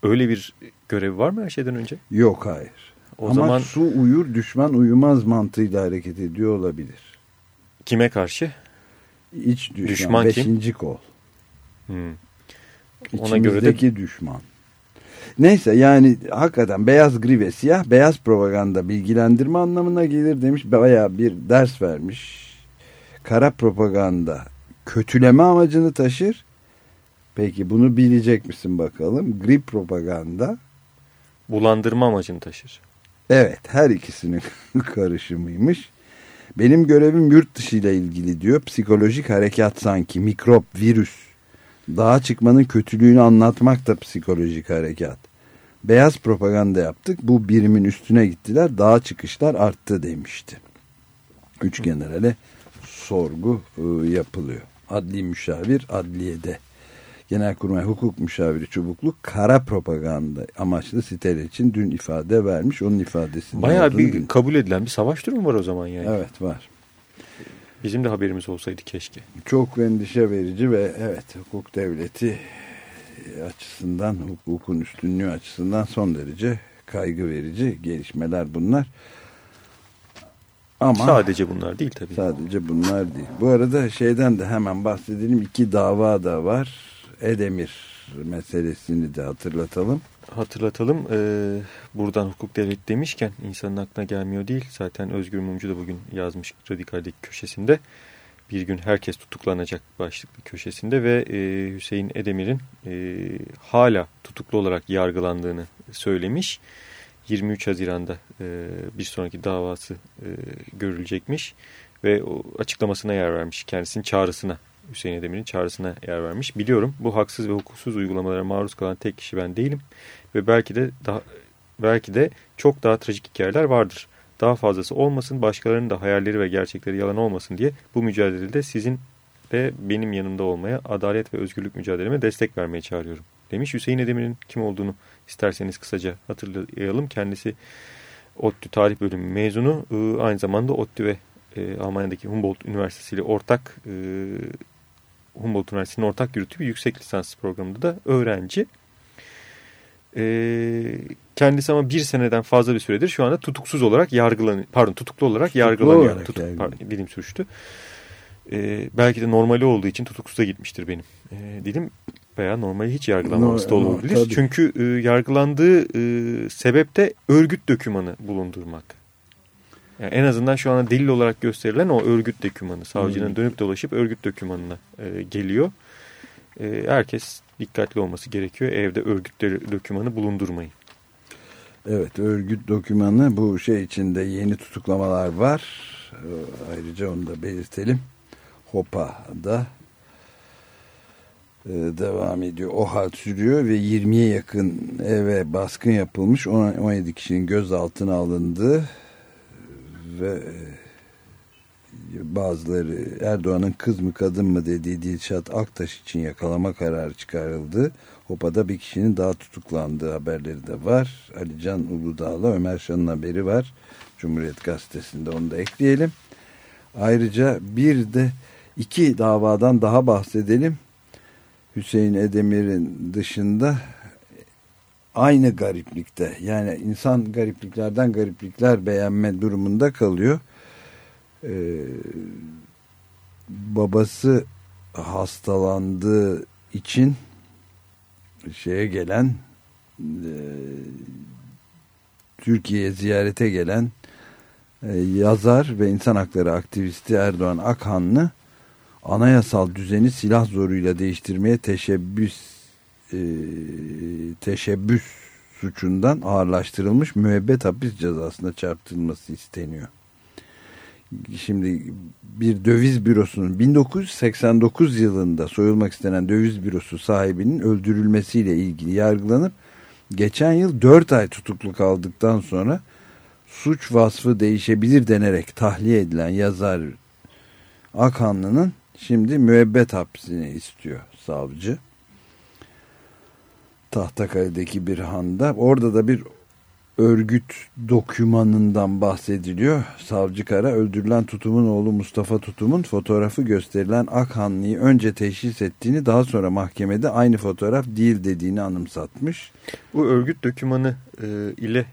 öyle bir görevi var mı her şeyden önce? Yok hayır. O Ama zaman su uyur düşman uyumaz mantığıyla hareket ediyor olabilir. kime karşı? İç düşman, Düşman kim? beşinci kol. Hmm. Ona göre de düşman. Neyse yani hakikaten beyaz gri ve siyah beyaz propaganda bilgilendirme anlamına gelir demiş. Bayağı bir ders vermiş. Kara propaganda kötüleme amacını taşır. Peki bunu bilecek misin bakalım? Gri propaganda bulandırma amacını taşır. Evet her ikisinin karışımıymış. Benim görevim yurt dışı ile ilgili diyor. Psikolojik harekat sanki mikrop, virüs. Dağa çıkmanın kötülüğünü anlatmak da psikolojik harekat. Beyaz propaganda yaptık. Bu birimin üstüne gittiler. Dağa çıkışlar arttı demişti. Üç generale sorgu e, yapılıyor. Adli müşavir adliyede. Genelkurmay Hukuk Müşaviri Çubuklu kara propaganda amaçlı siteler için dün ifade vermiş. Onun ifadesinde Bayağı bir bil- kabul edilen bir savaş durumu var o zaman yani. Evet var. Bizim de haberimiz olsaydı keşke. Çok endişe verici ve evet hukuk devleti açısından hukukun üstünlüğü açısından son derece kaygı verici gelişmeler bunlar. Ama Sadece bunlar değil tabii. sadece bunlar değil. Bu arada şeyden de hemen bahsedelim. İki dava da var. Edemir meselesini de hatırlatalım. Hatırlatalım. Ee, buradan hukuk devleti demişken insanın aklına gelmiyor değil. Zaten Özgür Mumcu da bugün yazmış Radikal'deki köşesinde. Bir gün herkes tutuklanacak başlıklı köşesinde ve e, Hüseyin Edemir'in e, hala tutuklu olarak yargılandığını söylemiş. 23 Haziran'da e, bir sonraki davası e, görülecekmiş ve o açıklamasına yer vermiş. Kendisinin çağrısına, Hüseyin Edemir'in çağrısına yer vermiş. Biliyorum bu haksız ve hukuksuz uygulamalara maruz kalan tek kişi ben değilim ve belki de daha belki de çok daha trajik hikayeler vardır. Daha fazlası olmasın, başkalarının da hayalleri ve gerçekleri yalan olmasın diye bu mücadelede sizin de benim yanımda olmaya, adalet ve özgürlük mücadeleme destek vermeye çağırıyorum. Demiş Hüseyin Edemir'in kim olduğunu isterseniz kısaca hatırlayalım. Kendisi ODTÜ Tarih Bölümü mezunu. Aynı zamanda ODTÜ ve e, Almanya'daki Humboldt Üniversitesi ile ortak e, Humboldt Üniversitesi'nin ortak yürüttüğü bir yüksek lisans programında da öğrenci. Ee, kendisi ama bir seneden fazla bir süredir şu anda tutuksuz olarak yargılanıyor. Pardon tutuklu olarak yargılanıyor. olarak Tutuk, yargılanıyor. pardon, dilim sürçtü. Ee, belki de normali olduğu için tutuksuza gitmiştir benim. Ee, dilim veya normali hiç yargılanmaması da No- no, olabilir. tabii. Çünkü e, yargılandığı e, sebep de örgüt dokümanı bulundurmak. Yani en azından şu anda delil olarak gösterilen o örgüt dokümanı. Savcının Hmm. dönüp dolaşıp örgüt dokümanına e, geliyor. E, herkes dikkatli olması gerekiyor. Evde örgüt dokümanı bulundurmayın. Evet örgüt dokümanı bu şey içinde yeni tutuklamalar var. Ee, Ayrıca onu da belirtelim. Hopa'da e, devam ediyor. O hal sürüyor ve 20'ye yakın eve baskın yapılmış. On- 17 kişinin gözaltına alındığı ve e, bazıları Erdoğan'ın kız mı kadın mı dediği Dilşat Aktaş için yakalama kararı çıkarıldı. Hopa'da bir kişinin daha tutuklandığı haberleri de var. Ali Can Uludağ'la Ömer Şan'ın haberi var. Cumhuriyet Gazetesi'nde onu da ekleyelim. Ayrıca bir de iki davadan daha bahsedelim. Hüseyin Edemir'in dışında aynı gariplikte yani insan garipliklerden gariplikler beğenme durumunda kalıyor. Ee, babası hastalandığı için şeye gelen e, Türkiye'ye ziyarete gelen e, yazar ve insan hakları aktivisti Erdoğan Akhanlı anayasal düzeni silah zoruyla değiştirmeye teşebbüs e, teşebbüs suçundan ağırlaştırılmış müebbet hapis cezasına çarptırılması isteniyor. Şimdi bir döviz bürosunun 1989 yılında soyulmak istenen döviz bürosu sahibinin öldürülmesiyle ilgili yargılanıp geçen yıl 4 ay tutuklu kaldıktan sonra suç vasfı değişebilir denerek tahliye edilen yazar Akhanlı'nın şimdi müebbet hapsini istiyor savcı. Tahtakale'deki bir handa. Orada da bir örgüt dokümanından bahsediliyor. Savcı Kara öldürülen Tutum'un oğlu Mustafa Tutum'un fotoğrafı gösterilen Akhanlı'yı önce teşhis ettiğini daha sonra mahkemede aynı fotoğraf değil dediğini anımsatmış. Bu örgüt dokümanı e, ile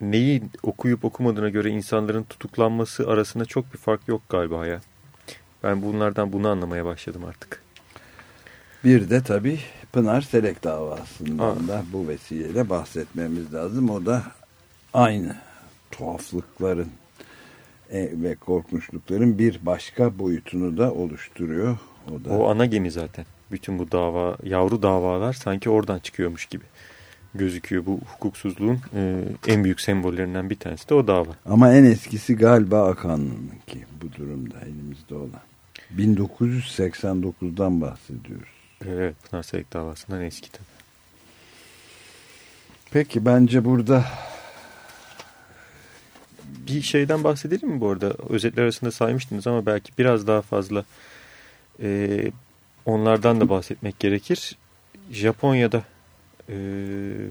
neyi okuyup okumadığına göre insanların tutuklanması arasında çok bir fark yok galiba ya. Ben bunlardan bunu anlamaya başladım artık. Bir de tabii Pınar Selek davasından Aa. da bu vesileyle bahsetmemiz lazım. O da aynı tuhaflıkların e, ve korkunçlukların bir başka boyutunu da oluşturuyor. O da O ana gemi zaten. Bütün bu dava, yavru davalar sanki oradan çıkıyormuş gibi gözüküyor. Bu hukuksuzluğun e, en büyük sembollerinden bir tanesi de o dava. ama en eskisi galiba Akanlı'nınki bu durumda elimizde olan. 1989'dan bahsediyoruz. Evet, Pınar Selek davasından eski tabii. Peki bence burada Bir şeyden bahsedelim mi bu arada? Özetler arasında saymıştınız ama belki biraz daha fazla e, onlardan da bahsetmek gerekir. Japonya'da e,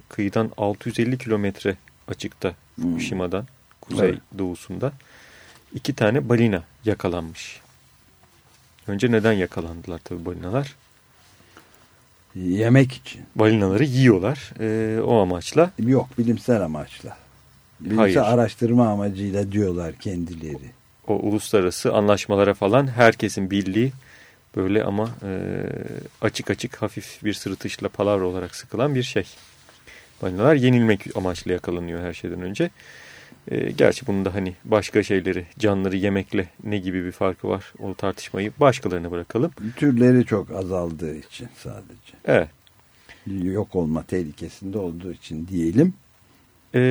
kıyıdan 650 kilometre açıkta Fukushima'dan kuzey Evet. doğusunda iki tane balina yakalanmış. Önce neden yakalandılar tabii balinalar? yemek için Balinaları yiyorlar e, o amaçla. yok bilimsel amaçla. Bilimsel Hayır. araştırma amacıyla diyorlar kendileri. o uluslararası anlaşmalara falan herkesin bildiği böyle ama e, açık açık hafif bir sırıtışla palavra olarak sıkılan bir şey. Balinalar yenilmek amaçlı yakalanıyor her şeyden önce. E, gerçi bunun da hani başka şeyleri, canlıları yemekle ne gibi bir farkı var o tartışmayı başkalarına bırakalım. Türleri çok azaldığı için sadece. Evet. Yok olma tehlikesinde olduğu için diyelim. E,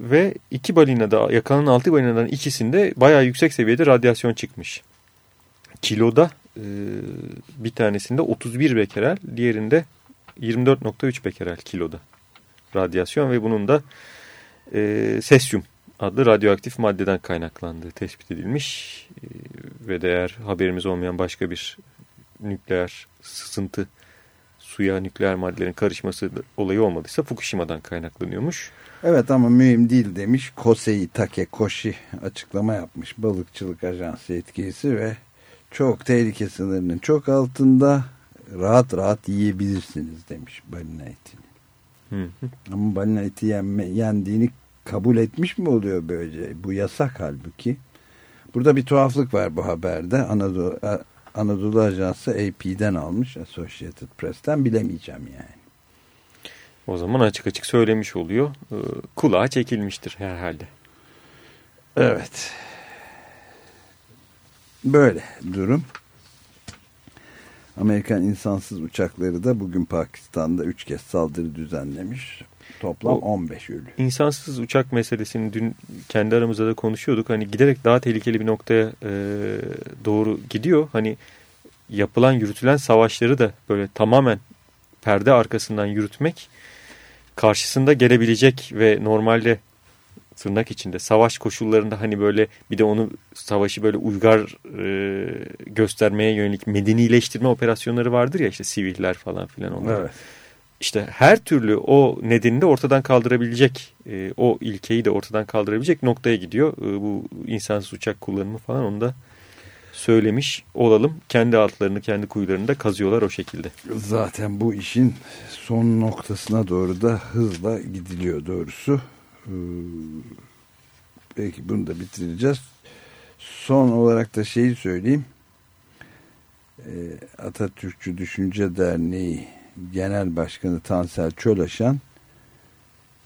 ve iki balinada yakalanan altı balinadan ikisinde bayağı yüksek seviyede radyasyon çıkmış. Kiloda e, bir tanesinde 31 bekerel, diğerinde 24.3 bekerel kiloda radyasyon ve bunun da e, sesyum adlı radyoaktif maddeden kaynaklandığı tespit edilmiş. E, ve de haberimiz olmayan başka bir nükleer sızıntı suya nükleer maddelerin karışması olayı olmadıysa Fukushima'dan kaynaklanıyormuş. Evet ama mühim değil demiş. Kosei Takekoshi açıklama yapmış. Balıkçılık ajansı yetkilisi ve çok tehlike sınırının çok altında rahat rahat yiyebilirsiniz demiş balina etini. Hı hı. Ama balina eti yenme, yendiğini kabul etmiş mi oluyor böylece? Bu yasak halbuki. Burada bir tuhaflık var bu haberde. Anadolu, Anadolu Ajansı AP'den almış. Associated Press'ten bilemeyeceğim yani. O zaman açık açık söylemiş oluyor. Ee, Kulağa çekilmiştir herhalde. Evet. Böyle durum. Amerikan insansız uçakları da bugün Pakistan'da 3 kez saldırı düzenlemiş. Toplam O- 15 ölü. İnsansız uçak meselesini dün kendi aramızda da konuşuyorduk. Hani giderek daha tehlikeli bir noktaya e, doğru gidiyor. Hani yapılan yürütülen savaşları da böyle tamamen perde arkasından yürütmek karşısında gelebilecek ve normalde tırnak içinde savaş koşullarında hani böyle bir de onu savaşı böyle uygar e, göstermeye yönelik medenileştirme operasyonları vardır ya işte siviller falan filan onlar. Evet. İşte her türlü o nedeni de ortadan kaldırabilecek e, o ilkeyi de ortadan kaldırabilecek noktaya gidiyor. E, bu insansız uçak kullanımı falan onu da söylemiş olalım. Kendi altlarını kendi kuyularını da kazıyorlar o şekilde. Zaten bu işin son noktasına doğru da hızla gidiliyor doğrusu. Ee, Peki bunu da bitireceğiz. Son olarak da şeyi söyleyeyim. Ee, Atatürkçü Düşünce Derneği Genel Başkanı Tansel Çölaşan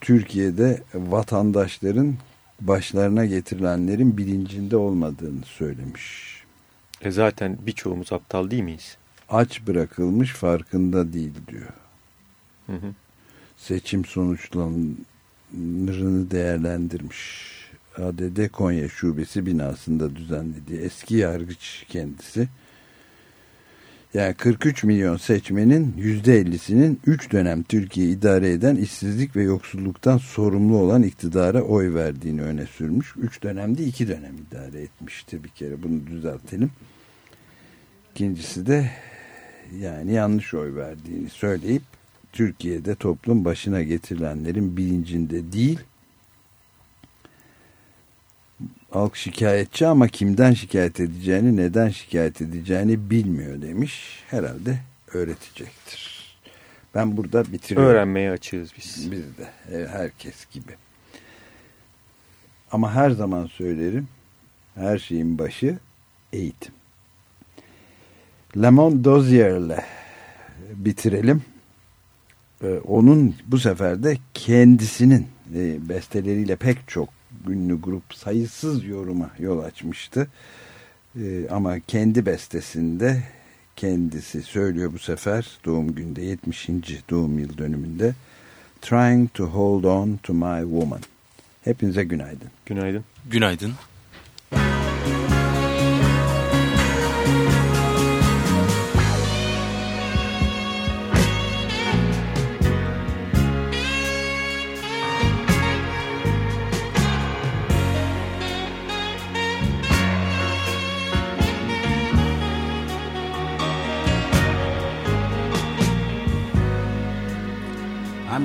Türkiye'de vatandaşların başlarına getirilenlerin bilincinde olmadığını söylemiş. E zaten birçoğumuz aptal değil miyiz? Aç bırakılmış farkında değil diyor. Hı hı. seçim sonuçlarını değerlendirmiş. ADD Konya Şubesi binasında düzenlediği eski yargıç kendisi. Yani 43 milyon seçmenin %50'sinin 3 dönem Türkiye idare eden işsizlik ve yoksulluktan sorumlu olan iktidara oy verdiğini öne sürmüş. 3 dönemde 2 dönem idare etmişti bir kere bunu düzeltelim. İkincisi de yani yanlış oy verdiğini söyleyip Türkiye'de toplum başına getirilenlerin bilincinde değil. Halk şikayetçi ama kimden şikayet edeceğini, neden şikayet edeceğini bilmiyor demiş. Herhalde öğretecektir. Ben burada bitiriyorum. Öğrenmeye açığız biz. Biz de e, herkes gibi. Ama her zaman söylerim her şeyin başı eğitim. Lemon Dozier'le bitirelim. Ee, onun bu sefer de kendisinin e, besteleriyle pek çok ünlü grup sayısız yoruma yol açmıştı. Ee, ama kendi bestesinde kendisi söylüyor bu sefer doğum günde 70. doğum yıl dönümünde Trying to hold on to my woman. Hepinize günaydın. Günaydın. Günaydın.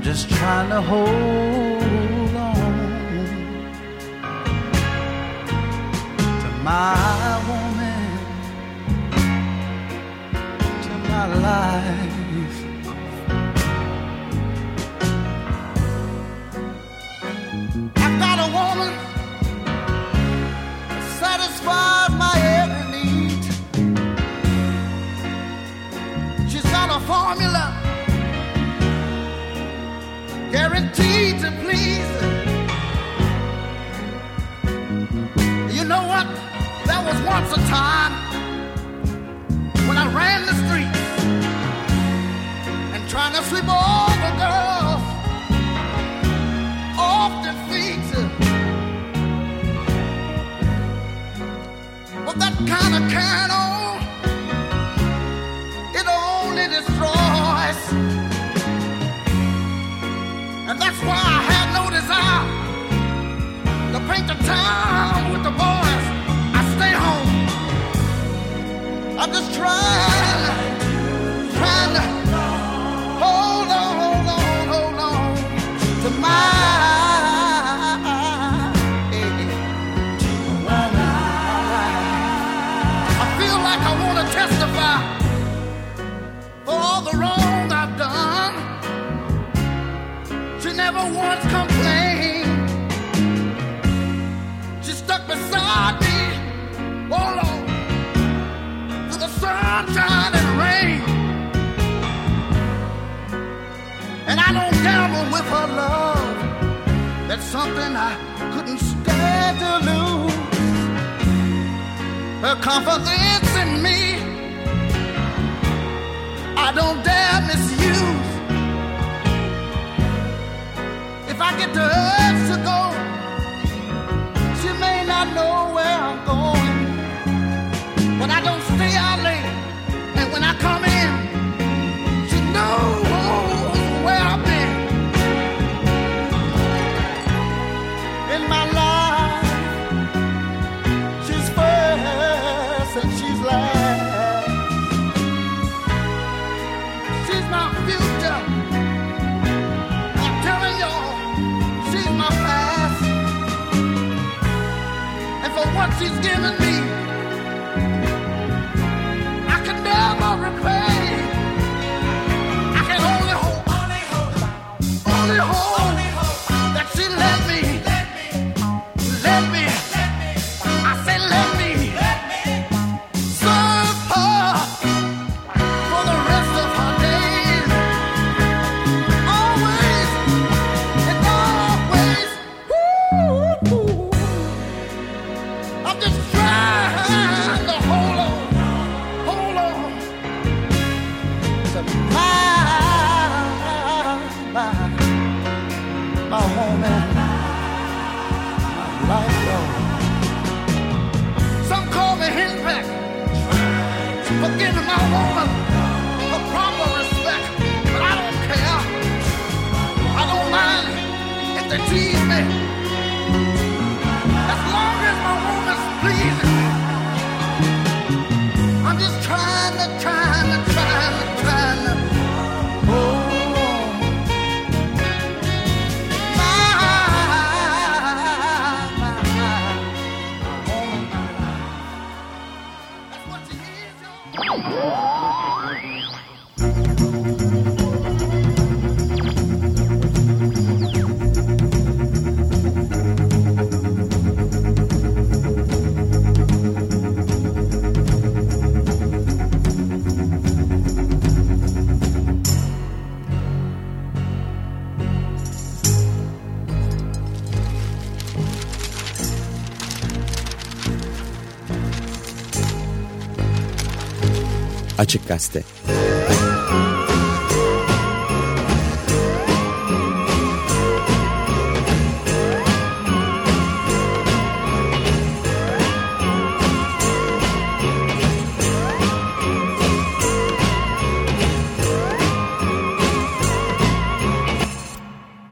Just trying to hold on to my woman, to my life. I've got a woman that satisfies my every need. She's got a formula guaranteed to please. You know what? There was once a time when I ran the streets and trying to sweep all the girls off their feet. But that kind of carrying on, oh, paint the town with the boys. I stay home. I'm just trying, something I couldn't stand to lose. Her confidence in me, I don't dare misuse. If I get the urge to go, she may not know where I'm going. She's given me. Açık Gazete.